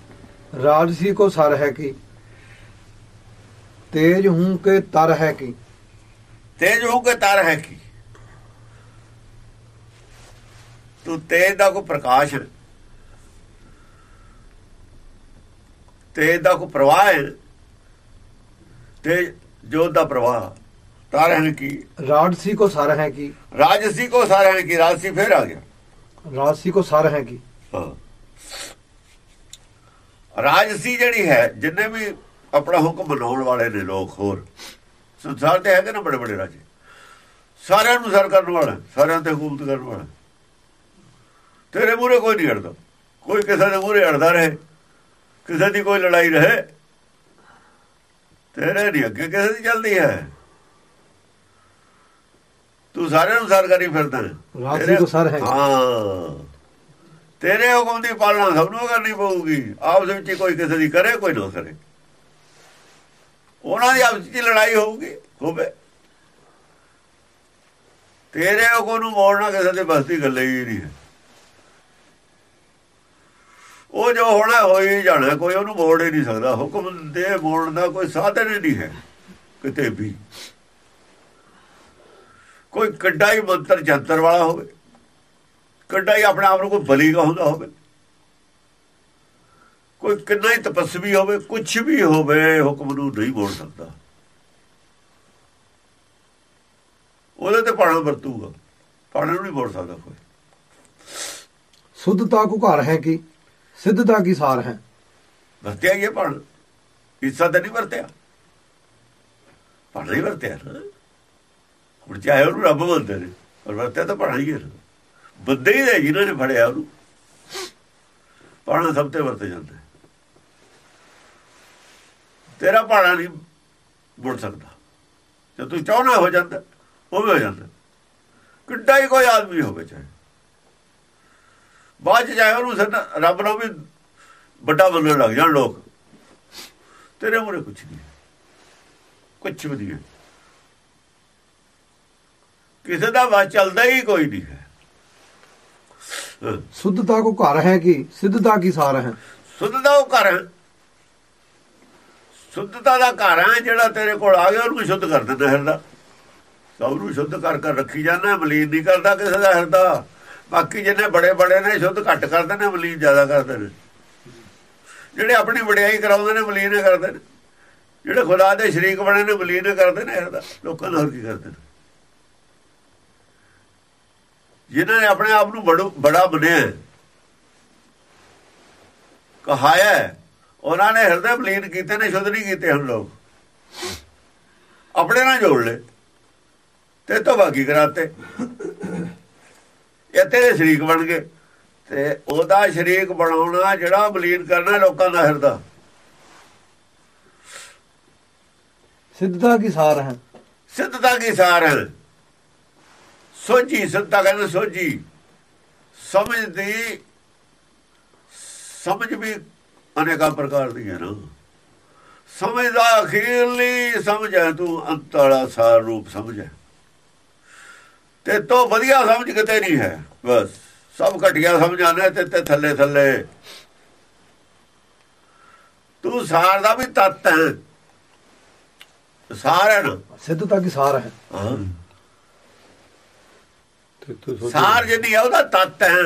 ਰਾਜਸੀ ਕੋ ਸਰ ਹੈ ਕੀ? ਤੇਜ ਹੂੰ ਕੇ ਤਰ ਹੈ ਕੀ? ਤੇਜ ਹੂੰ ਕੇ ਤਰ ਹੈ ਕੀ? ਤੂੰ ਤੇਜ ਦਾ ਕੋ ਪ੍ਰਕਾਸ਼ ਤੇ ਦਾ ਕੋ ਪ੍ਰਵਾਹ ਹੈ? ਤੇ ਜੋਤ ਦਾ ਪ੍ਰਵਾਹ ਤਾਰਨ ਕੀ? ਰਾਜਸੀ ਕੋ ਸਾਰ ਹੈ ਕੀ? ਰਾਜਸੀ ਕੋ ਸਾਰ ਹੈ ਕੀ? ਰਾਜਸੀ ਫੇਰ ਆ ਗਿਆ। ਰਾਜਸੀ ਕੋ ਸਾਰ ਹੈ ਕੀ? ਰਾਜਸੀ ਜਿਹੜੀ ਹੈ ਜਿੰਨੇ ਵੀ ਆਪਣਾ ਹੁਕਮ ਬਣਾਉਣ ਵਾਲੇ ਨੇ ਲੋਕ ਹੋਰ ਸੰਸਾਰ ਤੇ ਹੈਗੇ ਨਾ ਬੜੇ ਬੜੇ ਰਾਜੇ। ਸਾਰਿਆਂ ਨੂੰ ਸਰ ਕਰਨ ਵਾਲਾ ਸਾਰਿਆਂ ਤੇ ਹਕੂਮਤ ਕਰਨ ਵਾਲਾ। ਤੇਰੇ ਮੂਰੇ ਕੋਈ ਨਹੀਂ ਅੜਦਾ। ਕੋਈ ਕਿਸੇ ਦੇ ਮੂਰੇ ਅੜਦਾ ਰਹੇ। ਕਿਸੇ ਦੀ ਕੋਈ ਲੜਾਈ ਰਹੇ ਤੇਰੇ ਨਹੀਂ ਅੱਗੇ ਕਿਸੇ ਦੀ ਚੱਲਦੀ ਹੈ। ਤੂੰ ਸਾਰਿਆਂ ਨੂੰ ਸਰ ਕਰੀ ਫਿਰਦਾ। ਤੇਰੇ- ਕੋ ਸਰ ਹੈ। ਹਾਂ। ਤੇਰੇ ਹੁਕਮ ਦੀ ਪਾਲਣਾ ਸਭ ਨੂੰ ਕਰਨੀ ਪਊਗੀ। ਆਪਸ ਵਿੱਚ ਕੋਈ ਕਿਸੇ ਦੀ ਕਰੇ ਕੋਈ ਨਾ ਕਰੇ। ਉਹਨਾਂ ਦੀ ਆਪਸ ਵਿੱਚ ਲੜਾਈ ਹੋਊਗੀ ਹੋਵੇ ਤੇਰੇ ਹੁਕਮ ਨੂੰ ਮੋੜਨਾ ਕਿਸੇ ਦੇ ਬਸ ਦੀ ਗੱਲ ਹੀ ਨਹੀਂ ਹੈ। ਉਹ ਜੋ ਹੋਣਾ ਹੋਈ ਜਾਣਾ, ਕੋਈ ਉਹਨੂੰ ਮੋੜ ਹੀ ਨਹੀਂ ਸਕਦਾ। ਹੁਕਮ ਦੇ ਮੋੜ ਦਾ ਕੋਈ ਸਾਧਨ ਹੀ ਨਹੀਂ ਹੈ, ਕਿਤੇ ਵੀ। ਕੋਈ ਕੱਡਾ ਹੀ ਮੰਤਰ ਜੰਤਰ ਵਾਲਾ ਹੋਵੇ ਕੱਡਾ ਹੀ ਆਪਣੇ ਆਪ ਨੂੰ ਕੋਈ ਬਲੀ ਹੁੰਦਾ ਹੋਵੇ, ਕੋਈ ਕਿੰਨਾ ਹੀ ਤਪਸਵੀ ਹੋਵੇ ਕੁਝ ਵੀ ਹੋਵੇ, ਹੁਕਮ ਨੂੰ ਨਹੀਂ ਮੋੜ ਸਕਦਾ। ਉਹਦੇ ਤੇ ਪਾਣਾ ਵਰਤੂਗਾ, ਪਾਣਾ ਨੂੰ ਨਹੀਂ ਮੋੜ ਸਕਦਾ ਕੋਈ। ਸੁੱਧਤਾ ਕੋ ਘਰ ਹੈ ਕਿ? ਸਿੱਧਤਾ ਕੀ ਸਾਰ ਹੈ? ਵਰਤਿਆ ਇਹ ਪੜ ਇਸਾ ਤਾਂ ਨਹੀਂ ਵਰਤਿਆ। ਪੜ ਨਹੀਂ ਵਰਤਿਆ ਹੁਣ ਚਾਹੇ ਉਹਨੂੰ ਰੱਬ ਬੋਲਦੇ ਨੇ, ਪਰ ਵਰਤਿਆ ਤਾਂ ਪੜ ਹੀ ਹੈ ਬੰਦੇ ਹੀ ਨੇ ਜਿਹਨਾਂ ਨੇ ਫੜਿਆ ਉਹਨੂੰ। ਪਾਣਾ ਸਭ ਤੇ ਵਰਤੇ ਜਾਂਦਾ ਤੇਰਾ ਪਾਣਾ ਨਹੀਂ ਬੁੜ ਸਕਦਾ। ਜੇ ਤੂੰ ਚਾਹਣਾ ਹੋ ਜਾਂਦਾ, ਉਹ ਵੀ ਹੋ ਜਾਂਦਾ। ਕਿੱਡਾ ਹੀ ਕੋਈ ਆਦਮੀ ਹੋਵੇ ਚਾਹੇ। ਬਾਅਦ ਚ ਜਾਏ ਉਹਨੂੰ ਸਨ ਰੱਬ ਨੂੰ ਵੀ ਵੱਡਾ ਬੋਲਣ ਲੱਗ ਜਾਣ ਲੋਕ। ਤੇਰੇ ਮੂਰੇ ਕੁਝ ਨਹੀਂ ਕੁਝ ਵੀ ਨਹੀਂ ਕਿਸੇ ਦਾ ਵਾ ਚੱਲਦਾ ਹੀ ਕੋਈ ਨਹੀਂ ਹੈ। ਸੁੱਧਤਾ ਕੋ ਘਰ ਹੈ ਕਿ? ਸਿੱਧਤਾ ਕੀ ਸਾਰ ਹੈ? ਸੁੱਧਤਾ ਉਹ ਘਰ ਹੈ। ਸੁੱਧਤਾ ਦਾ ਘਰ ਹੈ ਜਿਹੜਾ ਤੇਰੇ ਕੋਲ ਆ ਗਿਆ ਉਹਨੂੰ ਸ਼ੁੱਧ ਕਰ ਦਿੰਦਾ ਹਿਰਦਾ ਸਭ ਨੂੰ ਸ਼ੁੱਧ ਕਰ ਕਰ ਰੱਖੀ ਜਾਂਦਾ ਮਲੀਨ ਨਹੀਂ ਕਰਦਾ ਕਿਸੇ ਦਾ ਹਿਰਦਾ। ਬਾਕੀ ਜਿੰਨੇ ਬੜੇ ਬੜੇ ਨੇ, ਸ਼ੁੱਧ ਘੱਟ ਕਰਦੇ ਨੇ, ਮਲੀਨ ਜ਼ਿਆਦਾ ਕਰਦੇ ਨੇ। ਜਿਹੜੇ ਆਪਣੀ ਵਡਿਆਈ ਕਰਾਉਂਦੇ ਨੇ, ਮਲੀਨ ਕਰਦੇ ਨੇ। ਜਿਹੜੇ ਖੁਦਾ ਦੇ ਸ਼ਰੀਕ ਬਣੇ ਨੇ, ਮਲੀਨ ਕਰਦੇ ਨੇ ਹਿਰਦਾ ਲੋਕਾਂ ਨੂੰ ਹੋਰ ਕੀ ਕਰਦੇ ਨੇ? ਜਿਨ੍ਹਾਂ ਨੇ ਆਪਣੇ ਆਪ ਨੂੰ ਬੜੋ- ਬੜਾ ਬਣਿਆ ਕਹਾਇਆ ਉਹਨਾਂ ਨੇ ਹਿਰਦੇ ਮਲੀਨ ਕੀਤੇ ਨੇ, ਸ਼ੁੱਧ ਨਹੀਂ ਕੀਤੇ ਹਨ ਲੋਕ। ਆਪਣੇ ਨਾਲ ਜੋੜ ਲੈ ਤੇ ਤੋਂ ਬਾਕੀ ਕਰਾਤੇ। ਇਹ ਤੇਰੇ ਸ਼ਰੀਕ ਬਣ ਗਏ। ਤੇ ਉਹਦਾ ਸ਼ਰੀਕ ਬਣਾਉਣਾ ਜਿਹੜਾ ਬਲੀਨ ਕਰਨਾ ਲੋਕਾਂ ਦਾ ਹਿਰਦਾ। ਸਿੱਧਤਾ ਕੀ ਸਾਰ ਹੈ? ਸਿੱਧਤਾ ਕੀ ਸਾਰ ਹੈ? ਸੋਝੀ ਸਿੱਧਤਾ ਕਹਿੰਦੇ ਸੋਝੀ। ਸਮਝਦੀ ਸਮਝ ਵੀ ਅਨੇਕਾਂ ਪ੍ਰਕਾਰ ਦੀ ਹੈ ਨਾ। ਸਮਝਦਾ ਅਖੀਰਲੀ ਸਮਝ ਹੈ ਤੂੰ ਅੰਤਲਾ ਸਾਰ ਰੂਪ ਸਮਝ ਹੈ। ਤੇ ਤੋਂ ਵਧੀਆ ਸਮਝ ਕਿਤੇ ਨਹੀਂ ਹੈ। ਬਸ ਸਭ ਘਟਿਆ ਸਮਝਾਣਾ ਤੇ ਤੇ ਥੱਲੇ ਥੱਲੇ। ਤੂੰ ਸਾਰ ਦਾ ਵੀ ਤੱਤ ਹੈ। ਸਾਰ ਹੈ ਸਿੱਧ ਤਾਂ ਕੀ ਸਾਰ ਹੈ। ਸਾਰ ਜਿੰਨੀ ਹੈ ਉਹਦਾ ਤਤ ਹੈ।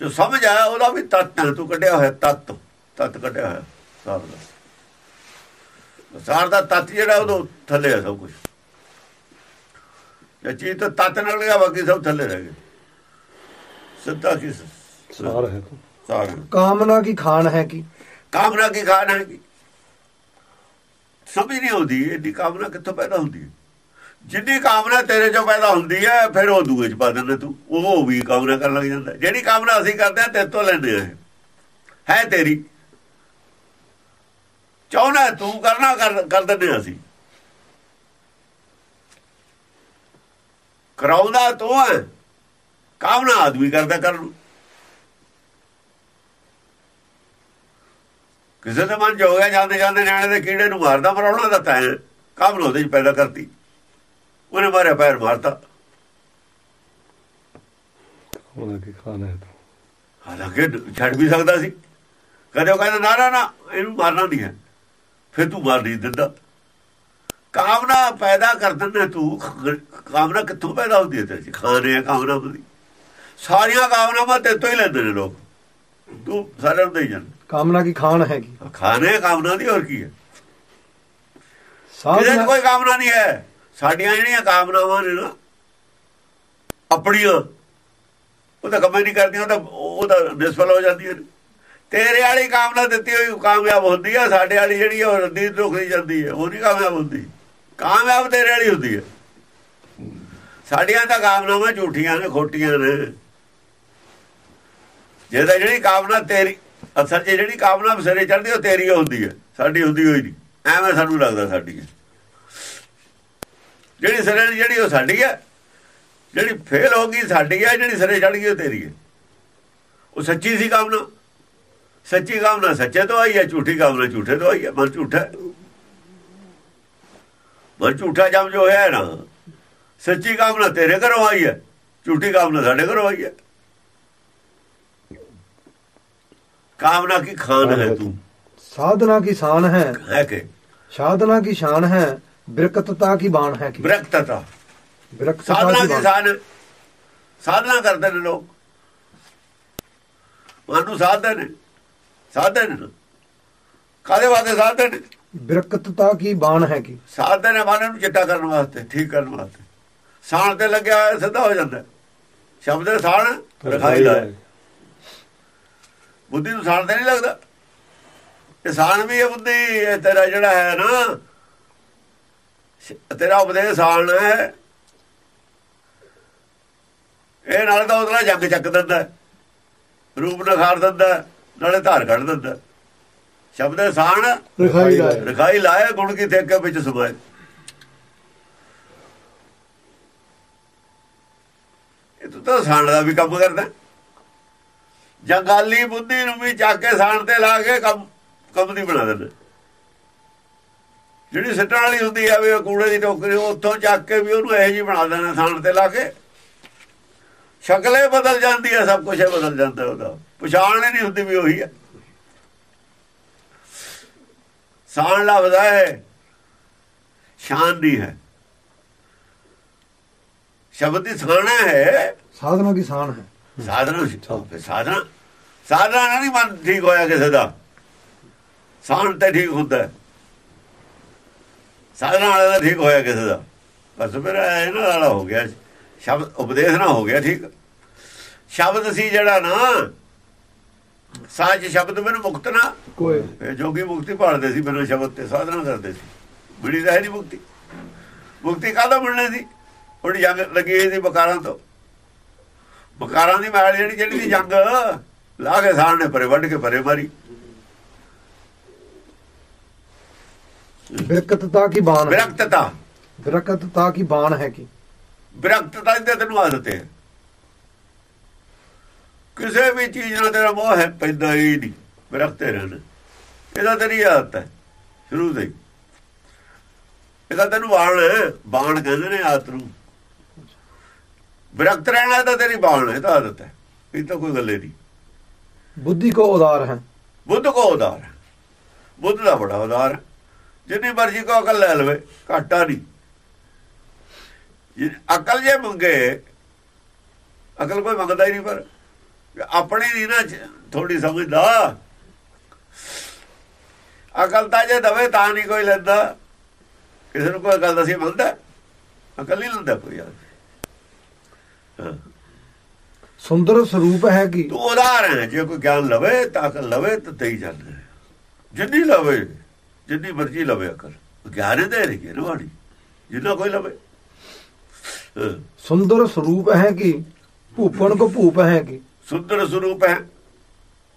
ਜੋ ਸਮਝ ਆਇਆ ਉਹਦਾ ਵੀ ਤੱਤ ਹੈ। ਤੂੰ ਕੱਢਿਆ ਹੋਇਆ ਤੱਤ। ਤੱਤ ਕੱਢਿਆ ਹੋਇਆ ਸਾਰ ਦਾ। ਸਾਰ ਦਾ ਤਤ ਜਿਹੜਾ ਉਹਦੋਂ ਥੱਲੇ ਆ ਸਭ ਕੁਝ ਇਹ ਚੀਜ਼ ਤਾਂ ਤਤ ਨਾਲ ਗਿਆ ਬਾਕੀ ਸਭ ਥੱਲੇ ਰਹਿ ਗਏ। ਸਿੱਧਾ ਕੀ ਸਾਰ ਹੈ ਸਾਰ ਕਾਮਨਾ ਕੀ ਖਾਨ ਹੈ ਕੀ? ਕਾਮਨਾ ਕੀ ਖਾਨ ਹੈ ਕੀ? ਸਮਝ ਨਹੀਂ ਆਉਂਦੀ ਇਹਦੀ ਕਾਮਨਾ ਕਿੱਥੋਂ ਪੈਦਾ ਹੁੰਦੀ ਹੈ? ਜਿੰਨੀ ਕਾਮਨਾ ਤੇਰੇ ਚੋਂ ਪੈਦਾ ਹੁੰਦੀ ਹੈ ਫਿਰ ਉਹ ਦੂਏ ਚ ਪਾ ਦਿੰਦਾ ਤੂੰ। ਉਹ ਵੀ ਕਾਮਨਾ ਕਰਨ ਲੱਗ ਜਾਂਦਾ। ਜਿਹੜੀ ਕਾਮਨਾ ਅਸੀਂ ਕਰਦੇ ਆ ਤੇਰੇ ਤੋਂ ਲੈਂਦੇ ਆ ਹੈ ਤੇਰੀ। ਚਾਹਣਾ ਤੂੰ ਕਰਨਾ ਕਰ ਦਿੰਦੇ ਅਸੀਂ। ਕਰਾਉਂਦਾ ਤੂੰ ਹੈ ਕਾਮਨਾ ਆਦਮੀ ਕਰਦਾ ਕਰਨ ਨੂੰ? ਕਿਸੇ ਦੇ ਮਨ ਚ ਹੋ ਗਿਆ ਜਾਂਦੇ ਜਾਂਦੇ ਨਿਆਣੇ ਦੇ ਕੀੜੇ ਨੂੰ ਮਾਰਦਾ ਮਰਾਉਣਾ ਦਾ ਤਾਂ ਕਾਬਲ ਉਹਦੇ ਚ ਪੈਦਾ ਕਰਤੀ ਉਹਨੇ ਮਾਰਿਆ ਪੈਰ ਮਾਰਤਾ। ਉਹਨਾਂ ਕੀ ਖਾਣਾ ਹੈ ਹਾਲਾਂਕਿ ਛੱਡ ਵੀ ਸਕਦਾ ਸੀ। ਕਦੇ ਉਹ ਕਹਿੰਦਾ ਨਾ ਨਾ ਨਾ ਇਹਨੂੰ ਮਾਰਨਾ ਨਹੀਂ ਹੈ। ਫਿਰ ਤੂੰ ਮਾਰ ਨਹੀਂ ਦਿੰਦਾ। ਕਾਮਨਾ ਪੈਦਾ ਕਰ ਦਿੰਦਾ ਤੂੰ। ਕਾਮਨਾ ਕਿੱਥੋਂ ਪੈਦਾ ਹੁੰਦੀ ਹੈ ਤੇਰੇ? ਚ ਖਾਣੇ ਆ ਕਾਮਨਾ ਦੀ ਸਾਰੀਆਂ ਕਾਮਨਾਵਾਂ ਤੇ ਤੋਂ ਹੀ ਲੈਂਦੇ ਨੇ ਲੋਕ। ਤੂੰ ਸਾਰਿਆਂ ਨੂੰ ਦੇਈ ਜਾਣ। ਕਾਮਨਾ ਕੀ ਖਾਨ ਹੈਗੀ? ਖਾਣੇ ਕਾਮਨਾ ਦੀ ਹੋਰ ਕੀ ਹੈ? ਸਾਧਨਾ ਕੋਈ ਕਾਮਨਾ ਨਹੀਂ ਹੈ। ਸਾਡੀਆਂ ਜਿਹੜੀਆਂ ਕਾਮਨਾਵਾਂ ਨੇ ਨਾ ਆਪਣੀਆਂ ਉਹ ਤਾਂ ਕੰਮ ਨਹੀਂ ਕਰਦੀਆਂ ਉਹ ਤਾਂ ਉਹ ਤਾਂ ਨਿਸਫਲ ਹੋ ਜਾਂਦੀਆਂ ਨੇ। ਤੇਰੇ ਵਾਲੀ ਕਾਮਨਾ ਦਿੱਤੀ ਹੋਈ ਕਾਮਯਾਬ ਹੁੰਦੀ ਆ ਸਾਡੇ ਵਾਲੀ ਜਿਹੜੀ ਉਹ ਰੱਦੀ ਰੁਕਦੀ ਜਾਂਦੀ ਹੈ ਉਹ ਨਹੀਂ ਕਾਮਯਾਬ ਹੁੰਦੀ। ਕਾਮਯਾਬ ਤੇਰੇ ਵਾਲੀ ਹੁੰਦੀ ਹੈ। ਸਾਡੀਆਂ ਤਾਂ ਕਾਮਨਾਵਾਂ ਝੂਠੀਆਂ ਨੇ, ਖੋਟੀਆਂ ਨੇ। ਜੇ ਤਾਂ ਜਿਹੜੀ ਕਾਮਨਾ ਤੇਰੀ, ਅਸਲ 'ਚ ਜਿਹੜੀ ਕਾਮਨਾ ਬਸਰੇ ਚੜਦੀ ਉਹ ਤੇਰੀ ਹੁੰਦੀ ਹੈ। ਸਾਡੀ ਹੁੰਦੀ ਹੋਈ ਨਹੀਂ। ਐਵੇਂ ਸਾਨੂੰ ਲੱਗਦਾ ਸਾਡੀ ਜਿਹੜੀ ਸਿਰੇ ਜਿਹੜੀ ਉਹ ਸਾਡੀ ਹੈ, ਜਿਹੜੀ ਫੇਲ ਹੋ ਗਈ ਸਾਡੀ ਹੈ, ਜਿਹੜੀ ਸਿਰੇ ਚੜ ਗਈ ਉਹ ਤੇਰੀ ਹੈ। ਉਹ ਸੱਚੀ ਸੀ ਕਾਮਨਾ? ਸੱਚੀ ਕਾਮਨਾ ਸੱਚੇ ਤੋਂ ਆਈ ਹੈ, ਝੂਠੀ ਕਾਮਨਾ ਝੂਠੇ ਤੋਂ ਆਈ ਹੈ, ਮਨ ਝੂਠਾ ਮਨ ਝੂਠਾ ਜਮ ਜੋ ਹੈ ਨਾ ਸੱਚੀ ਕਾਮਨਾ ਤੇਰੇ ਘਰੋਂ ਆਈ ਹੈ ਝੂਠੀ ਕਾਮਨਾ ਸਾਡੇ ਘਰੋਂ ਆਈ ਹੈ। ਕਾਮਨਾ ਕੀ ਖਾਨ ਹੈ ਤੂੰ? ਸਾਧਨਾ ਕੀ ਸ਼ਾਨ ਹੈ? ਹੈ ਕਿ? ਸਾਧਨਾ ਕੀ ਸ਼ਾਨ ਹੈ? ਬਰਕਤਤਾ ਕੀ ਬਾਣ ਹੈ ਕਿ? ਬਰਕਤਤਾ। ਸਾਧਨਾ ਕੀ ਸ਼ਾਨ? ਸਾਧਨਾ ਕਰਦੇ ਨੇ ਲੋਕ। ਮਾਨੂੰ ਸਾਧਦੇ ਨੇ। ਸਾਧਦੇ ਨੇ। ਕਾਦੇ ਵਾਦੇ ਸਾਧਦੇ ਨੇ? ਕੀ ਬਾਣ ਹੈ ਕਿ? ਸਾਧਦੇ ਨੇ ਮਾਨ ਨੂੰ ਚਿੱਟਾ ਕਰਨ ਵਾਸਤੇ ਠੀਕ ਕਰਨ ਵਾਸਤੇ। ਸਾਣ ਤੇ ਲੱਗਿਆ ਹੋਇਆ ਸਿੱਧਾ ਹੋ ਜਾਂਦਾ। ਸ਼ਬਦ ਦੇ ਸਾਣ ਰਖਾਈ ਲਾਏ ਬੁੱਧੀ ਨੂੰ ਸਾਣ ਤੇ ਨਹੀਂ ਲੱਗਦਾ। ਇਹ ਸਾਣ ਵੀ ਹੈ ਬੁੱਧੀ ਇਹ ਤੇਰਾ ਜਿਹੜਾ ਹੈ ਨਾ ਤੇਰਾ ਉਪਦੇਸ਼ ਸਾਣ ਹੈ। ਇਹ ਨਾਲ ਤਾਂ ਉਹਦਾ ਜੰਗ ਚੱਕ ਦਿੰਦਾ। ਰੂਪ ਨਖਾਰ ਦਿੰਦਾ ਨਾਲੇ ਧਾਰ ਕੱਢ ਦਿੰਦਾ। ਸ਼ਬਦ ਦੇ ਸਾਣ ਰਖਾਈ ਲਾਏ ਰਖਾਈ ਲਾਇਆ ਗੁਣ ਕੀ ਠੇਕੇ ਵਿੱਚ ਸਮਾਏ ਤੂੰ ਤਾਂ ਸਾਣ ਦਾ ਵੀ ਕੰਮ ਕਰਦਾ। ਜੰਗਾਲੀ ਬੁੱਧੀ ਨੂੰ ਵੀ ਚੱਕ ਕੇ ਸਾਣ ਤੇ ਲਾ ਕੇ ਕੰਮ ਕੰਮ ਦੀ ਬਣਾ ਦਿੰਦਾ। ਜਿਹੜੀ ਸਿੱਟਣ ਵਾਲੀ ਹੁੰਦੀ ਆ ਵੀ ਕੂੜੇ ਦੀ ਟੋਕਰੀ ਉੱਥੋਂ ਚੱਕ ਕੇ ਵੀ ਉਹਨੂੰ ਇਹੋ ਜਿਹੀ ਬਣਾ ਦੇਣਾ ਸਾਣ ਤੇ ਲਾ ਕੇ। ਸ਼ਕਲੇ ਬਦਲ ਜਾਂਦੀ ਹੈ ਸਭ ਕੁਝ ਬਦਲ ਜਾਂਦਾ ਉਹਦਾ। ਪਛਾਣ ਹੀ ਨਹੀਂ ਹੁੰਦੀ ਵੀ ਉਹੀ ਹੈ ਸਾਣ ਲੱਭਦਾ ਹੈ, ਸ਼ਾਨ ਨਹੀਂ ਹੈ। ਸ਼ਬਦ ਦੀ ਸਾਣਾ ਹੈ ਸਾਧਨਾ ਕੀ ਸ਼ਾਨ ਹੈ। ਸਾਧਨਾ ਸਾਧਨਾ ਸਾਧਨਾ ਨਾਲ ਨਹੀਂ ਮਨ ਠੀਕ ਹੋਇਆ ਕਿਸੇ ਦਾ। ਸਾਣ ਤੇ ਠੀਕ ਹੁੰਦਾ ਹੈ। ਸਾਧਨਾ ਵਾਲਾ ਦਾ ਠੀਕ ਹੋਇਆ ਕਿਸੇ ਦਾ। ਬਸ ਫਿਰ ਇਹਨਾਂ ਵਾਲਾ ਹੋ ਗਿਆ ਸ਼ਬਦ ਉਪਦੇਸ਼ ਨਾ ਹੋ ਗਿਆ ਠੀਕ। ਸ਼ਬਦ ਸੀ ਜਿਹੜਾ ਨਾ ਸਾਜ ਸ਼ਬਦ ਮੈਨੂੰ ਮੁਕਤ ਨਾ। ਕੋਈ। ਇਹ ਜੋਗੀ ਮੁਕਤੀ ਭਾਲਦੇ ਸੀ ਬਿਨਾਂ ਸ਼ਬਦ ਤੇ ਸਾਧਨਾ ਕਰਦੇ ਸੀ। ਮਿਲੀ ਤਾਂ ਹੈ ਨਹੀਂ ਮੁਕਤੀ। ਮੁਕਤੀ ਕਾਹਦਾ ਮਿਲਣੀ ਸੀ? ਉਹਦੀ ਜੰਗ ਲੱਗੀ ਸੀ ਬਕਾਰਾਂ ਤੋਂ। ਬਕਾਰਾਂ ਦੀ ਮਾਰ ਜਿਹੜੀ ਜਿਹੜੀ ਦੀ ਜੰਗ। ਲਾ ਕੇ ਸਾੜ ਨੇ ਪਰੇ ਵੱਢ ਕੇ ਪਰੇ ਮਾਰੀ। ਬਿਰਕਤਤਾ ਕੀ ਬਾਣ ਹੈ? ਵਿਰਕਤਤਾ ਬਿਰਕਤਤਾ ਕੀ ਬਾਣ ਹੈ ਕੀ? ਵਿਰਕਤਤਾ ਦੀ ਤੈਨੂੰ ਆਦਤ ਹੈ। ਕਿਸੇ ਵੀ ਚੀਜ਼ ਨਾਲ ਤੇਰਾ ਮੋਹ ਹੈ ਪੈਦਾ ਹੀ ਨਹੀਂ। ਵਿਰਕਤੇ ਰਹਿਣਾ। ਇਹਦਾ ਤੇਰੀ ਆਦਤ ਹੈ ਸ਼ੁਰੂ ਤੋਂ ਇਹਦਾ ਤੈਨੂੰ ਬਾਣ ਬਾਣ ਕਹਿੰਦੇ ਨੇ ਆਦਤ ਨੂੰ। ਵਿਰਕਤ ਰਹਿਣਾ ਤਾਂ ਤੇਰੀ ਬਾਣ ਹੈ ਤਾਂ ਆਦਤ ਹੈ। ਇਹ ਤਾਂ ਕੋਈ ਗੱਲ ਨਹੀਂ। ਬੁੱਧੀ ਕੋ ਉਦਾਰ ਹੈ ਬੁੱਧ ਕੋ ਉਦਾਰ ਹੈ। ਬੁੱਧ ਦਾ ਬੜਾ ਉਦਾਰ ਜਿੰਨੀ ਮਰਜ਼ੀ ਕੋ ਅਕਲ ਲੈ ਲਵੇ ਘਾਟਾ ਨਹੀਂ। ਅਕਲ ਜੇ ਮੰਗੇ ਅਕਲ ਕੋਈ ਮੰਗਦਾ ਹੀ ਨਹੀਂ ਪਰ ਆਪਣੀ ਨਹੀਂ ਨਾ ਥੋੜੀ ਸਮਝਦਾ। ਅਕਲ ਤਾਂ ਜੇ ਦਵੇ ਤਾਂ ਨਹੀਂ ਕੋਈ ਲੈਂਦਾ। ਕਿਸੇ ਨੂੰ ਕੋਈ ਅਕਲ ਦਸੀ ਮੰਗਦਾ। ਅਕਲ ਨਹੀਂ ਲੈਂਦਾ ਕੋਈ ਯਾਰ। ਸੁੰਦਰ ਸਰੂਪ ਹੈ ਕੀ? ਤੂੰ ਉਦਾਰ ਹੈ ਜੇ ਕੋਈ ਗਿਆਨ ਲਵੇ ਤਾਂ ਅਕਲ ਲਵੇ ਤਾਂ ਤਈ ਜਾਂਦੇ ਜਿੰਨੀ ਲਵੇ ਜਿੰਨੀ ਮਰਜ਼ੀ ਲਵੇ ਅਕਲ। ਗਿਆਨ ਦੇ ਰਹੀ ਹੈ ਨਵਾੜੀ। ਜਿੰਨਾ ਕੋਈ ਲਵੇ। ਸੁੰਦਰ ਸਰੂਪ ਹੈ ਕੀ? ਭੂਪਨ ਕੋ ਭੂਪ ਹੈ ਕੀ? ਸੁੰਦਰ ਸਰੂਪ ਹੈ।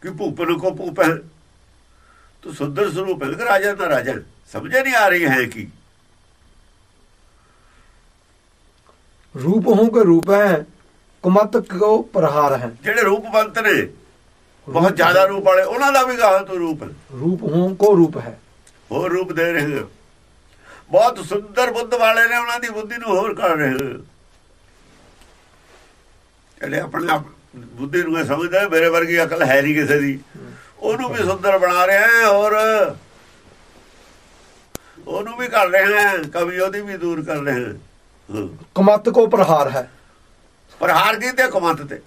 ਕਿ ਭੂਪਨ ਕੋ ਭੂਪ ਹੈ? ਤੂੰ ਸੁੰਦਰ ਸਰੂਪ ਹੈ ਕਿ ਰਾਜਾ ਦਾ ਰਾਜਾ ਸਮਝ ਨਹੀਂ ਆ ਰਹੀ ਹੈ ਕਿ? ਰੂਪ ਹੋਂ ਕੇ ਰੂਪ ਹੈ ਕੁਮਤ ਕੋ ਪ੍ਰਹਾਰ ਹੈ। ਜਿਹੜੇ ਰੂਪਵੰਤ ਨੇ ਬਹੁਤ ਜ਼ਿਆਦਾ ਰੂਪ ਵਾਲੇ ਉਹਨਾਂ ਦਾ ਵੀ ਗਾਹ ਤੋਂ ਰੂਪ। ਰੂਪ ਹੋਂ ਕੋ ਰੂਪ ਹੈ। ਹੋਰ ਰੂਪ ਦੇ ਰਹੇ ਹੋ। ਬਹੁਤ ਸੁੰਦਰ ਬੁੱਧ ਵਾਲੇ ਨੇ ਉਹਨਾਂ ਦੀ ਬੁੱਧੀ ਨੂੰ ਹੋਰ ਕਰ ਰਹੇ ਹੋ। ਜਿਹੜੇ ਆਪਣੇ ਆਪ ਬੁੱਧੀ ਨੂੰ ਸਮਝਦਾ ਮੇਰੇ ਵਰਗੀ ਅਕਲ ਹੈ ਨਹੀਂ ਕਿਸੇ ਦੀ। ਉਹਨੂੰ ਵੀ ਸੁੰਦਰ ਬਣਾ ਰਿਹਾ ਹੈ ਔਰ ਉਹਨੂੰ ਵੀ ਕਰ ਰਹੇ ਹਾਂ ਕਵੀ ਉਹਦੀ ਵੀ ਦੂਰ ਕਰ ਰਹੇ ਹਾਂ ਕਮਤ ਕੋ ਪ੍ਰਹਾਰ ਹੈ। ਪ੍ਰਹਾਰ ਕੀਤੇ ਕੁਮੰਤ ਤੇ?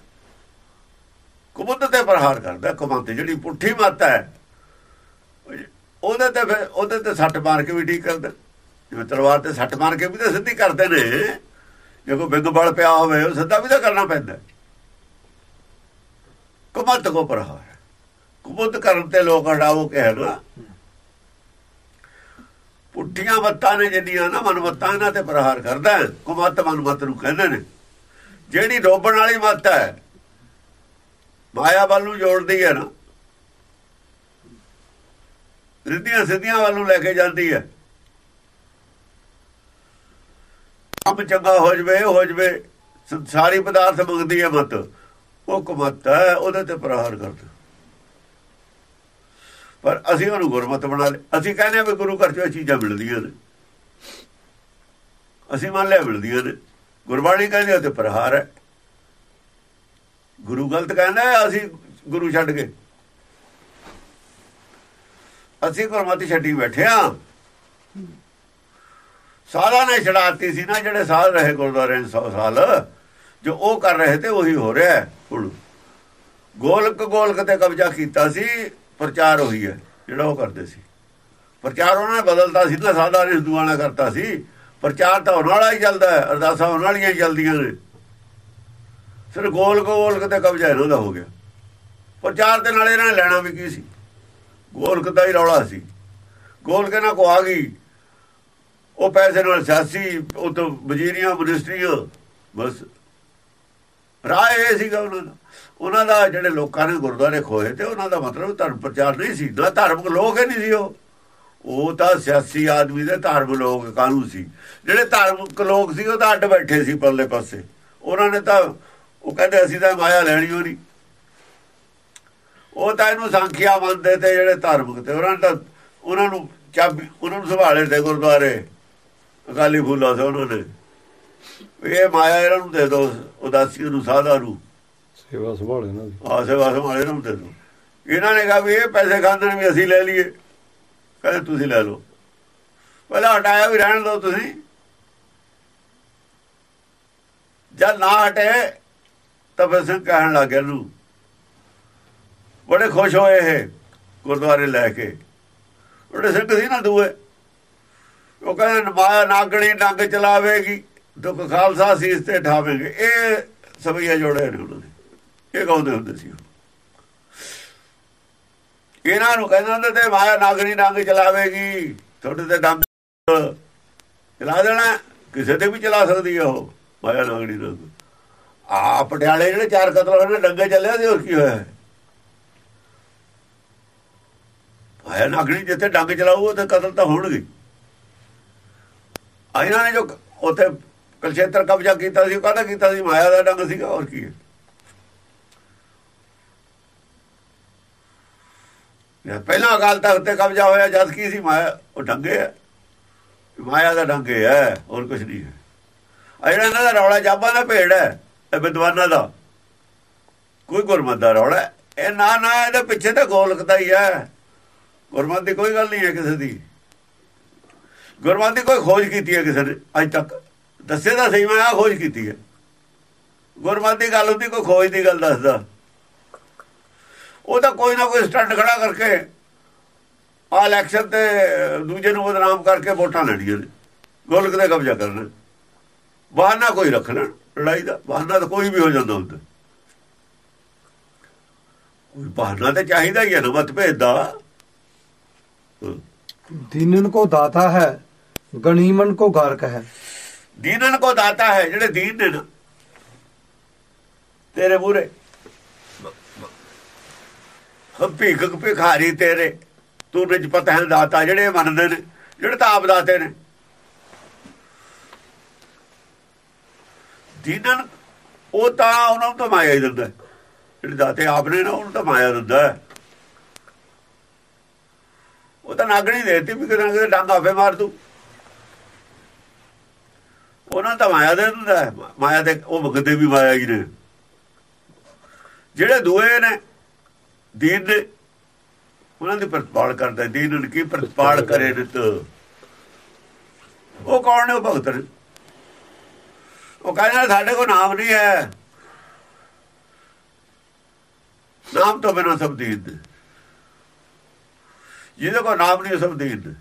ਕੁਮੰਤ ਤੇ ਪ੍ਰਹਾਰ ਕਰਦਾ, ਕੁਮੰਤ ਜਿਹੜੀ ਪੁੱਠੀ ਮੱਤ ਹੈ। ਉਹਦੇ ਤੇ ਫਿਰ, ਉਹਦੇ ਤੇ ਸੱਟ ਮਾਰ ਕੇ ਵੀ ਠੀਕ ਕਰਦਾ। ਜਿਵੇਂ ਤਲਵਾਰ ਤੇ ਸੱਟ ਮਾਰ ਕੇ ਵੀ ਤਾਂ ਸਿੱਧੀ ਕਰਦੇ ਨੇ। ਜੇ ਕੋਈ ਬਿੰਗ ਬਲ ਪਿਆ ਹੋਵੇ, ਉਹ ਸਿੱਧਾ ਵੀ ਤਾਂ ਕਰਨਾ ਪੈਂਦਾ। ਕੁਮੰਤ ਕੋ ਪ੍ਰਹਾਰ ਕਬੁੱਧ ਕਰਨ ਤੇ ਲੋਕ ਹਟਾਵੋ ਕਹਿਣਾ ਪੁੱਠੀਆਂ ਮੱਤਾਂ ਨੇ ਜਿੰਨੀਆਂ ਨਾ ਮਨਮੱਤਾਂ ਇਹਨਾਂ ਤੇ ਪ੍ਰਹਾਰ ਕਰਦਾ ਹੈ। ਕੁਮੰਤ ਮਨਮੱਤ ਨੂੰ ਕਹਿੰਦੇ ਨੇ ਜਿਹੜੀ ਡੋਬਣ ਵਾਲੀ ਮੱਤ ਹੈ, ਮਾਇਆ ਵੱਲ ਨੂੰ ਜੋੜਦੀ ਹੈ ਨਾ, ਰਿੱਧੀਆਂ ਸਿੱਧੀਆਂ ਵੱਲ ਨੂੰ ਲੈ ਕੇ ਜਾਂਦੀ ਹੈ ਕੰਮ ਚੰਗਾ ਹੋ ਜਵੇ ਹੋ ਜਵੇ, ਸੰਸਾਰੀ ਪਦਾਰਥ ਮੰਗਦੀ ਹੈ ਮਤ, ਉਹ ਕੁਮਤ ਹੈ, ਉਹਦੇ ਤੇ ਪ੍ਰਹਾਰ ਕਰਦਾ ਪਰ ਅਸੀਂ ਉਹਨੂੰ ਗੁਰਮਤ ਬਣਾ ਲਿਆ। ਅਸੀਂ ਕਹਿੰਦੇ ਹਾਂ ਵੀ ਗੁਰੂ ਘਰ ਚੋਂ ਇਹ ਚੀਜ਼ਾਂ ਮਿਲਦੀਆਂ ਨੇ। ਅਸੀਂ ਮੰਨ ਲਿਆ ਮਿਲਦੀਆਂ ਨੇ। ਗੁਰਬਾਣੀ ਕਹਿੰਦੀ ਉਹ ਤੇ ਪ੍ਰਹਾਰ ਹੈ। ਗੁਰੂ ਗਲਤ ਕਹਿੰਦਾ ਅਸੀਂ ਗੁਰੂ ਛੱਡ ਕੇ ਅਸੀਂ ਗੁਰਮਤਿ ਛੱਡੀ ਬੈਠੇ ਆ ਸਾਰਾ ਨੇ ਛਡਾਤੀ ਸੀ ਨਾ, ਜਿਹੜੇ ਸਾਲ ਰਹੇ ਗੁਰਦੁਆਰੇ 100 ਸਾਲ। ਜੋ ਉਹ ਕਰ ਰਹੇ ਤੇ ਉਹੀ ਹੋ ਰਿਹਾ ਹੁਣ। ਗੋਲਕ ਗੋਲਕ ਤੇ ਕਬਜ਼ਾ ਕੀਤਾ ਸੀ। ਪ੍ਰਚਾਰ ਹੋਈ ਹੈ, ਜਿਹੜਾ ਉਹ ਕਰਦੇ ਸੀ। ਪ੍ਰਚਾਰ ਉਹਨਾਂ ਨੇ ਬਦਲਤਾ ਸੀ ਨਾ ਸਾਦਾ ਨੇ ਹਿੰਦੂਆਂ ਨਾਲ ਕਰਤਾ ਸੀ। ਪ੍ਰਚਾਰ ਤਾਂ ਉਹਨਾਂ ਵਾਲਾ ਹੀ ਚੱਲਦਾ ਹੈ, ਅਰਦਾਸਾਂ ਉਹਨਾਂ ਵਾਲੀਆਂ ਹੀ ਚੱਲਦੀਆਂ ਨੇ। ਸਿਰ ਗੋਲ ਗੋਲਕ ਤੇ ਕਬਜ਼ਾ ਇਹਨਾਂ ਦਾ ਹੋ ਗਿਆ। ਪ੍ਰਚਾਰ ਦੇ ਨਾਲ ਇਹਨਾਂ ਨੇ ਲੈਣਾ ਵੀ ਕੀ ਸੀ? ਗੋਲਕ ਦਾ ਹੀ ਰੌਲਾ ਸੀ। ਗੋਲਕ ਇਹਨਾਂ ਕੋ ਆ ਗਈ। ਉਹ ਪੈਸੇ ਨਾਲ ਸਿਆਸੀ, ਉਹ ਤੋਂ ਵਜ਼ੀਰੀਆਂ, ਮਿਨਿਸਟਰੀਆਂ, ਬਸ। ਰਾਹ ਇਹ ਸੀਗਾ ਉਹਨਾਂ ਦਾ। ਉਹਨਾਂ ਦਾ ਜਿਹੜੇ ਲੋਕਾਂ ਨੇ ਗੁਰਦੁਆਰੇ ਖੋਏ ਤੇ ਉਹਨਾਂ ਦਾ ਮਤਲਬ ਧਰਮ ਪ੍ਰਚਾਰ ਨਹੀਂ ਸੀ। ਨਾ ਧਾਰਮਿਕ ਲੋਕ ਹੀ ਨਹੀਂ ਸੀ ਉਹ। ਉਹ ਤਾਂ ਸਿਆਸੀ ਆਦਮੀ ਦੇ ਧਾਰਮਿਕ ਲੋਕ, ਕਾਨੂੰਨ ਸੀ। ਜਿਹੜੇ ਧਾਰਮਿਕ ਲੋਕ ਸੀ, ਉਹ ਤਾਂ ਅੱਡ ਬੈਠੇ ਸੀ ਪਰਲੇ ਪਾਸੇ। ਉਹਨਾਂ ਨੇ ਤਾਂ, ਉਹ ਕਹਿੰਦੇ ਅਸੀਂ ਤਾਂ ਮਾਇਆ ਲੈਣੀ ਹੋਣੀ। ਉਹ ਤਾਂ ਇਹਨੂੰ ਸੰਖਿਆ ਮੰਨਦੇ ਤੇ ਜਿਹੜੇ ਧਾਰਮਿਕ ਤੇ ਉਹਨਾਂ ਨੇ ਤਾਂ, ਉਹਨਾਂ ਨੂੰ ਚਾਬੀ, ਉਹਨਾਂ ਨੂੰ ਸੰਭਾਲੇ ਤੇ ਗੁਰਦੁਆਰੇ। ਅਕਾਲੀ ਫੂਲਾ ਸੀ ਉਹਨਾਂ ਨੇ। ਇਹ ਮਾਇਆ ਇਹਨਾਂ ਨੂੰ ਦੇ ਦੋ ਉਦਾਸੀ ਨੂੰ ਸਾਧਾ ਨੂੰ ਸੇਵਾ ਸੰਭਾਲ ਇਹਨਾਂ ਦੀ। ਆਸੇ ਵਾਸੇ ਵਾਲੇ ਨੂੰ ਦੇ ਇਹਨਾਂ ਨੇ ਕਿਹਾ ਵੀ ਇਹ ਪੈਸੇ ਖਾਂਦੇ ਨੇ ਵੀ ਅਸੀਂ ਲੈ ਲਈਏ। ਕਹਿੰਦੇ ਤੁਸੀਂ ਲੈ ਲਓ। ਪਹਿਲਾਂ ਹਟਾਇਆ ਵੀ ਰਹਿਣ ਦਿਓ ਤੁਸੀਂ। ਜਦ ਨਾ ਹਟੇ, ਤਾਂ ਫਿਰ ਸਿੰਘ ਕਹਿਣ ਲੱਗ ਗਿਆ ਨੂੰ। ਬੜੇ ਖੁਸ਼ ਹੋਏ ਇਹ ਗੁਰਦੁਆਰੇ ਲੈ ਕੇ। ਉਹਦੇ ਸਿੰਘ ਸੀ ਨਾ ਦੂਏ। ਉਹ ਕਹਿੰਦੇ ਮਾਇਆ ਨਾਗਣੀ ਡੰਗ ਚਲਾਵੇਗੀ, ਦੁੱਖ ਖਾਲਸਾ ਸੀ ਇਸ ਤੇ ਠਾਵੇਂਗੇ। ਇਹ ਸਭਈਆ ਜੋੜੇ ਨੇ ਉਹਨਾਂ ਨੇ ਇਹ ਕਹਿੰਦੇ ਹੁੰਦੇ ਸੀ ਇਹਨਾਂ ਨੂੰ ਕਹਿੰਦੇ ਹੁੰਦੇ ਤੇ ਮਾਇਆ ਨਾਗਣੀ ਡੰਗ ਚਲਾਵੇਗੀ। ਤੁਹਾਡੇ ਤੇ ਡੰਗ ਚਲਾ ਦੇਣਾ। ਕਿਸੇ ਤੇ ਵੀ ਚਲਾ ਸਕਦੀ ਆ ਉਹ, ਮਾਇਆ ਨਾਗਣੀ ਡੰਗ। ਆ ਪਟਿਆਲੇ ਜਿਹੜੇ ਚਾਰ ਕਤਲ ਹੋਏ ਨੇ, ਡੰਗੇ ਚੱਲਿਆ ਤੇ ਹੋਰ ਕੀ ਹੋਇਆ? ਮਾਇਆ ਨਾਗਣੀ ਜਿੱਥੇ ਡੰਗ ਚਲਾਊ, ਉੱਥੇ ਕਤਲ ਤਾਂ ਹੋਣਗੇ। ਆ ਇਹਨਾਂ ਨੇ ਜੋ ਉੱਥੇ ਕਲਸ਼ੇਤਰ ਕਬਜ਼ਾ ਕੀਤਾ ਸੀ, ਉਹ ਕਾਹਦਾ ਕੀਤਾ ਸੀ? ਮਾਇਆ ਦਾ ਡੰਗ ਸੀਗਾ, ਹੋਰ ਕੀ ਹੈ? ਪਹਿਲਾਂ ਅਕਾਲ ਤਖਤ ਤੇ ਕਬਜ਼ਾ ਹੋਇਆ, ਜਦ ਕੀ ਸੀ? ਮਾਇਆ, ਉਹ ਡੰਗੇ ਹੈ ਮਾਇਆ ਦਾ ਡੰਗੇ ਹੈ ਹੋਰ ਕੁਝ ਨਹੀਂ ਹੈ। ਆ ਜਿਹੜਾ ਇਹਨਾਂ ਦਾ ਰੌਲਾ ਜਾਬਾਂ ਦਾ ਭੇੜ ਹੈ, ਇਹ ਵਿਦਵਾਨਾਂ ਦਾ। ਕੋਈ ਗੁਰਮਤ ਦਾ ਰੌਲਾ ਇਹ ਨਾ ਨਾ, ਇਹਦੇ ਪਿੱਛੇ ਤਾਂ ਗੋਲਕ ਦਾ ਹੀ ਹੈ। ਗੁਰਮਤ ਦੀ ਕੋਈ ਗੱਲ ਨਹੀਂ ਹੈ ਕਿਸੇ ਦੀ। ਗੁਰਮਤ ਦੀ ਕੋਈ ਖੋਜ ਕੀਤੀ ਹੈ ਕਿਸੇ ਨੇ, ਅੱਜ ਤੱਕ। ਦੱਸੇ ਤਾਂ ਸਹੀ, ਮੈਂ ਆ ਖੋਜ ਕੀਤੀ ਹੈ। ਗੁਰਮਤ ਦੀ ਗੱਲ ਹੁੰਦੀ, ਕੋਈ ਖੋਜ ਦੀ ਗੱਲ ਦੱਸਦਾ। ਉਹ ਤਾਂ ਕੋਈ ਨਾ ਕੋਈ ਸਟੰਟ ਖੜਾ ਕਰਕੇ ਆ ਇਲੈਕਸ਼ਨ ਤੇ ਦੂਜੇ ਨੂੰ ਬਦਨਾਮ ਕਰਕੇ ਵੋਟਾਂ ਲੈਣੀਆਂ ਨੇ। ਗੋਲਕ ਦਾ ਕਬਜ਼ਾ ਕਰਨਾ। ਬਹਾਨਾ ਕੋਈ ਰੱਖ ਲੈਣ ਲੜਾਈ ਦਾ ਬਹਾਨਾ ਤਾਂ ਕੋਈ ਵੀ ਹੋ ਜਾਂਦਾ ਹੁੰਦਾ। ਕੋਈ ਬਹਾਨਾ ਤਾਂ ਚਾਹੀਦਾ ਹੀ ਹੈ ਨਾ ਮਤਭੇਦ ਦਾ। ਦੀਨਨ ਕੋ ਦਾਤਾ ਹੈ ਗਣੀਮਨ ਕੋ ਗਾਰਕ ਹੈ। ਦੀਨਨ ਕੋ ਦਾਤਾ ਹੈ ਜਿਹੜੇ ਦੀਨ ਨੇ ਨਾ। ਤੇਰੇ ਮੂਰੇ ਭੀਖਕ ਭਿਖਾਰੀ ਤੇਰੇ। ਤੂੰ ਵਿੱਚ ਪਤਾ ਹੈ ਦਾਤਾ ਜਿਹੜੇ ਮੰਨਦੇ ਨੇ, ਜਿਹੜੇ ਤਾਂ ਆਪ ਦਾਤੇ ਨੇ। ਦੀਨਨ, ਉਹ ਤਾਂ ਉਹਨਾਂ ਨੂੰ ਤਾਂ ਮਾਇਆ ਹੀ ਦਿੰਦਾ। ਜਿਹੜੇ ਦਾਤੇ ਆਪ ਨੇ ਨਾ, ਉਹਨੂੰ ਤਾਂ ਮਾਇਆ ਦਿੰਦਾ। ਉਹ ਤਾਂ ਨਾਗਣੀ ਦੇਤੀ ਵੀ ਕਿਤੇ ਨਾ ਕਿਤੇ ਡੰਗ ਆਪੇ ਮਾਰ ਦੂ। ਉਹਨਾਂ ਤਾਂ ਮਾਇਆ ਦੇ ਦਿੰਦਾ। ਮਾਇਆ ਦੇ, ਉਹ ਵਗਦੇ ਵੀ ਮਾਇਆ ਹੀ ਨੇ। ਜਿਹੜੇ ਦੂਏ ਨੇ ਦੀਨ ਨੇ ਉਹਨਾਂ ਦੀ ਪ੍ਰਤਪਾਲ ਕਰਦਾ। ਦੀਨ ਨੂੰ ਕੀ ਪ੍ਰਤਪਾਲ ਕਰੇ ਨਿਤ ਉਹ ਕੌਣ ਨੇ ਭਗਤ ਨੇ? ਉਹ ਕਹਿੰਦਾ ਸਾਡੇ ਕੋਲ ਨਾਮ ਨਹੀਂ ਹੈ। ਨਾਮ ਤੋਂ ਬਿਨਾਂ ਸਭ ਦੀਨ ਜਿਹਦੇ ਕੋਲ ਨਾਮ ਨਹੀਂ ਸਭ ਦੀਨ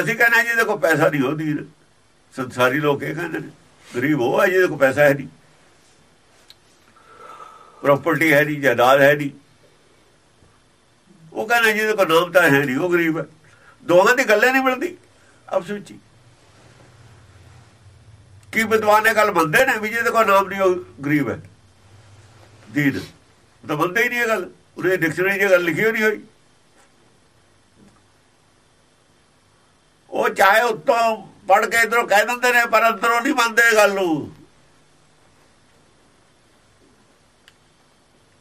ਅਸੀਂ ਕਹਿੰਦੇ ਜਿਹਦੇ ਕੋਲ ਪੈਸਾ ਨਹੀਂ ਉਹ ਦੀਨ। ਸੰਸਾਰੀ ਲੋਕ ਇਹ ਕਹਿੰਦੇ ਨੇ। ਗਰੀਬ ਉਹ ਹੈ ਜਿਹਦੇ ਕੋਲ ਪੈਸਾ ਹੈ ਨਹੀਂ। ਪ੍ਰਾਪਰਟੀ ਹੈ ਨਹੀਂ, ਜਾਇਦਾਦ ਹੈ ਨਹੀਂ। ਉਹ ਕਹਿੰਦਾ ਜਿਹਦੇ ਕੋਲ ਨਾਮ ਤਾਂ ਹੈ ਨਹੀਂ, ਉਹ ਗਰੀਬ ਹੈ। ਦੋਹਾਂ ਦੀ ਗੱਲੇ ਨਹੀਂ ਮਿਲਦੀ ਆਪਸ ਵਿੱਚ ਕੀ ਵਿਦਵਾਨ ਇਹ ਗੱਲ ਮੰਨਦੇ ਨੇ ਵੀ ਜਿਹਦੇ ਕੋਲ ਨਾਮ ਨਹੀਂ, ਉਹ ਗਰੀਬ ਹੈ? ਦੀਨ। ਤਾਂ ਮੰਨਦੇ ਹੀ ਨਹੀਂ ਇਹ ਗੱਲ। ਉਹਨੇ ਡਿਕਸ਼ਨਰੀ 'ਚ ਗੱਲ ਲਿਖੀ ਹੋਈ ਨਹੀਂ ਹੋਈ। ਉਹ ਚਾਹੇ ਉੱਤੋਂ ਪੜ ਕੇ ਇਧਰੋਂ ਕਹਿ ਦਿੰਦੇ ਨੇ, ਪਰ ਅੰਦਰੋਂ ਨਹੀਂ ਮੰਨਦੇ ਇਹ ਗੱਲ ਨੂੰ।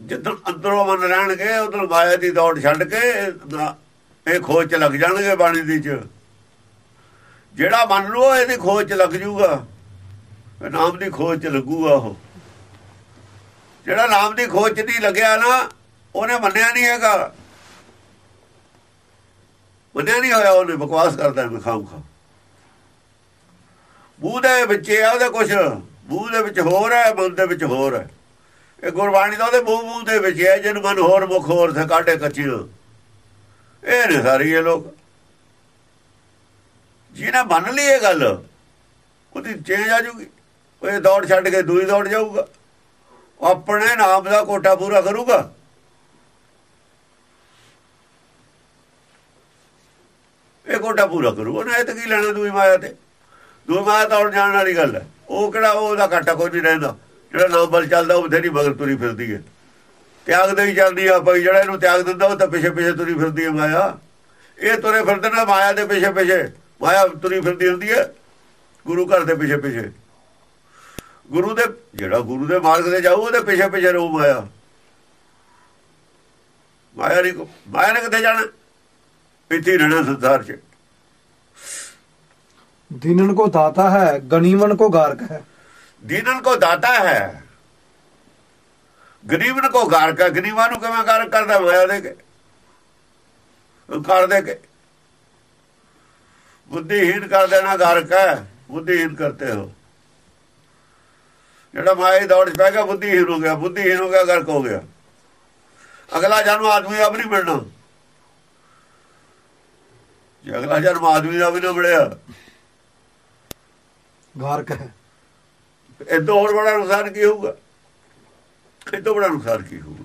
ਜਦੋਂ ਅੰਦਰੋਂ ਮਨ ਰਹਿਣਗੇ, ਉਧਰ ਮਾਇਆ ਦੀ ਦੌੜ ਛੱਡ ਕੇ ਇਹ ਖੋਜ ਚ ਲੱਗ ਜਾਣਗੇ ਬਾਣੀ ਦੀ ਚ। ਜਿਹੜਾ ਮੰਨ ਲਓ ਇਹਦੀ ਖੋਜ ਚ ਲੱਗ ਜੂਗਾ ਨਾਮ ਦੀ ਖੋਜ ਚ ਲੱਗੂਗਾ ਉਹ। ਜਿਹੜਾ ਨਾਮ ਦੀ ਖੋਜ ਚ ਨਹੀਂ ਲੱਗਿਆ ਨਾ, ਉਹਨੇ ਮੰਨਿਆ ਨਹੀਂ ਹੈਗਾ। ਮੰਨਿਆ ਨਹੀਂ ਹੋਇਆ, ਉਹਨੇ ਬਕਵਾਸ ਕਰਦਾ ਮੈਂ ਖਾਮ ਖਾ ਮੂੰਹ ਦੇ ਵਿੱਚ ਆ ਉਹਦੇ ਕੁਛ, ਮੂੰਹ ਦੇ ਵਿੱਚ ਹੋਰ ਹੈ, ਮਨ ਦੇ ਵਿੱਚ ਹੋਰ ਹੈ। ਇਹ ਗੁਰਬਾਣੀ ਦਾ ਉਹਦੇ ਮੂੰਹ ਮੂੰਹ ਦੇ ਵਿੱਚ ਹੈ ਜਿਹਨੂੰ ਮਨ ਹੋਰ ਮੁਖ ਹੋਰ ਸੇ ਕਾਟੇ ਕੱਚੀਆਂ ਇਹ ਨੇ ਸਾਰੀ ਇਹ ਲੋਕ। ਜਿਹਨੇ ਮੰਨ ਲਈ ਇਹ ਗੱਲ, ਉਹਦੀ ਚੇਂਜ ਆ ਜੂਗੀ। ਉਹ ਦੌੜ ਛੱਡ ਕੇ ਦੂਈ ਦੌੜ ਜਾਊਗਾ। ਆਪਣੇ ਨਾਮ ਦਾ ਕੋਟਾ ਪੂਰਾ ਕਰੂਗਾ। ਇਹ ਕੋਟਾ ਪੂਰਾ ਕਰੂ। ਉਹਨੇ ਇਹ ਤਾਂ ਕੀ ਲੈਣਾ ਦੂਈ ਮਾਇਆ ਤੇ? ਦੂਈ ਮਾਇਆ ਤਾਂ ਜਾਣ ਵਾਲੀ ਗੱਲ ਹੈ। ਉਹ ਕਿਹੜਾ ਉਹਦਾ ਘਾਟਾ ਕੋਈ ਨਹੀਂ ਰਹਿੰਦਾ। ਜਿਹੜਾ ਨਾਮਲ ਚੱਲਦਾ ਉਹ ਬਥੇਰੀ ਮਗਰ ਤੁਰੀ ਫਿਰਦੀ ਹੈ। ਤਿਆਗ ਦੇ ਹੀ ਚੱਲਦੀ ਆ ਭਾਈ, ਜਿਹੜਾ ਇਹਨੂੰ ਤਿਆਗ ਦਿੰਦਾ ਉਹ ਤਾਂ ਪਿਛੇ ਪਿਛੇ ਤੁਰੀ ਫਿਰਦੀ ਹੈ ਮਾਇਆ। ਇਹ ਤੁਰੇ ਫਿਰਦੇ ਨਾ ਮਾਇਆ ਦੇ ਪਿਛੇ ਪਿਛੇ। ਮਾਇਆ ਤੁਰੀ ਫਿਰਦੀ ਹੁੰਦੀ ਹੈ, ਗੁਰੂ ਘਰ ਦੇ ਪਿਛੇ ਪਿਛੇ। ਗੁਰੂ ਦੇ, ਜਿਹੜਾ ਗੁਰੂ ਦੇ ਮਾਰਗ ਤੇ ਜਾਊ, ਉਹਦੇ ਪਿਛੇ ਪਿਛੇ ਰਹੂ ਮਾਇਆ। ਮਾਇਆ ਨੇ ਮਾਇਆ ਨੇ ਕਿੱਥੇ ਜਾਣਾ? ਇੱਥੇ ਰਹਿਣਾ ਸੰਸਾਰ 'ਚ। ਦਿਨਨ ਕੋ ਦਾਤਾ ਹੈ ਗਣੀਮਨ ਕੋ ਗਾਰਕ ਹੈ। ਦੀਨਨ ਕੋ ਦਾਤਾ ਹੈ। ਗਰੀਬਨ ਕੋ ਗਾਰਕ ਗਰੀਬਾਂ ਨੂੰ ਕਿਵੇਂ ਗਾਰਕ ਕਰਦਾ ਹੋਇਆ ਦੇ ਕੇ। ਕਰ ਦੇ ਕੇ। ਬੁੱਧੀਹੀਨ ਕਰ ਦੇਣਾ ਗਾਰਕ ਹੈ। ਬੁੱਧੀਹੀਨ ਕਰਤੇ ਹੋ। ਜਿਹੜਾ ਮਾਇਆ ਦੌੜ ਚ ਪੈ ਗਿਆ ਬੁੱਧੀਹੀਨ ਹੋ ਗਿਆ। ਬੁੱਧੀਹੀਨ ਹੋ ਗਿਆ ਗਰਕ ਹੋ ਗਿਆ। ਅਗਲਾ ਜਨਮ ਆਦਮੀ ਆਪ ਨਹੀਂ ਮਿਲਣਾ। ਜੇ ਅਗਲਾ ਜਨਮ ਆਦਮੀ ਦਾ ਵੀ ਨਾ ਮਿਲਿਆ। ਗਾਰਕ ਹੈ। ਇਹ ਤੋਂ ਹੋਰ ਬੜਾ ਨੁਕਸਾਨ ਕੀ ਹੋਊਗਾ? ਇਹ ਤੋਂ ਬੜਾ ਨੁਕਸਾਨ ਕੀ ਹੋਊਗਾ?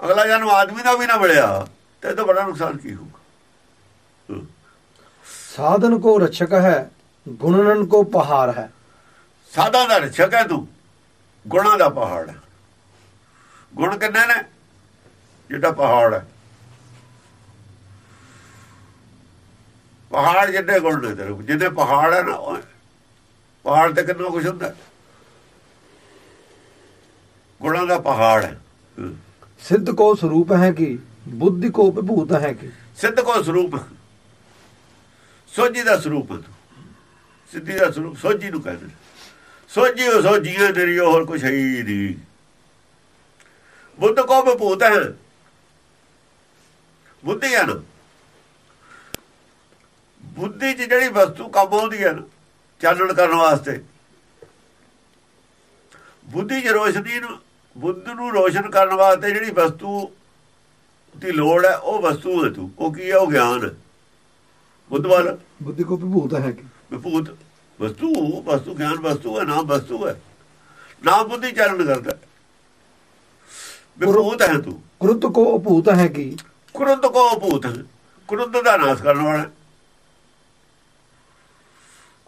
ਅਗਲਾ ਜਨਮ ਆਦਮੀ ਦਾ ਵੀ ਨਾ ਮਿਲਿਆ ਤੇ ਤੋਂ ਬੜਾ ਨੁਕਸਾਨ ਕੀ ਹੋਊਗਾ? ਸਾਧਨ ਕੋ ਰਛਕ ਹੈ ਗੁਣਨਨ ਕੋ ਪਹਾੜ ਹੈ। ਸਾਧਾ ਦਾ ਰਛਕ ਹੈ ਤੂੰ ਗੁਣਾ ਦਾ ਪਹਾੜ ਗੁਣ ਕਿੰਨੇ ਨੇ? ਜਿਹੜਾ ਪਹਾੜ ਹੈ। ਪਹਾੜ ਜਿੱਡੇ ਗੁਣ ਨੇ ਤੇਰੇ ਜਿੱਦੇ ਪਹਾੜ ਹੈ ਨਾ ਪਹਾੜ ਤੇ ਕਿੰਨਾ ਕੁਝ ਹੁੰਦਾ ਗੁਣਾਂ ਦਾ ਪਹਾੜ ਹੈ। ਸਿੱਧ ਕੋ ਸਰੂਪ ਹੈ ਕਿ ਬੁੱਧੀ ਕੋ ਭੂਤ ਹੈ ਕਿ? ਸਿੱਧ ਕੋ ਸਰੂਪ। ਸੋਝੀ ਦਾ ਸਰੂਪ ਸਿੱਧੀ ਦਾ ਸਰੂਪ ਸੋਝੀ ਨੂੰ ਕਹਿੰਦੇ ਸੋਝੀ ਉਹ ਸੋਝੀਆਂ ਤੇਰੀ ਹੋਰ ਕੁਛ ਹੈ ਹੀ ਨਹੀਂ। ਬੁੱਧ ਕੋ ਭੂਤ ਹੈ। ਬੁੱਧੀ ਹੈ ਨਾ। ਬੁੱਧੀ 'ਚ ਜਿਹੜੀ ਵਸਤੂ ਕੰਮ ਆਉਂਦੀ ਹੈ ਨਾ ਚਾਲਣ ਕਰਨ ਵਾਸਤੇ। ਬੁੱਧੀ 'ਚ ਰੋਸ਼ਨੀ ਨੂੰ ਬੁੱਧ ਨੂੰ ਰੋਸ਼ਨ ਕਰਨ ਵਾਸਤੇ ਜਿਹੜੀ ਵਸਤੂ ਦੀ ਲੋੜ ਹੈ ਉਹ ਵਸਤੂ ਹੈ ਤੂੰ। ਉਹ ਕੀ ਹੈ? ਉਹ ਗਿਆਨ। ਬੁੱਧ ਵਾਲ। ਬੁੱਧ ਕੋ ਵਿਭੂਤ ਹੈ ਕਿ। ਵਿਭੂਤ। ਵਸਤੂ ਵਸਤੂ ਗਿਆਨ ਵਸਤੂ ਹੈ ਨਾ ਵਸਤੂ ਹੈ। ਨਾਮ ਬੁੱਧੀ ਚਾਲਨ ਕਰਦਾ ਵਿਭੂਤ ਹੈ ਤੂੰ। ਕੁਰੁੱਤ ਕੋ ਅਭੂਤ ਹੈ ਕਿ। ਕੁਰੁੱਤ ਕੋ ਅਭੂਤ ਕੁਰੁੱਤ ਦਾ ਨਾਸ ਕਰਨ ਵਾਲਾ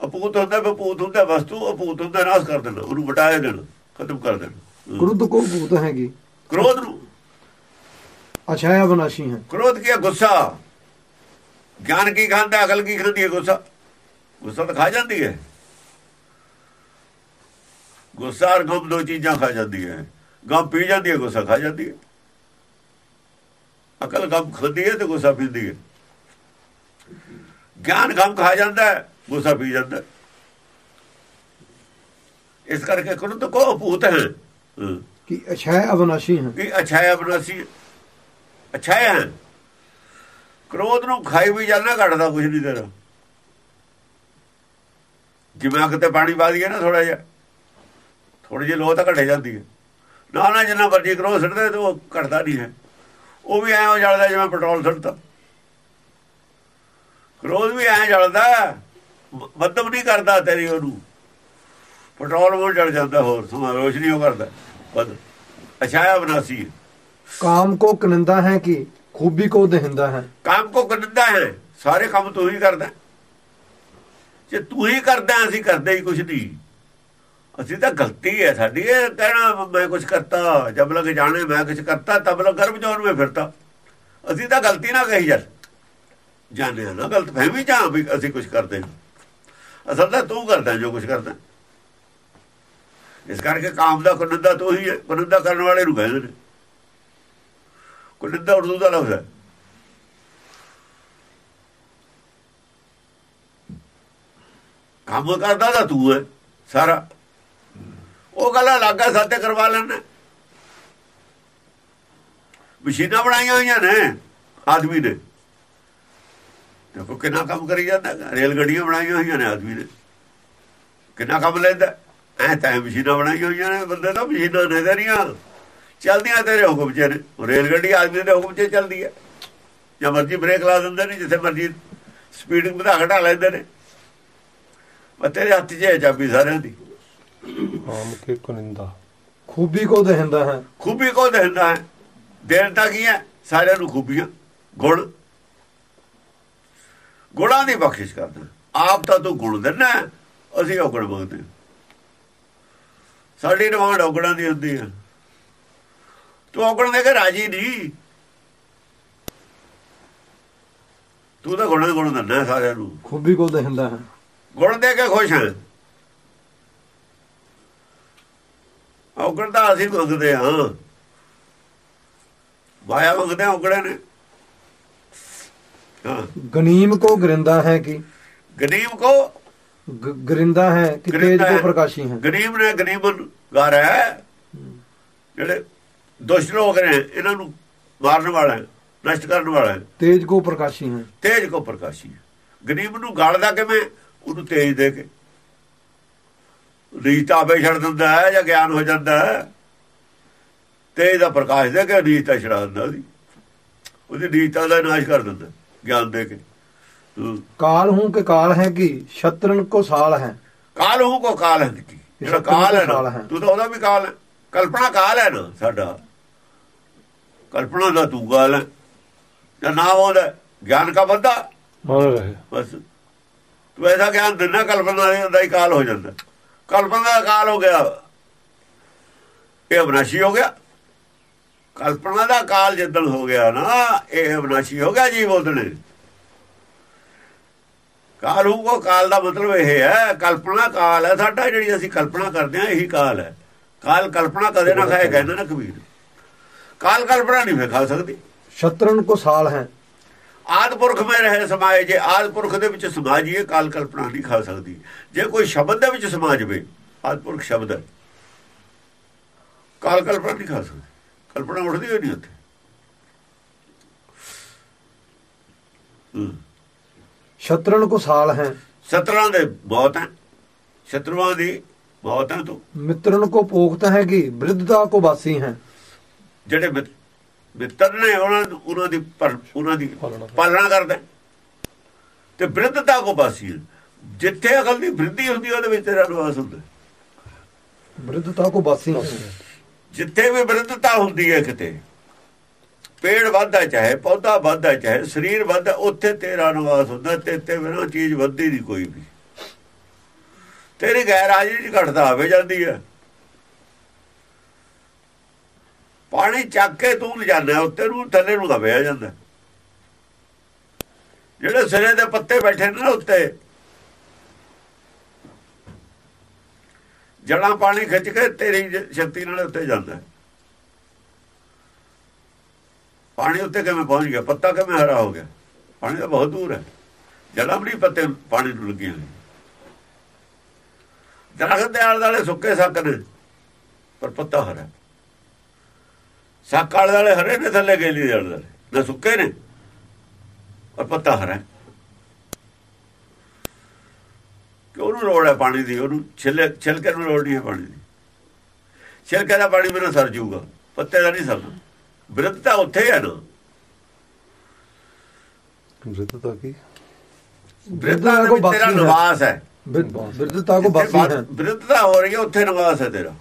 ਅਪੂਤ ਹੁੰਦਾ ਵਿਭੂਤ ਹੁੰਦਾ ਵਸਤੂ ਅਪੂਤ ਹੁੰਦਾ ਨਾਸ ਕਰ ਦੇਣਾ। ਉਹਨੂੰ ਵਟਾਇਆ ਦੇਣਾ ਖਤਮ ਕਰ ਦੇਣਾ। ਕ੍ਰੋਧ ਕੋ ਭੂਤ ਹੈਗੀ ਕ੍ਰੋਧ ਨੂੰ ਅਛਾਇਆ ਬਨਾਸ਼ੀ ਹੈ ਕ੍ਰੋਧ ਕੀ ਗੁੱਸਾ ਗਿਆਨ ਕੀ ਖਾਂਦਾ ਅਕਲ ਕੀ ਖਾਂਦੀ ਹੈ ਗੁੱਸਾ ਗੁੱਸਾ ਤਾਂ ਖਾ ਜਾਂਦੀ ਹੈ ਗੁੱਸਾ ਔਰ ਗਮ ਦੋ ਚੀਜ਼ਾਂ ਖਾ ਜਾਂਦੀ ਹੈ ਗਮ ਪੀ ਜਾਂਦੀ ਹੈ ਗੁੱਸਾ ਖਾ ਜਾਂਦੀ ਹੈ ਅਕਲ ਗਮ ਖਾਂਦੀ ਹੈ ਤੇ ਗੁੱਸਾ ਪੀਂਦੀ ਹੈ ਗਿਆਨ ਗਮ ਖਾ ਜਾਂਦਾ ਹੈ ਗੁੱਸਾ ਪੀ ਜਾਂਦਾ ਇਸ ਕਰਕੇ ਕੋ ਭੂਤ ਹੈ ਕਿ ਅਛੈ ਅਵਨਾਸ਼ੀ ਹੈ ਕਿ ਅਛਾਇਆ ਬਨਾਸੀ ਅਛਾਇਆ ਹੈ। ਕ੍ਰੋਧ ਨੂੰ ਖਾਈ ਵੀ ਜਾਣਾ ਘਟਦਾ ਕੁਝ ਨਹੀਂ ਤੇਰਾ। ਜਿਵੇਂ ਅੱਗ ਤੇ ਪਾਣੀ ਪਾ ਦਈਏ ਨਾ ਥੋੜਾ ਜਿਹਾ। ਥੋੜੀ ਜਿਹੀ ਲੋਹ ਤਾਂ ਘਟੇ ਜਾਂਦੀ ਹੈ। ਨਾ ਨਾ ਜਿੰਨਾ ਮਰਜ਼ੀ ਕ੍ਰੋਧ ਛੱਡਦੇ ਤੇ ਉਹ ਘਟਦਾ ਨਹੀਂ ਹੈ। ਉਹ ਵੀ ਐਂ ਹੋ ਜਲਦਾ ਜਿਵੇਂ ਪੈਟਰੋਲ ਛੱਡਦਾ ਕ੍ਰੋਧ ਵੀ ਐਂ ਜਲਦਾ ਮਤਲਬ ਨਹੀਂ ਕਰਦਾ ਤੇਰੀ ਉਹਨੂੰ। ਪੈਟਰੋਲ ਉਹ ਜਲ ਜਾਂਦਾ ਹੋਰ ਸਮਾਂ ਰੋਸ਼ਨੀ ਉਹ ਕਰਦਾ। ਬਦ ਅਛਾਇਆ ਬਨਾਸੀ ਕਾਮ ਕੋ ਕਨਿੰਦਾ ਹੈ ਕਿ ਖੂਬੀ ਕੋ ਦਹਿੰਦਾ ਹੈ। ਕੰਮ ਕੋ ਕਰਦਾ ਹੈ ਸਾਰੇ ਕੰਮ ਤੂੰ ਹੀ ਕਰਦਾ। ਜੇ ਤੂੰ ਹੀ ਕਰਦਾ ਅਸੀਂ ਕਰਦੇ ਹੀ ਕੁਝ ਨਹੀਂ। ਅਸੀਂ ਤਾਂ ਗਲਤੀ ਹੈ ਸਾਡੀ ਇਹ ਕਹਿਣਾ ਮੈਂ ਕੁਝ ਕਰਤਾ ਜਬ ਲਗ ਜਾਣੇ ਮੈਂ ਕੁਝ ਕਰਤਾ ਤਬ ਲਗ ਗਰਭ ਜੋਨ ਵਿੱਚ ਫਿਰਤਾ। ਅਸੀਂ ਤਾਂ ਗਲਤੀ ਨਾ ਕਹੀ ਯਾਰ ਜਾਣਿਆ ਨਾ ਗਲਤ ਫਹਿਮੀ ਜਾਂ ਵੀ ਅਸੀਂ ਕੁਝ ਕਰਦੇ ਹਾਂ। ਅਸਲ ਤਾਂ ਤੂੰ ਕਰਦਾ ਜੋ ਕੁਝ ਕਰਦਾ। ਇਸ ਕਰਕੇ ਕਾਮ ਦਾ ਕੁਨੰਦਾ ਤੂੰ ਹੀ ਹੈ, ਕੁਨੰਦਾ ਕਰਨ ਵਾਲੇ ਨੂੰ ਕਹਿੰਦੇ ਨੇ। ਕੁਨੰਦਾ ਉਰਦੂ ਦਾ ਲਫ਼ਜ਼ ਹੈ। ਕੰਮ ਕਰਦਾ ਤਾਂ ਤੂੰ ਹੈ, ਸਾਰਾ। ਉਹ ਗੱਲਾਂ ਲੱਗਾ ਸਾਤੇ ਕਰਵਾ ਲੈਣਾ ਮਸ਼ੀਨਾਂ ਬਣਾਈਆਂ ਹੋਈਆਂ ਨੇ, ਆਦਮੀ ਨੇ। ਦੇਖੋ ਕਿੰਨਾ ਕੰਮ ਕਰੀ ਜਾਂਦਾ ਰੇਲ ਗੱਡੀਆਂ ਬਣਾਈਆਂ ਹੋਈਆਂ ਨੇ ਆਦਮੀ ਨੇ। ਕਿੰਨਾ ਕੰਮ ਲੈਂਦਾ। ਐ ਤਾਂ ਮਸ਼ੀਨਾਂ ਬਣਾਈਆਂ ਹੋਈਆਂ ਨੇ ਬੰਦੇ ਤਾਂ ਮਸ਼ੀਨਾਂ ਨੇ ਤੇਰੀਆਂ ਚਲਦੀਆਂ ਤੇਰੇ ਹੁਕਮ 'ਚ ਨੇ। ਉਹ ਰੇਲ ਗੱਡੀ ਆਦਮੀ ਦੇ ਹੁਕਮ 'ਚ ਚੱਲਦੀ ਹੈ ਜਾਂ ਮਰਜ਼ੀ ਬ੍ਰੇਕ ਲਾ ਦਿੰਦੇ ਨੇ ਜਿੱਥੇ ਮਰਜ਼ੀ ਸਪੀਡ ਵਧਾ ਘਟਾ ਲੈਂਦੇ ਨੇ। ਪਰ ਤੇਰੇ ਹੱਥ 'ਚ ਹੈ ਚਾਬੀ ਸਾਰਿਆਂ ਦੀ। ਆਮ ਕੇ ਕੁਨਿੰਦਾ ਖੂਬੀ ਕੋ ਦਹਿੰਦਾ ਹੈ। ਖੂਬੀ ਕੋ ਦਿੰਦਾ ਹੈ। ਦੇਣਤਾ ਕੀ ਹੈ ਸਾਰਿਆਂ ਨੂੰ ਖੂਬੀਆਂ। ਗੁਣ। ਗੁਣਾਂ ਦੀ ਬਖਸ਼ਿਸ਼ ਕਰਦਾ। ਆਪ ਤਾਂ ਤੂੰ ਗੁਣ ਦਿੰਦਾ ਅਸੀਂ ਔਗਣ ਮੰਗਦੇ ਹਾਂ। ਸਾਡੀ ਡਿਮਾਂਡ ਔਗਣਾਂ ਦੀ ਹੁੰਦੀ ਹੈ ਤੂੰ ਔਗਣ ਦੇ ਕੇ ਰਾਜੀ ਨਹੀਂ ਤੂੰ ਤਾਂ ਗੁਣਾਂ ਗੁਣ ਦਿੰਦਾ ਸਾਰਿਆਂ ਨੂੰ। ਖੂਬੀ ਕੋ ਦਹਿੰਦਾ ਹੈ। ਗੁਣ ਦੇ ਕੇ ਖੁਸ਼ ਹਾਂ ਔਗਣ ਤਾਂ ਅਸੀਂ ਮੰਗਦੇ ਹਾਂ ਮਾਇਆ ਮੰਗਦੇ ਹਾਂ ਔਗਣੇ ਨੇ। ਗਨੀਮ ਕੋ ਗਰਿੰਦਾ ਹੈ ਕਿ? ਗਨੀਮ ਕੋ ਗਰਿੰਦਾ ਹੈ ਕਿ ਤੇਜ ਕੋ। ਪ੍ਰਕਾਸ਼ੀ ਹੈ। ਗਨੀਮ ਨੇ ਗਨੀਮਨ ਗਾਰ ਹੈ। ਜਿਹੜੇ ਦੁਸ਼ਟ ਲੋਕ ਨੇ ਇਹਨਾਂ ਨੂੰ ਮਾਰਨ ਵਾਲਾ ਨਸ਼ਟ ਕਰਨ ਵਾਲਾ ਹੈ, ਤੇਜ ਕੋ ਪ੍ਰਕਾਸ਼ੀ ਹੈ। ਤੇਜ ਕੋ ਪ੍ਰਕਾਸ਼ੀ ਹੈ। ਗਨੀਮ ਨੂੰ ਗਾਲਦਾ ਕਿਵੇਂ? ਉਹਨੂੰ ਤੇਜ ਦੇ ਕੇ। ਰੀਤ ਆਪੇ ਛੱਡ ਦਿੰਦਾ ਹੈ ਜਾਂ ਗਿਆਨ ਹੋ ਜਾਂਦਾ ਹੈ। ਤੇਜ ਦਾ ਪ੍ਰਕਾਸ਼ ਦੇ ਕੇ ਰੀਤ ਛੜਾ ਦਿੰਦਾ ਉਹਦੀ। ਉਹਦੀ ਰੀਤਾਂ ਦਾ ਨਾਸ਼ ਕਰ ਦਿੰਦਾ ਗਿਆਨ ਦੇ ਕੇ। ਕਾਲ ਹੂੰ ਕਿ ਕਾਲ ਹੈ ਕਿ? ਸ਼ਤਰਨ ਕੋ ਸਾਲ ਹੈ। ਕਾਲ ਹੂੰ ਕੋ ਕਾਲ ਹੈ ਕੀ? ਜਿਹੜਾ ਕਾਲ ਹੈ ਨਾ। ਤੂੰ ਤਾਂ ਉਹਦਾ ਵੀ ਕਾਲ ਹੈ। ਕਲਪਨਾ ਕਾਲ ਹੈ ਨਾ ਸਾਡਾ। ਕਲਪਨਾ ਦਾ ਤੂੰ ਕਾਲ ਹੈ। ਜਾਂ ਨਾਮ ਉਹਦਾ ਗਿਆਨ ਕਾ ਬੰਦਾ। ਬਸ। ਤੂੰ ਐਸਾ ਗਿਆਨ ਦਿੰਦਾ ਕਲਪਨਾ ਦੇ ਦਾ ਹੀ ਕਾਲ ਹੋ ਜਾਂਦਾ। ਕਲਪਨਾ ਦਾ ਕਾਲ ਹੋ ਗਿਆ। ਇਹ ਅਬਨਾਸ਼ੀ ਹੋ ਗਿਆ। ਕਲਪਨਾ ਦਾ ਕਾਲ ਜਦੋਂ ਹੋ ਗਿਆ ਨਾ ਇਹ ਅਬਨਾਸ਼ੀ ਹੋ ਗਿਆ ਜੀਵ ਉਹਦਨੇ ਕਾਲ ਕੋ ਕਾਲ ਦਾ ਮਤਲਬ ਇਹ ਹੈ ਕਲਪਨਾ ਕਾਲ ਹੈ ਸਾਡਾ ਜਿਹੜੀ ਅਸੀਂ ਕਲਪਨਾ ਕਰਦੇ ਹਾਂ ਇਹੀ ਕਾਲ ਹੈ। ਕਾਲ ਕਲਪਨਾ ਕਦੇ ਨਾ ਖਾਏ ਕਹਿੰਦਾ ਨਾ ਕਬੀਰ। ਕਾਲ ਕਲਪਨਾ ਨਹੀਂ ਫੇ ਖਾ ਸਕਦੀ। ਸ਼ਤਰਨ ਕੋ ਸਾਲ ਹੈ। ਆਦ ਪੁਰਖ ਮੇ ਰਹੇ ਸਮਾਏ ਜੇ ਆਦ ਪੁਰਖ ਦੇ ਵਿੱਚ ਸਮਾ ਜੀਏ ਕਾਲ ਕਲਪਨਾ ਨਹੀਂ ਖਾ ਸਕਦੀ। ਜੇ ਕੋਈ ਸ਼ਬਦ ਦੇ ਵਿੱਚ ਸਮਾ ਜਵੇ ਆਦ ਪੁਰਖ ਸ਼ਬਦ ਹੈ। ਕਾਲ ਕਲਪਨਾ ਨਹੀਂ ਖਾ ਸਕਦੀ। ਕਲਪਨਾ ਉੱਠਦੀ ਹੋਈ ਨਹੀਂ ਉੱਥੇ। ਹੂੰ। ਸ਼ਤਰਨ ਕੋ ਸਾਲ ਹੈ ਸਤਰਾਂ ਦੇ ਬਹੁਤ ਹੈ ਸ਼ਤਰੂਆਂ ਦੀ ਬਹੁਤ ਹੈ ਤੂੰ ਮਿੱਤਰਨ ਕੋ ਪੋਖਤ ਹੈ ਕਿ ਬ੍ਰਿਧਤਾ ਕੋ ਵਾਸੀ ਹੈ ਜਿਹੜੇ ਮਿੱਤ- ਮਿੱਤਰ ਨੇ ਉਹਨਾਂ ਦੀ ਪਰ- ਉਹਨਾਂ ਦੀ ਪਾਲਣਾ। ਕਰਦਾ। ਤੇ ਬ੍ਰਿਧਤਾ ਕੋ ਹੈ। ਜਿੱਥੇ ਅਕਲ ਦੀ ਬ੍ਰਿਧੀ ਹੁੰਦੀ ਉਹਦੇ ਵਿੱਚ ਤੇਰਾ ਨਿਵਾਸ ਹੁੰਦਾ ਹੈ। ਬ੍ਰਿਧਤਾ ਕੋ ਵਾਸੀ ਜਿੱਥੇ ਵੀ ਬ੍ਰਿਧਤਾ ਹੁੰਦੀ ਹੈ ਕਿਤੇ ਪੇੜ ਵੱਧਦਾ ਚਾਹੇ, ਪੌਦਾ ਵੱਧਦਾ ਚਾਹੇ, ਸਰੀਰ ਵੱਧਦਾ, ਉੱਥੇ ਤੇਰਾ ਨਿਵਾਸ ਹੁੰਦਾ, ਤੇ ਤੇ ਬਿਨਾਂ ਚੀਜ਼ ਵੱਧਦੀ ਨਹੀਂ ਕੋਈ ਵੀ। ਤੇਰੀ ਗੈਰ ਹਾਜ਼ਰੀ ਚ ਘਟਦਾ ਹੋਵੇ, ਜਾਂਦੀ ਹੈ ਪਾਣੀ ਚੱਕ ਕੇ ਤੂੰ ਲਿਜਾਣਾ ਉੱਤੇ ਨੂੰ ਥੱਲੇ ਨੂੰ ਦਬਿਆ ਜਾਂਦਾ। ਜਿਹੜੇ ਸਿਰੇ ਦੇ ਪੱਤੇ ਬੈਠੇ ਨੇ ਨਾ ਉੱਤੇ, ਜੜਾਂ ਪਾਣੀ ਖਿੱਚ ਕੇ ਤੇਰੀ ਸ਼ਕਤੀ ਨਾਲ ਉੱਤੇ ਜਾਂਦਾ ਹੈ। ਪਾਣੀ ਉੱਤੇ ਕਿਵੇਂ ਪਹੁੰਚ ਗਿਆ? ਪੱਤਾ ਕਿਵੇਂ ਹਰਾ ਹੋ ਗਿਆ? ਪਾਣੀ ਤਾਂ ਬਹੁਤ ਦੂਰ ਹੈ। ਜਲਮ ਨਹੀਂ ਪੱਤੇ, ਪਾਣੀ ਨੂੰ ਲੱਗੀਆਂ ਹੋਏ ਦਰਖਤ ਦੇ ਆਲੇ ਦੁਆਲੇ ਸੁੱਕੇ ਸੱਕ ਨੇ, ਪਰ ਪੱਤਾ ਹਰਾ। ਸੱਕ ਆਲੇ ਦੁਆਲੇ ਹਰੇ ਨੇ, ਥੱਲੇ ਗੇਲੀ ਦੇ ਆਲੇ ਦੁਆਲੇ। ਨਾ ਸੁੱਕੇ ਨੇ, ਪਰ ਪੱਤਾ ਹਰਾ ਕਿ ਉਹਨੂੰ ਲੋੜ ਹੈ ਪਾਣੀ ਦੀ? ਉਹਨੂੰ ਛਿੱਲੇ ਛਿਲਕੇ ਨੂੰ ਲੋੜ ਨਹੀਂ ਹੈ ਪਾਣੀ ਦੀ। ਛਿਲਕੇ ਦਾ ਪਾਣੀ ਮੈਨੂੰ ਸਰ ਜਾਊਗਾ। ਪੱਤੇ ਦਾ ਨਹੀਂ ਸਰਦਾ। ਵਿਰਤ ਉੱਥੇ ਹੈ ਨਾ। ਵਿਰਤ ਤਾਂ ਕੀ ਵਿਰਤਾ ਕੋ ਤੇਰਾ ਨਿਵਾਸ ਹੈ। ਵਿਰਤਾ ਕੋ ਬਾਕੀ ਹੈ। ਵਿਰਤਾ ਹੋ ਰਹੀ ਹੈ ਉੱਥੇ ਨਿਵਾਸ ਹੈ ਤੇਰਾ।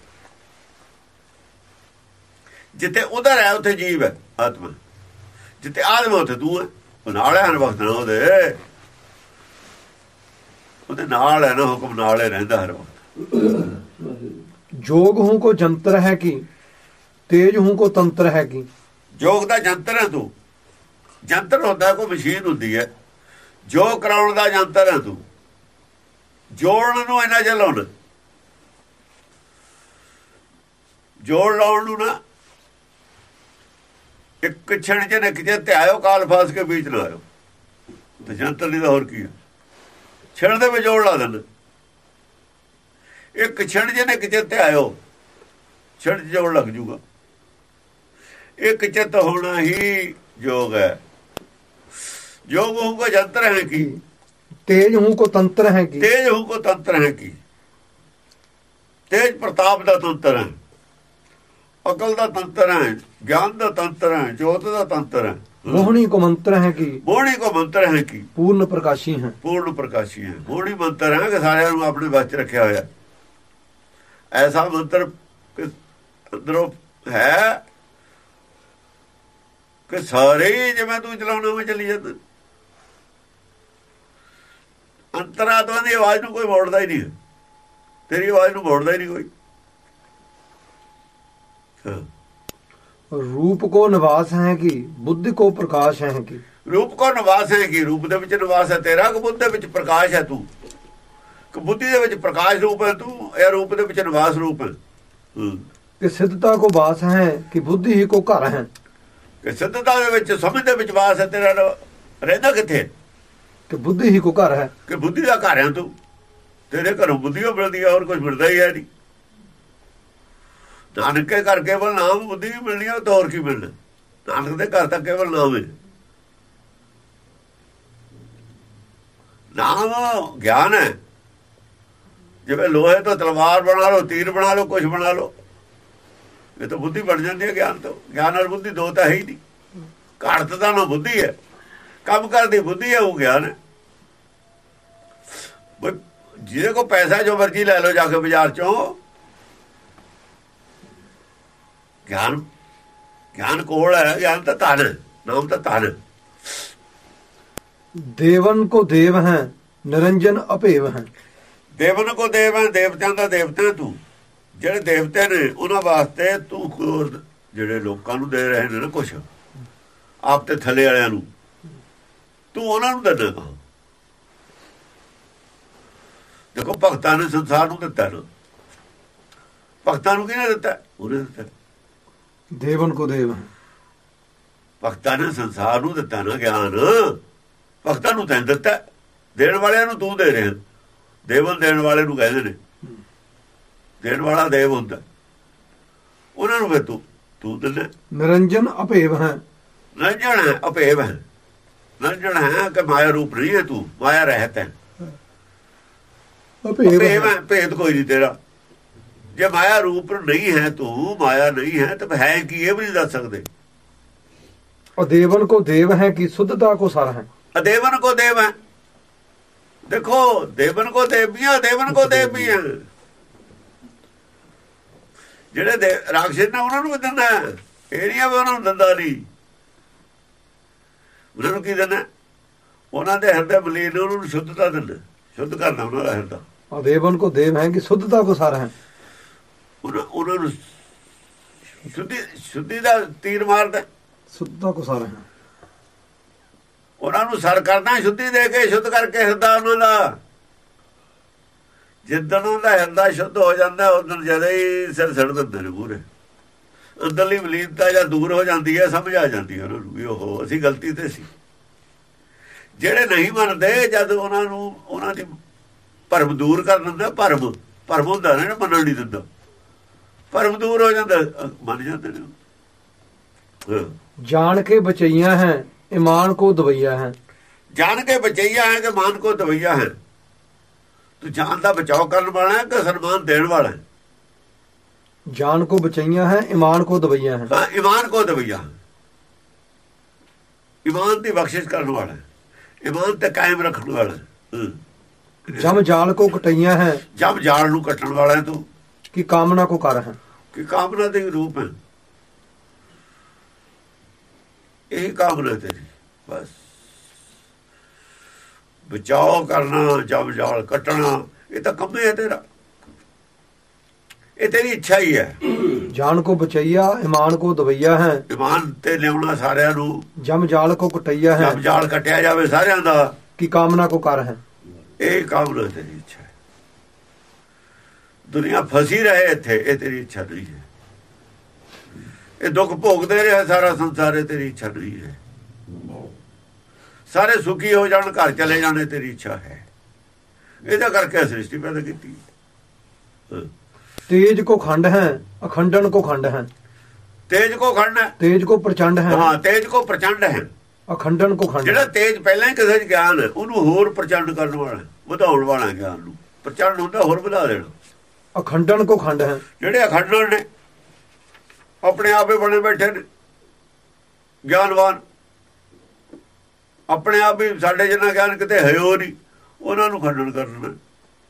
ਜਿੱਤੇ ਉਧਰ ਹੈ ਉੱਥੇ ਜੀਵ ਹੈ ਆਤਮਾ। ਜਿੱਤੇ ਆਦਮ ਉੱਥੇ ਤੂੰ ਹੈ। ਉਹ ਨਾਲ ਹੈ ਹਰ ਵਕਤ ਨਾਲ ਉਹਦੇ। ਉਹਦੇ ਨਾਲ ਹੈ ਨਾ ਹੁਕਮ ਨਾਲ ਹੀ ਰਹਿੰਦਾ ਹਰ ਵਕਤ। ਜੋਗ ਹੂੰ ਕੋ ਜੰਤਰ ਹੈ ਕੀ? ਤੇਜ ਹੂੰ ਕੋ ਤੰਤਰ ਹੈ ਕੀ? ਯੋਗ ਦਾ ਜੰਤਰ ਹੈ ਤੂੰ। ਜੰਤਰ ਹੁੰਦਾ, ਕੋਈ ਮਸ਼ੀਨ ਹੁੰਦੀ ਹੈ। ਜੋ ਕਰਾਉਣ ਦਾ ਜੰਤਰ ਹੈ ਤੂੰ। ਜੋੜਨ ਨੂੰ ਇਹਨਾਂ ਚਲਾਉਣ ਜੋੜ ਲਾਉਣ ਨੂੰ ਨਾ, ਇੱਕ ਛਣ ਚ ਨਿਕ ਜੇ ਧਿਆਇਓ, ਕਾਲ ਫਾਸ ਕੇ ਵਿੱਚ ਨਾ ਤੇ ਜੰਤਰ ਨਹੀਂ ਹੋਰ ਕੀ ਹੈ। ਛਣ ਦੇ ਵਿੱਚ ਜੋੜ ਲਾ ਦੇਣ। ਇੱਕ ਛਣ ਜੇ ਨਿਕ ਜੇ ਧਿਆਇਓ, ਛਣ 'ਚ ਜੋੜ ਲੱਗ ਜੂਗਾ। ਇੱਕ ਚਿੱਤ ਹੋਣਾ ਹੀ ਯੋਗ ਹੈ। ਯੋਗ ਹੂ ਕੋ ਜੰਤਰ ਹੈ ਕੀ? ਤੇਜ ਹੂ ਕੋ ਤੰਤਰ ਹੈ ਕੀ? ਤੇਜ ਹੂ ਕੋ ਤੰਤਰ ਹੈ ਕੀ? ਤੇਜ ਪ੍ਰਤਾਪ ਦਾ ਤੰਤਰ ਹੈ। ਅਕਲ ਦਾ ਤੰਤਰ ਹੈ ਗਿਆਨ ਦਾ ਤੰਤਰ ਹੈ ਜੋਤ ਦਾ ਤੰਤਰ ਹੈ। ਮੋਹਣੀ ਕੋ ਮੰਤਰ ਹੈ ਕਿ? ਮੋਹਣੀ ਕੋ ਮੰਤਰ ਹੈ ਕੀ? ਪੂਰਨ ਪ੍ਰਕਾਸ਼ੀ ਹੈ। ਪੂਰਨ ਪ੍ਰਕਾਸ਼ੀ ਹੈ। ਮੋਹਣੀ ਮੰਤਰ ਹੈ ਕਿ ਸਾਰਿਆਂ ਨੂੰ ਆਪਣੇ ਵਿੱਚ ਰੱਖਿਆ ਹੋਇਆ। ਐਸਾ ਮੰਤਰ ਅੰਦਰੋਂ ਹੈ ਕਿ ਸਾਰੇ ਹੀ ਜਿਵੇਂ ਤੂੰ ਚਲਾਉਣਾ ਮੈਂ ਚਲੀ ਜਾਂਦਾ ਅੰਤਰਾਤਮਾ ਦੀ ਆਵਾਜ਼ ਨੂੰ ਕੋਈ ਮੋੜਦਾ ਹੀ ਨਹੀਂ। ਤੇਰੀ ਆਵਾਜ਼ ਨੂੰ ਮੋੜਦਾ ਹੀ ਨਹੀਂ ਕੋਈ। ਰੂਪ ਕੋ ਨਿਵਾਸ ਹੈ ਕਿ? ਬੁੱਧ ਕੋ ਪ੍ਰਕਾਸ਼ ਹੈ ਕਿ? ਰੂਪ ਕੋ ਨਿਵਾਸ ਹੈ ਕਿ? ਰੂਪ ਦੇ ਵਿੱਚ ਨਿਵਾਸ ਹੈ ਤੇਰਾ ਕਿ ਬੁੱਧ ਦੇ ਵਿੱਚ ਪ੍ਰਕਾਸ਼ ਹੈ ਤੂੰ? ਕਿ ਬੁੱਧੀ ਦੇ ਵਿੱਚ ਪ੍ਰਕਾਸ਼ ਰੂਪ ਹੈ ਤੂੰ ਇਹ ਰੂਪ ਦੇ ਵਿੱਚ ਨਿਵਾਸ ਰੂਪ ਹੈ। ਕਿ ਸਿੱਧਤਾ ਕੋ ਵਾਸ ਹੈ ਕਿ ਬੁੱਧੀ ਹੀ ਕੋ ਘਰ ਹੈ? ਕਿ ਸਿੱਧਤਾ ਦੇ ਵਿੱਚ ਸਮਝ ਦੇ ਵਿੱਚ ਵਾਸ ਹੈ ਤੇਰਾ ਰਹਿੰਦਾ ਕਿੱਥੇ? ਕਿ ਬੁੱਧੀ ਹੀ ਕੋ ਘਰ ਹੈ। ਕਿ ਬੁੱਧੀ ਦਾ ਘਰ ਹੈ ਤੂੰ। ਤੇਰੇ ਘਰੋਂ ਬੁੱਧੀ ਉਹ ਮਿਲਦੀ ਹੈ ਹੋਰ ਕੁਝ ਮਿਲਦਾ ਹੀ ਹੈ ਨਹੀਂ। ਨਾਨਕ ਦੇ ਘਰ ਕੇਵਲ ਨਾਮ ਬੁੱਧੀ ਵੀ ਮਿਲਣੀ ਹੈ ਤਾਂ ਕੀ ਮਿਲਣਾ? ਨਾਨਕ ਦੇ ਘਰ ਤਾਂ ਕੇਵਲ ਨਾਮ ਹੈ। ਨਾਮ ਗਿਆਨ ਹੈ। ਜਿਵੇਂ ਲੋਹੇ ਤੋਂ ਤਲਵਾਰ ਬਣਾ ਲਓ ਤੀਰ ਬਣਾ ਲਓ ਕੁਝ ਬਣਾ ਲਓ। ਇਹ ਤਾਂ ਬੁੱਧੀ ਬਣ ਜਾਂਦੀ ਹੈ ਗਿਆਨ ਤੋਂ। ਗਿਆਨ ਨਾਲ ਬੁੱਧੀ ਦੋ ਤਾਂ ਹੈ ਹੀ ਨਹੀਂ। ਘੜਤ ਦਾ ਨਾ ਬੁੱਧੀ ਹੈ। ਕੰਮ ਕਰਦੀ ਬੁੱਧੀ ਹੈ ਉਹ ਗਿਆਨ ਹੈ। ਜਿਹਦੇ ਕੋ ਪੈਸਾ ਜੋ ਮਰਜ਼ੀ ਲੈ ਲਓ ਜਾ ਕੇ ਬਾਜ਼ਾਰ ਚੋਂ। ਗਿਆਨ ਗਿਆਨ ਕੋਲ ਹੈ ਗਿਆਨ ਤਾਂ ਧਨ ਨਾਮ ਤਾਂ ਧਨ। ਦੇਵਨ ਕੋ ਦੇਵ ਹੈ ਨਿਰੰਜਨ ਅਭੇਵ ਹੈ। ਦੇਵਨ ਕੋ ਦੇਵ ਹੈ ਦੇਵਤਿਆਂ ਦਾ ਦੇਵਤਾ ਤੂੰ। ਜਿਹੜੇ ਦੇਵਤੇ ਨੇ ਉਹਨਾਂ ਵਾਸਤੇ ਤੂੰ ਹੋਰ ਜਿਹੜੇ ਲੋਕਾਂ ਨੂੰ ਦੇ ਰਹੇ ਨੇ ਨਾ ਕੁਛ ਆਪ ਤੇ ਥੱਲੇ ਵਾਲਿਆਂ ਨੂੰ ਤੂੰ ਉਹਨਾਂ ਨੂੰ ਦਿੰਦਾ ਦੇਖੋ ਭਗਤਾਂ ਨੇ ਸੰਸਾਰ ਨੂੰ ਦਿੱਤਾ ਨਾ। ਭਗਤਾਂ ਨੂੰ ਕਿਹਨੇ ਦਿੱਤਾ? ਉਹਨੇ ਦਿੱਤਾ। ਦੇਵਨ ਕੋ ਦੇਵ। ਭਗਤਾਂ ਨੇ ਸੰਸਾਰ ਨੂੰ ਦਿੱਤਾ ਨਾ ਗਿਆਨ। ਭਗਤਾਂ ਨੂੰ ਤੈਨੂੰ ਦਿੱਤਾ। ਦੇਣ ਵਾਲਿਆਂ ਨੂੰ ਤੂੰ ਦੇ ਰਿਹਾ। ਦੇਵਨ ਦੇਣ ਵਾਲੇ ਨੂੰ ਕਹਿੰਦੇ ਨੇ। ਦੇਣ ਵਾਲਾ ਦੇਵ ਹੁੰਦਾ। ਉਹਨਾਂ ਨੂੰ ਵੇ ਤੂੰ ਤੂੰ ਦਿੰਦਾ। ਨਿਰੰਜਨ ਅਭੇਵ ਹੈ। ਨਿਰੰਜਨ ਹੈ ਅਭੇਵ ਹੈ। ਨਿਰੰਜਨ ਹੈ ਕਿ ਮਾਇਆ ਰੂਪ ਨਹੀਂ ਹੈ ਤੂੰ ਮਾਇਆ ਰਹਿਤ ਹੈ। ਅਭੇਵ ਹੈ। ਭੇਦ ਕੋਈ ਨਹੀਂ ਤੇਰਾ। ਜੇ ਮਾਇਆ ਰੂਪ ਨਹੀਂ ਹੈ ਤੂੰ ਮਾਇਆ ਨਹੀਂ ਹੈ ਤਾਂ ਹੈ ਕੀ ਇਹ ਵੀ ਨਹੀਂ ਦੱਸ ਸਕਦੇ। ਅਦੇਵਨ ਕੋ ਦੇਵ ਹੈ ਕਿ ਸੁੱਧਤਾ ਕੋ ਸਰ ਹੈ। ਅਦੇਵਨ ਕੋ ਦੇਵ ਹੈ। ਦੇਖੋ ਦੇਵਨ ਕੋ ਦੇਵੀਆਂ ਦੇਵਨ ਕੋ ਦੇਵੀਆਂ ਜਿਹੜੇ ਦੇ ਰਾਖਸ਼ ਨੇ ਉਹਨਾਂ ਨੂੰ ਵੀ ਦਿੰਦਾ ਇਹ ਨਹੀਂ ਆ ਉਹਨਾਂ ਨੂੰ ਦਿੰਦਾ ਨਹੀਂ। ਉਹਨਾਂ ਨੂੰ ਕੀ ਦਿੰਦਾ ਉਹਨਾਂ ਦੇ ਹਿਰਦੇ ਬਲੀਨ ਨੂੰ ਸ਼ੁੱਧਤਾ ਦਿੰਦਾ। ਸ਼ੁੱਧ ਕਰਨਾ ਉਹਨਾਂ ਦਾ ਹਿਰਦਾ। ਆ ਦੇਵਨ ਕੋ ਦੇਵ ਹੈ ਕਿ ਸ਼ੁੱਧਤਾ ਕੋ ਸਾਰ ਹੈ। ਉਹਨਾਂ ਨੂੰ ਸ਼ੁੱਧੀ ਸ਼ੁੱਧੀ ਦਾ ਤੀਰ ਮਾਰਦਾ। ਸ਼ੁੱਧਤਾ ਕੋ ਸਾਰ ਹੈ। ਉਹਨਾਂ ਨੂੰ ਸਰ ਕਰਦਾ ਸ਼ੁੱਧੀ ਦੇ ਕੇ ਸ਼ੁੱਧ ਕਰਕੇ ਹਿਰਦਾ ਉਹਨਾਂ ਦਾ। ਜਿੱਦਣ ਉਹਦਾ ਹਿਰਦਾ ਸ਼ੁੱਧ ਹੋ ਜਾਂਦਾ ਉਦੋਂ ਜਦੇ ਹੀ ਸਿਰ ਸੜ ਦਿੰਦੇ ਨੇ ਪੂਰੇ। ਅੰਦਰਲੀ ਮਲੀਨਤਾ ਜਾਂ ਦੂਰ ਹੋ ਜਾਂਦੀ ਹੈ ਸਮਝ ਆ ਜਾਂਦੀ ਹੈ ਉਹਨਾਂ ਨੂੰ ਵੀ ਉਹ ਅਸੀਂ ਗਲਤੀ ਤੇ ਸੀ। ਜਿਹੜੇ ਨਹੀਂ ਮੰਨਦੇ ਜਦ ਉਹਨਾਂ ਨੂੰ ਉਹਨਾਂ ਦੀ ਭਰਮ ਦੂਰ ਕਰ ਦਿੰਦਾ ਭਰਮ ਭਰਮ ਹੁੰਦਾ ਨਾ ਮੰਨਣ ਨਹੀਂ ਦਿੰਦਾ। ਭਰਮ ਦੂਰ ਹੋ ਜਾਂਦਾ ਮੰਨ ਜਾਂਦੇ ਨੇ। ਜਾਣ ਕੇ ਬਚਈਆਂ ਹੈ ਈਮਾਨ ਕੋ ਦਵਈਆ ਹੈ। ਜਾਣ ਕੇ ਬਚਈਆ ਹੈ ਕਿ ਮਾਨ ਕੋ ਦਵਈਆ ਹੈ। ਤੂੰ ਜਾਨ ਦਾ ਬਚਾਓ ਕਰਨ ਵਾਲਾ ਹੈ ਕਿ ਸਨਮਾਨ ਦੇਣ ਵਾਲਾ ਹੈ? ਜਾਨ ਕੋ ਬਚਈਆਂ ਹੈ ਈਮਾਨ ਕੋ ਦਵਈਆ ਹੈ? ਹਾਂ ਇਮਾਨ ਕੋ ਦਵਈਆ ਇਮਾਨ ਦੀ ਬਖਸ਼ਿਸ਼ ਕਰਨ ਵਾਲਾ ਹੈ। ਇਮਾਨ ਤੇ ਕਾਇਮ ਰੱਖਣ ਵਾਲਾ। ਜਮ ਜਾਲ ਕੋ ਕਟਈਆਂ ਹੈ। ਜਬ ਜਾਲ ਨੂੰ ਕੱਟਣ ਵਾਲਾ ਹੈ ਤੂੰ। ਕਿ ਕਾਮਨਾ ਕੋ ਕਰ ਹੈ? ਕਿ ਕਾਮਨਾ ਦੇ ਰੂਪ ਹੈ? ਇਹ ਕਾਮਨਾ ਤੇਰੀ। ਬਸ। ਬਚਾਓ ਕਰਨਾ ਜਬ ਜਾਲ ਕੱਟਣਾ ਇਹ ਤਾਂ ਕੰਮ ਹੈ ਤੇਰਾ। ਇਹ ਤੇਰੀ ਇੱਛਾ ਹੀ ਹੈ। ਜਾਨ ਕੋ ਬਚਈਆ ਈਮਾਨ ਕੋ ਦਵਈਆ ਹੈ। ਇਮਾਨ ਤੇ ਲਿਆਉਣਾ ਸਾਰਿਆਂ ਨੂੰ। ਜਮ ਜਾਲ ਕੋ ਕਟਈਆ ਹੈ। ਜਬ ਜਾਲ ਕੱਟਿਆ ਜਾਵੇ ਸਾਰਿਆਂ ਦਾ। ਕਿ ਕਾਮਨਾ ਕੋ ਕਰ ਹੈ? ਇਹ ਕਾਮਨਾ ਤੇਰੀ ਇੱਛਾ ਹੈ। ਦੁਨੀਆ ਫਸੀ ਰਹੇ ਇੱਥੇ ਇਹ ਤੇਰੀ ਇੱਛਾ ਨਹੀਂ ਹੈ। ਇਹ ਦੁੱਖ ਭੋਗਦੇ ਰਹੇ ਸਾਰਾ ਸੰਸਾਰ ਇਹ ਤੇਰੀ ਇੱਛਾ ਨਹੀਂ ਹੈ। ਸਾਰੇ ਸੁਖੀ ਹੋ ਜਾਣ ਘਰ ਚਲੇ ਜਾਣੇ ਤੇਰੀ ਇੱਛਾ ਹੈ। ਇਹਦਾ ਕਰਕੇ ਸ੍ਰਿਸ਼ਟੀ ਪੈਦਾ ਕੀਤੀ। ਤੇਜ ਕੋ ਖੰਡ ਹੈ ਅਖੰਡਨ ਕੋ ਖੰਡ ਹੈ। ਤੇਜ ਕੋ ਖੜਨਾ ਹੈ। ਤੇਜ ਕੋ ਪ੍ਰਚੰਡ ਹੈ। ਹਾਂ ਤੇਜ ਕੋ ਪ੍ਰਚੰਡ ਹੈ। ਅਖੰਡਨ ਕੋ ਖੰਡ ਜਿਹੜਾ ਤੇਜ ਪਹਿਲਾਂ ਹੀ ਕਿਸੇ ਚ ਗਿਆਨ ਉਹਨੂੰ ਹੋਰ ਪ੍ਰਚੰਡ ਕਰਨ ਵਾਲਾ ਵਧਾਉਣ ਵਾਲਾ ਗਿਆਨ ਨੂੰ। ਪ੍ਰਚੰਡ ਹੁੰਦਾ ਹੋਰ ਵਧਾ ਦੇਣਾ। ਅਖੰਡਨ ਕੋ ਖੰਡ ਹੈ। ਜਿਹੜੇ ਅਖੰਡਣ ਨੇ ਆਪਣੇ ਆਪੇ ਬਣੇ ਬੈਠੇ ਨੇ। ਗਿਆਨਵਾਨ। ਆਪਣੇ ਆਪ ਹੀ ਸਾਡੇ ਜਿੰਨਾ ਗਿਆਨ ਕਿਤੇ ਹੈ ਹੋ ਨਹੀਂ। ਉਹਨਾਂ ਨੂੰ ਖੰਡਨ ਕਰਨਾ ਮਿੰਟ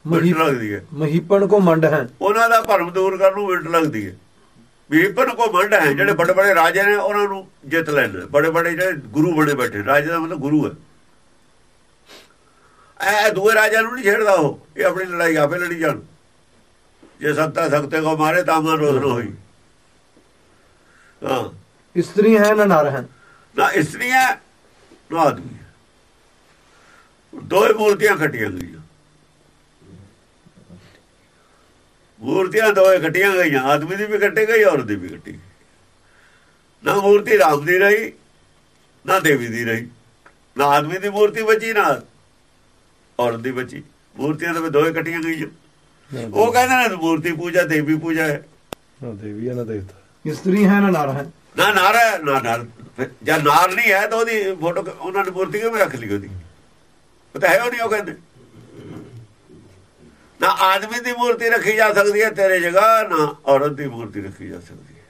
ਮਹੀ- ਲੱਗਦੀ ਹੈ। ਮਹੀਪਣ ਕੋ ਮੰਡ ਹੈ। ਉਹਨਾਂ ਦਾ ਭਰਮ ਦੂਰ ਕਰਨ ਨੂੰ ਮਿੰਟ ਲੱਗਦੀ ਹੈ। ਵੀਪਨ ਕੋ ਮੰਡ ਹੈ ਜਿਹੜੇ ਵੱਡੇ ਵੱਡੇ ਰਾਜੇ ਨੇ ਉਹਨਾਂ ਨੂੰ ਜਿੱਤ ਲੈਣਾ ਬੜੇ ਬੜੇ ਜਿਹੜੇ ਗੁਰੂ ਬਣੇ ਬੈਠੇ ਰਾਜੇ ਦਾ ਮਤਲਬ ਗੁਰੂ ਹੈ। ਐ ਦੂਏ ਰਾਜਿਆਂ ਨੂੰ ਨਹੀਂ ਛੇੜਦਾ ਉਹ। ਇਹ ਆਪਣੀ ਲੜਾਈ ਆਪੇ ਲੜੀ ਜਾਣ। ਜੇ ਸੱਤਾ ਸਕਤੇ ਕੋ ਮਾਰੇ ਤਾਂ ਮਨ ਰੋਸ ਨਾ ਹੋਈ। ਹਾਂ। ਇਸਤਰੀ ਹੈ ਨਾ ਨਰ ਹੈ। ਨਾ ਇਸਤਰੀਆਂ ਨਾ ਆਦਮੀ ਦੋਏ ਮੂਰਤੀਆਂ ਖੱਟੀਆਂ ਗਈਆਂ। ਮੂਰਤੀਆਂ ਦੋਏ ਖੱਟੀਆਂ ਗਈਆਂ ਆਦਮੀ ਦੀ ਵੀ ਕੱਟੇ ਗਈ ਔਰਤ ਦੀ ਵੀ ਕੱਟੀ। ਨਾ ਮੂਰਤੀ ਰਾਮ ਦੀ ਰਹੀ ਨਾ ਦੇਵੀ ਦੀ ਰਹੀ। ਨਾ ਆਦਮੀ ਦੀ ਮੂਰਤੀ ਬਚੀ ਨਾ ਔਰਤ ਦੀ ਬਚੀ। ਮੂਰਤੀਆਂ ਤਾਂ ਦੋਏ ਕੱਟੀਆਂ ਗਈਆਂ। ਉਹ ਕਹਿੰਦੇ ਨੇ ਮੂਰਤੀ ਪੂਜਾ ਦੇਵੀ ਪੂਜਾ ਹੈ। ਨਾ ਦੇਵੀ ਆ ਨਾ ਦੇਵਤਾ। ਇਸਤਰੀ ਹੈ ਨਾ ਨਰ ਹੈ। ਨਾ ਨਾਰ ਹੈ ਨਾ ਨਾਰ ਫਿਰ ਜਦ ਨਾਰ ਨਹੀਂ ਹੈ ਤਾਂ ਉਹਦੀ ਫੋਟੋ ਉਹਨਾਂ ਨੇ ਮੂਰਤੀ ਕਿਵੇਂ ਰੱਖ ਲਈ ਉਹਦੀ? ਉਹ ਤਾਂ ਹੈ ਉਹ ਨਹੀਂ ਉਹ ਕਹਿੰਦੇ। ਨਾ ਆਦਮੀ ਦੀ ਮੂਰਤੀ ਰੱਖੀ ਜਾ ਸਕਦੀ ਹੈ ਤੇਰੇ ਜਗ੍ਹਾ ਨਾ ਔਰਤ ਦੀ ਮੂਰਤੀ ਰੱਖੀ ਜਾ ਸਕਦੀ ਹੈ।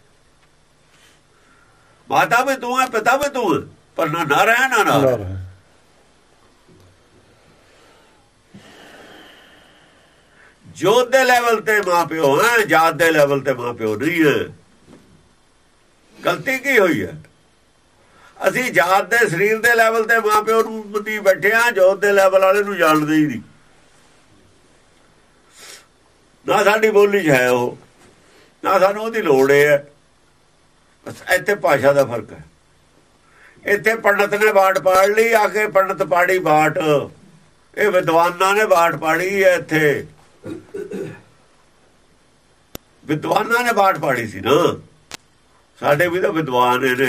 ਮਾਤਾ ਵੀ ਤੂੰ ਹੈ ਪਿਤਾ ਵੀ ਤੂੰ ਹੈ ਪਰ ਨਾ ਨਰ ਹੈ ਨਾ ਨਾਰ ਨਰ ਹੈ। ਜੋਤ ਦੇ ਲੈਵਲ ਤੇ ਮਾਪਿਓ ਹੈ ਜਾਤ ਦੇ ਲੈਵਲ ਤੇ ਮਾਪਿਓ ਨਹੀਂ ਹੈ। ਗਲਤੀ ਕੀ ਹੋਈ ਹੈ? ਅਸੀਂ ਜਾਤ ਦੇ, ਸਰੀਰ ਦੇ ਲੈਵਲ ਤੇ ਮਾਪਿਓ ਨੂੰ ਮੰਨੀ ਬੈਠੇ ਆ ਜੋਤ ਦੇ ਲੈਵਲ ਵਾਲੇ ਨੂੰ ਜਾਣਦੇ ਹੀ ਨਹੀਂ। ਨਾ ਸਾਡੀ ਬੋਲੀ 'ਚ ਹੈ ਉਹ, ਨਾ ਸਾਨੂੰ ਉਹਦੀ ਲੋੜ ਹੈ। ਇੱਥੇ ਭਾਸ਼ਾ ਦਾ ਫ਼ਰਕ ਹੈ। ਇੱਥੇ ਪੰਡਤ ਨੇ ਬਾਟ ਪਾੜ ਲਈ, ਆ ਕੇ ਪੰਡਤ ਪਾੜੀ ਬਾਟ ਇਹ ਵਿਦਵਾਨਾਂ ਨੇ ਬਾਟ ਪਾੜੀ ਹੈ ਇੱਥੇ। ਵਿਦਵਾਨਾਂ ਨੇ ਬਾਟ ਪਾੜੀ ਸੀ ਨਾ। ਸਾਡੇ ਵੀ ਤਾਂ ਵਿਦਵਾਨ ਨੇ,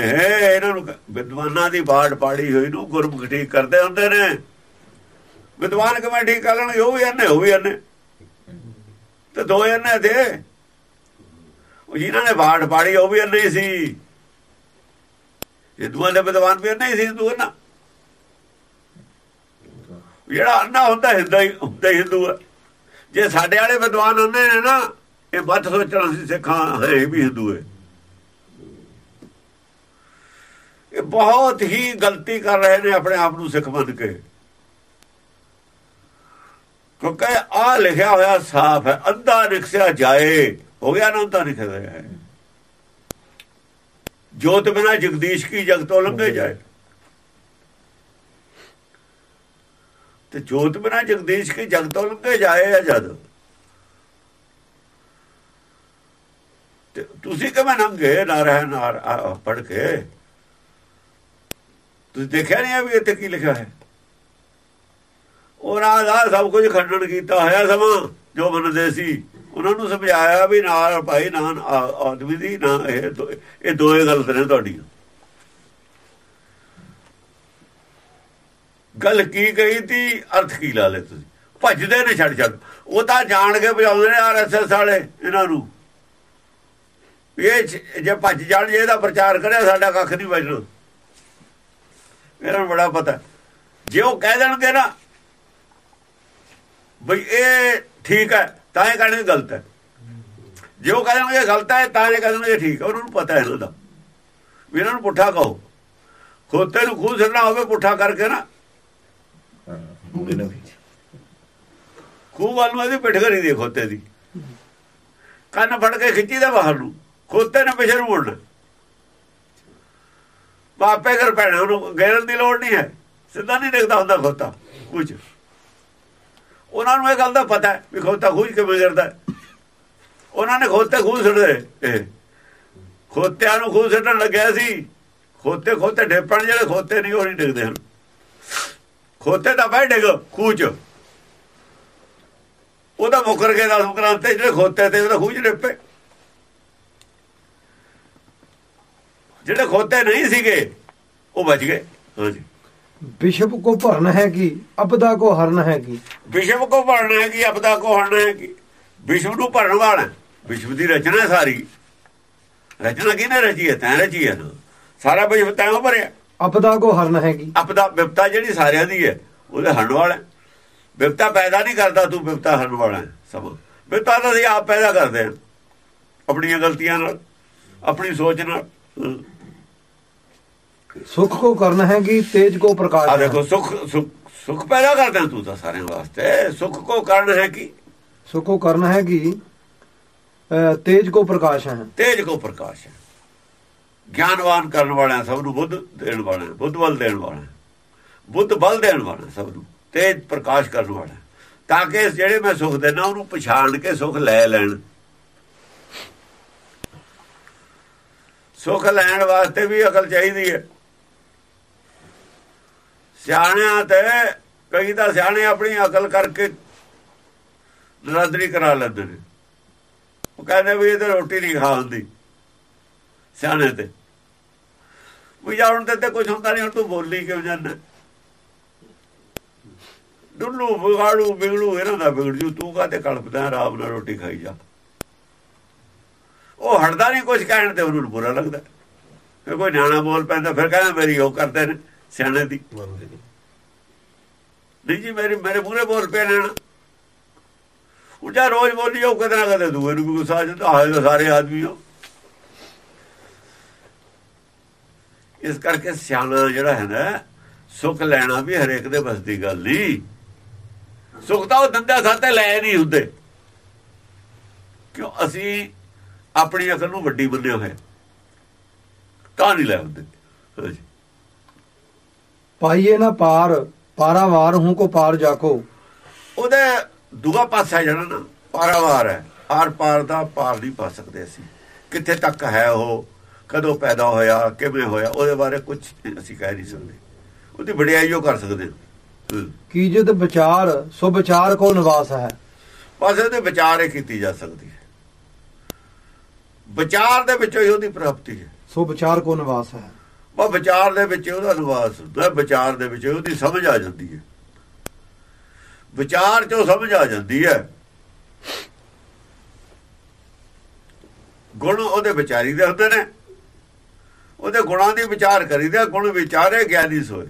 ਇਹਨਾਂ ਨੂੰ ਵਿਦਵਾਨਾਂ ਦੀ ਬਾਟ ਪਾੜੀ ਹੋਈ ਨੂੰ ਗੁਰਮੁਖ ਠੀਕ ਕਰਦੇ ਹੁੰਦੇ ਨੇ। ਵਿਦਵਾਨ ਕਿਵੇਂ ਠੀਕ ਕਰ ਲੈਣਗੇ? ਉਹ ਵੀ ਇਹਨੇ ਉਹ ਵੀ ਇਹਨੇ ਤੇ ਦੋ ਇਹਨੇ ਦੇ। ਉਹ ਜਿਨ੍ਹਾਂ ਨੇ ਬਾਟ ਪਾੜੀ, ਉਹ ਵੀ ਇਹਨੇ ਹੀ ਸੀ। ਹਿੰਦੂਆਂ ਦੇ ਵਿਦਵਾਨ ਵੀ ਇਹਨੇ ਹੀ ਸੀ, ਹਿੰਦੂ ਨਾ ਜਿਹੜਾ ਅੰਨਾ ਹੁੰਦਾ, ਹਿੰਦਾ ਹੀ, ਹੁੰਦਾ ਹਿੰਦੂ ਹੈ ਜੇ ਸਾਡੇ ਵਾਲੇ ਵਿਦਵਾਨ ਹੁੰਦੇ ਨੇ ਨਾ, ਇਹ ਮੱਤ ਸੋਚਣਾ ਸੀ, ਸਿੱਖਾਂ ਹੈ ਵੀ ਹਿੰਦੂ ਹੈ ਇਹ ਬਹੁਤ ਹੀ ਗਲਤੀ ਕਰ ਰਹੇ ਨੇ ਆਪਣੇ ਆਪ ਨੂੰ ਸਿੱਖ ਮੰਨ ਕੇ। ਕਿਉਂਕਿ ਆ ਲਿਖਿਆ ਹੋਇਆ ਸਾਫ਼ ਹੈ ਅੱਧਾ ਰਿਖਸਿਆ ਜਾਏ ਹੋ ਗਿਆ ਨਾ ਤਾਂ ਲਿਖਿਆ ਹੋਇਆ ਹੈ ਜੋਤ ਬਿਨਾ ਜਗਦੀਸ਼ ਕੀ ਜਗਤੋਂ ਲੰਘੇ ਜਾਏ? ਤੇ ਜੋਤ ਬਿਨਾ ਜਗਦੀਸ਼ ਕੀ ਜਗਤੋਂ ਲੰਘੇ ਜਾਏ ਆ ਜਦ? ਤੇ ਤੁਸੀਂ ਕਿਵੇਂ ਲੰਘੇ? ਨਾ ਰਹਿ ਨਾ ਪੜ ਕੇ। ਤੁਸੀਂ ਦੇਖਿਆ ਨਹੀਂ ਆ ਵੀ ਇੱਥੇ ਕੀ ਲਿਖਿਆ ਹੈ? ਉਹਨਾਂ ਦਾ ਸਭ ਕੁਝ ਖੰਡਨ ਕੀਤਾ ਹੋਇਆ ਸਮਾਂ, ਜੋ ਮੰਨਦੇ ਸੀ। ਉਹਨਾਂ ਨੂੰ ਸਮਝਾਇਆ ਵੀ ਨਾਲ ਭਾਈ, ਨਾ ਆਦਮੀ ਦੀ, ਨਾ ਇਹ ਇਹ ਦੋਏ ਗਲਤ ਨੇ ਤੁਹਾਡੀਆਂ। ਗੱਲ ਕੀ ਕਹੀ ਤੀ? ਅਰਥ ਕੀ ਲਾ ਲੈ ਤੁਸੀਂ? ਭੱਜਦੇ ਨੇ ਛੱਡ ਛੱਡ। ਉਹ ਤਾਂ ਜਾਣ ਕੇ ਬਜਾਉਂਦੇ ਨੇ ਆਰਐਸਐਸ ਵਾਲੇ, ਇਹਨਾਂ ਨੂੰ। ਇਹ ਜੇ ਭੱਜ ਜਾਣ, ਜੇ ਇਹਦਾ ਪ੍ਰਚਾਰ ਕਰਿਆ, ਸਾਡਾ ਕੱਖ ਨਹੀਂ ਬਚਣਾ। ਇਹਨਾਂ ਨੂੰ ਬੜਾ ਪਤਾ। ਜੇ ਉਹ ਕਹਿ ਦੇਣਗੇ ਨਾ, ਬਈ ਇਹ ਠੀਕ ਹੈ, ਤਾਂ ਇਹ ਕਹਿਣਗੇ ਗਲਤ ਹੈ। ਜੇ ਉਹ ਕਹਿਣਗੇ ਗਲਤ ਹੈ, ਤਾਂ ਇਹ ਕਹਿਣਗੇ ਠੀਕ ਹੈ, ਉਹਨਾਂ ਨੂੰ ਪਤਾ ਹੈ ਇਹਨਾਂ ਦਾ ਵੀ ਇਹਨਾਂ ਨੂੰ ਪੁੱਠਾ ਕਹੋ। ਖੋਤੇ ਨੂੰ ਖੂਹ ਛੱਡਣਾ ਹੋਵੇ, ਪੁੱਠਾ ਕਰਕੇ ਨਾ। ਖੂਹ ਵੱਲ ਨੂੰ ਇਹਦੀ ਪਿੱਠ ਕਰੀ ਦੀ ਖੋਤੇ ਦੀ। ਕੰਨ ਫੜ ਕੇ ਖਿੱਚੀ ਦਾ ਬਾਹਰ ਨੂੰ। ਖੋਤੇ ਨੇ ਪਿਛੇ ਨੂੰ ਮੁੜਨਾ। ਮਾਪੇ ਘਰ ਪੈਣਾ ਉਹਨੂੰ ਗੈਰਨ ਦੀ ਲੋੜ ਨਹੀਂ ਹੈ। ਸਿੱਧਾ ਨਹੀਂ ਦਿਖਦਾ ਹੁੰਦਾ ਖੋਤਾ ਕੁਝ ਉਹਨਾਂ ਨੂੰ ਇਹ ਗੱਲ ਦਾ ਪਤਾ ਵੀ ਖੋਤਾ ਖੂਜ ਕਿਵੇਂ ਕਰਦਾ ਉਹਨਾਂ ਨੇ ਖੋਤੇ ਖੂਜ ਛੱਡਦੇ ਖੋਤਿਆਂ ਨੂੰ ਖੂਜ ਛੱਡਣ ਲੱਗਿਆ ਸੀ। ਖੋਤੇ ਖੋਤੇ ਢੇਪਣ ਜਿਹੜੇ ਖੋਤੇ ਨਹੀਂ, ਉਹ ਨਹੀਂ ਡਿੱਗਦੇ ਹਨ। ਖੋਤੇ ਤਾਂ ਬੈ ਡਿੱਗ, ਖੂਜ। ਉਹਦਾ ਮੁਕਰ ਕੇ ਦਾ ਸੁਕਰਾਂਤੇ ਜਿਹੜੇ ਖੋਤੇ ਤੇ ਉਹਦਾ ਖੂਜ ਡਿੱਪੇ। ਜਿਹੜੇ ਖੋਤੇ ਨਹੀਂ ਸੀਗੇ ਉਹ ਬਚ ਗਏ। ਹਾਂਜੀ ਵਿਸ਼ਵ ਕੋ ਭਰਨ ਹੈ ਕਿ? ਅਬਦਾ ਕੋ ਹਰਨ ਹੈ ਕਿ? ਵਿਸ਼ਵ ਕੋ ਭਰਨਾ ਹੈ ਕਿ? ਅਬਦਾ ਕੋ ਹਰਨ ਹੈ ਕਿ? ਵਿਸ਼ਵ ਨੂੰ ਭਰਨ ਵਾਲਾ ਵਿਸ਼ਵ ਦੀ ਰਚਨਾ ਸਾਰੀ। ਰਚਨਾ ਕਿਹਨੇ ਰਚੀ ਹੈ? ਤੈਂ ਰਚੀ ਹੈ। ਸਾਰਾ ਵਿਸ਼ਵ ਤੈਂ ਭਰਿਆ। ਅਬਦਾ ਕੋ ਹਰਨ ਹੈ ਕਿ? ਅਬਦਾ ਵਿਪਤਾ ਜਿਹੜੀ ਸਾਰਿਆਂ ਦੀ ਹੈ ਉਹਦੇ ਹਰਨ ਵਾਲਾ ਵਿਪਤਾ ਪੈਦਾ ਨਹੀਂ ਕਰਦਾ ਤੂੰ ਵਿਪਤਾ ਹਰਨ ਵਾਲਾ ਸਭ। ਵਿਪਤਾ ਤਾਂ ਅਸੀਂ ਆਪ ਪੈਦਾ ਕਰਦੇ ਹਾਂ। ਆਪਣੀਆਂ ਗਲਤੀਆਂ ਨਾਲ ਆਪਣੀ ਸੋਚ ਨਾਲ। ਸੁਖ ਕੋ ਕਰਨਾ ਹੈ ਕਿ ਤੇਜ ਕੋ ਪ੍ਰਕਾਸ਼ ਆ ਦੇਖੋ ਸੁਖ ਸੁਖ ਪੈਦਾ ਕਰਦਾ ਤੂੰ ਤਾਂ ਸਾਰਿਆਂ ਵਾਸਤੇ। ਸੁਖ ਕੋ ਕਰਨ ਹੈ ਕਿ ਸੁਖ ਕੋ ਕਰਨਾ ਹੈ ਕਿ ਤੇਜ ਕੋ ਪ੍ਰਕਾਸ਼ ਹੈ। ਤੇਜ ਕੋ ਪ੍ਰਕਾਸ਼ ਹੈ। ਗਿਆਨਵਾਨ ਕਰਨ ਵਾਲਿਆਂ ਸਭ ਨੂੰ ਬੁੱਧ ਦੇਣ ਵਾਲਾ ਬੁੱਧ ਬਲ ਦੇਣ ਵਾਲਾ ਬੁੱਧ ਬਲ ਦੇਣ ਵਾਲਾ ਸਭ ਨੂੰ ਤੇਜ ਪ੍ਰਕਾਸ਼ ਕਰਨ ਵਾਲਾ ਤਾਂ ਕਿ ਜਿਹੜੇ ਮੈਂ ਸੁਖ ਦੇਣਾ ਉਹਨੂੰ ਪਛਾਣ ਕੇ ਸੁਖ ਲੈ ਲੈਣ। ਸੁਖ ਲੈਣ ਵਾਸਤੇ ਵੀ ਅਕਲ ਚਾਹੀਦੀ ਹੈ। ਸਿਆਣਿਆਂ ਤੇ ਕਈ ਤਾਂ ਸਿਆਣੇ ਆਪਣੀ ਅਕਲ ਕਰਕੇ ਨਰਾਦਰੀ ਕਰਾ ਲੈਂਦੇ ਨੇ। ਉਹ ਕਹਿੰਦੇ ਵੀ ਇਹ ਤਾਂ ਰੋਟੀ ਨਹੀਂ ਖਾ ਹੁੰਦੀ ਸਿਆਣੇ ਤੇ। ਵੀ ਜਾਣ ਤੇ ਤੇ ਕੁਝ ਹੁੰਦਾ ਨਹੀਂ, ਹੁਣ ਤੂੰ ਬੋਲੀ ਕਿਉਂ ਜਾਂਦਾ? ਡੁੱਲੂ, ਬਗਾੜੂ, ਬਿਗੜੂ, ਇਹਨਾਂ ਦਾ ਬਿਗੜ ਜੂ। ਤੂੰ ਕਾਤੇ ਕਲਪਦਾ ਆਰਾਮ ਨਾਲ ਰੋਟੀ ਖਾਈ ਜਾ? ਉਹ ਹਟਦਾ ਨਹੀਂ ਕੁਝ ਕਹਿਣ ਤੇ ਉਹਨੂੰ ਬੁਰਾ ਲੱਗਦਾ। ਫਿਰ ਕੋਈ ਨਿਆਣਾ ਬੋਲ ਪੈਂਦਾ ਫਿਰ ਕਹਿੰਦਾ ਮੇਰੀ ਉਹ ਕਰਦੇ ਨੇ ਸਿਆਣੇ ਦੀ। ਨਹੀਂ। ਜੀ ਮੇਰੇ ਮੇਰੇ ਪੂਰੇ ਬੋਲ ਪਏ ਨੇ ਉਹ ਜਾਂ ਰੋਜ਼ ਬੋਲੀ ਉਹ ਕਦੇ ਨਾ ਕਦੇ ਦੂਏ ਨੂੰ ਵੀ ਗੁੱਸਾ ਆ ਜਾਂਦਾ ਆਏ ਸਾਰੇ ਆਦਮੀ ਹੋ। ਇਸ ਕਰਕੇ ਸਿਆਣਾ ਜਿਹੜਾ ਹੈ ਨਾ ਸੁੱਖ ਲੈਣਾ ਵੀ ਹਰੇਕ ਦੇ ਬਸ ਦੀ ਗੱਲ ਨਹੀਂ ਸੁੱਖ ਤਾਂ ਉਹ ਦੰਦਾ ਸਾਤੇ ਲੈ ਨਹੀਂ ਹੁੰਦੇ। ਕਿਉਂ? ਅਸੀਂ ਆਪਣੀ ਅਕਲ ਨੂੰ ਵੱਡੀ ਬੰਦੇ ਹੋਏ। ਤਾਂ ਨਹੀਂ ਲੈ ਹੁੰਦੇ। ਪਾਈਏ ਨਾ ਪਾਰ ਪਾਰਾਵਾਰ ਹੂੰ ਕੋ ਪਾਰ ਜਾਕੋ। ਉਹਦੇ ਦੂਆ ਪਾਸਾ ਜਿਹੜਾ ਨਾ ਪਾਰਾਵਾਰ ਹੈ। ਆਰ ਪਾਰ ਦਾ ਪਾਰ ਨਹੀਂ ਪਾ ਸਕਦੇ ਅਸੀਂ। ਕਿੱਥੇ ਤੱਕ ਹੈ ਉਹ ਕਦੋਂ ਪੈਦਾ ਹੋਇਆ ਕਿਵੇਂ ਹੋਇਆ ਉਹਦੇ ਬਾਰੇ ਕੁਝ ਅਸੀਂ ਕਹਿ ਨਹੀਂ ਸਕਦੇ। ਉਹਦੀ ਵਡਿਆਈ ਉਹ ਕਰ ਸਕਦੇ ਕੀ ਜਦ ਵਿਚਾਰ ਸੋ ਵਿਚਾਰ ਕੋ ਨਿਵਾਸ ਹੈ। ਬਸ ਇਹਦੇ ਵਿਚਾਰ ਹੀ ਕੀਤੀ ਜਾ ਸਕਦੀ ਹੈ। ਵਿਚਾਰ ਦੇ ਵਿੱਚੋਂ ਹੀ ਉਹਦੀ ਪ੍ਰਾਪਤੀ ਹੈ। ਸੋ ਵਿਚਾਰ ਕੋ ਨਿਵਾਸ ਹੈ। ਉਹ ਵਿਚਾਰ ਦੇ ਵਿੱਚ ਉਹਦਾ ਨਿਵਾਸ ਹੁੰਦਾ ਵਿਚਾਰ ਦੇ ਵਿੱਚ ਉਹਦੀ ਸਮਝ ਆ ਜਾਂਦੀ ਹੈ। ਵਿਚਾਰ ਚੋਂ ਸਮਝ ਆ ਜਾਂਦੀ ਹੈ। ਗੁਣ ਉਹਦੇ ਵਿਚਾਰੀ ਦੇ ਹੁੰਦੇ ਨੇ। ਉਹਦੇ ਗੁਣਾਂ ਦੀ ਵਿਚਾਰ ਕਰੀਦਾ ਗੁਣ ਵਿਚਾਰੇ ਗਿਆਨੀ ਸੋਏ।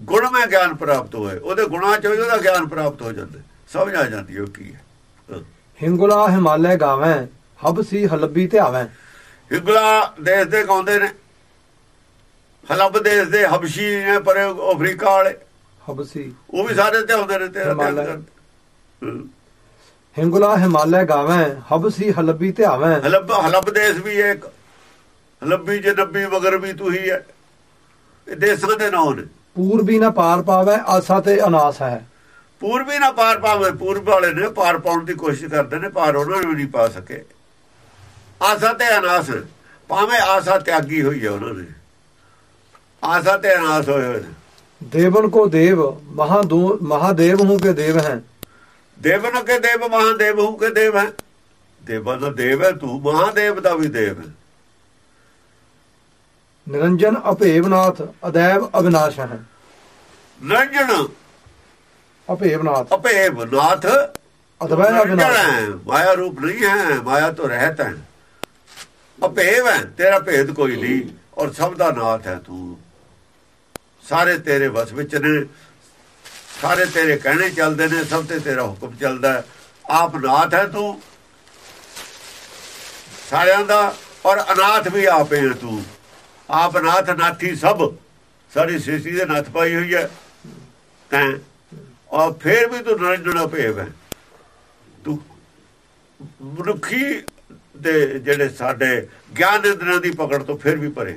ਗੁਣ ਮੈਂ ਗਿਆਨ ਪ੍ਰਾਪਤ ਹੋਏ ਉਹਦੇ ਗੁਣਾਂ ਚੋਂ ਉਹਦਾ ਗਿਆਨ ਪ੍ਰਾਪਤ ਹੋ ਜਾਂਦਾ ਸਮਝ ਆ ਜਾਂਦੀ ਉਹ ਕੀ ਹੈ। ਹਿੰਗੁਲਾ ਹਿਮਾਲੈ ਗਾਵੇਂ ਹਬਸੀ ਹਲਬੀ ਤੇ ਆਵੇਂ। ਹਿੰਗੁਲਾ ਦੇਸ਼ ਦੇ ਗਾਉਂਦੇ ਨੇ। ਹਲਬ ਦੇਸ਼ ਦੇ ਹਬਸ਼ੀ ਨੇ ਪਰ ਅਫਰੀਕਾ ਵਾਲੇ। ਹਬਸੀ ਉਹ ਵੀ ਸਾਰੇ ਤੇ ਆਉਂਦੇ ਨੇ ਤੇਰਾ ਧਿਆਨ ਹਿੰਗੁਲਾ ਹਿਮਾਲੈ ਗਾਵੇਂ ਹਬਸੀ ਹਲਬੀ ਤੇ ਆਵੇਂ। ਹਲਬ ਹਲਬ ਦੇਸ਼ ਵੀ ਇੱਕ। ਹਲਬੀ ਜੇ ਨੱਬੀ ਵਗਰ ਵੀ ਤੂੰ ਹੀ ਹੈ। ਇਹ ਦੇਸ਼ਾਂ ਦੇ ਨਾਂ ਨੇ। ਪੂਰਬੀ ਨਾ ਪਾਰ ਪਾਵੇ ਆਸਾ ਤੇ ਅਨਾਸ ਹੈ। ਪੂਰਬੀ ਨਾ ਪਾਰ ਪਾਵੇ ਪੂਰਬ ਵਾਲੇ ਨੇ ਪਾਰ ਪਾਉਣ ਦੀ ਕੋਸ਼ਿਸ਼ ਕਰਦੇ ਨੇ ਪਾਰ ਉਹਨਾਂ ਨੂੰ ਨਹੀਂ ਪਾ ਸਕੇ। ਆਸਾ ਤੇ ਅਨਾਸ। ਭਾਵੇਂ ਆਸਾ ਤਿਆਗੀ ਹੋਈ ਹੈ ਉਹਨਾਂ ਨੇ ਆਸਾ ਤੇ ਅਨਾਸ ਹੋਏ ਹੋਏ ਦੇਵਨ ਕੋ ਦੇਵ ਮਹਾਦੂ ਮਹਾਦੇਵ ਹੂੰ ਕੇ ਦੇਵ ਹੈ। ਦੇਵਨ ਕੇ ਦੇਵ ਮਹਾਦੇਵ ਹੂ ਕੇ ਦੇਵ ਹੈ। ਦੇਵਾਂ ਦਾ ਦੇਵ ਹੈ ਤੂੰ ਮਹਾਦੇਵ ਦਾ ਵੀ ਦੇਵ ਹੈ। ਨਿਰੰਜਨ ਅਭੇਵਨਾਥ ਅਦੈਵ ਅਬਿਨਾਸ਼ਨ ਨਿਰੰਜਨ ਅਭੇਵਨਾਥ ਅਪੇਵ ਨਾਥ। ਅਦਵੈ ਅਬਿਨਾਸ਼ ਹੈ ਮਾਇਆ ਰੂਪ ਨਹੀਂ ਹੈ ਮਾਇਆ ਤੋਂ ਰਹਿਤ ਹੈ। ਅਪੇਵ ਹੈ ਤੇਰਾ ਭੇਦ ਕੋਈ ਨਹੀਂ ਔਰ ਸਭ ਦਾ ਨਾਥ ਹੈ ਤੂੰ। ਸਾਰੇ ਤੇਰੇ ਵਸ ਵਿੱਚ ਨੇ ਸਾਰੇ ਤੇਰੇ ਕਹਿਣੇ ਚੱਲਦੇ ਨੇ ਸਭ ਤੇ ਤੇਰਾ ਹੁਕਮ ਚੱਲਦਾ। ਆਪ ਨਾਥ ਹੈ ਤੂੰ ਸਾਰਿਆਂ ਦਾ ਔਰ ਅਨਾਥ ਵੀ ਆਪੇ ਹੈ ਤੂੰ। ਆਪ ਨਾਥ ਨਾਥੀ ਸਭ ਸਾਡੀ ਸ੍ਰਿਸ਼ਟੀ ਦੇ ਨੱਥ ਪਾਈ ਹੋਈ ਹੈ। ਤੈਂ ਔਰ ਫੇਰ ਵੀ ਤੂੰ ਨਿਰੰਜਨ ਭੇਵ ਹੈ। ਤੂੰ ਮਨੁੱਖੀ ਦੇ ਜਿਹੜੇ ਸਾਡੇ ਗਿਆਨ ਇੰਦਰਾਂ ਦੀ ਪਕੜ ਤੋਂ ਫਿਰ ਵੀ ਪਰੇ।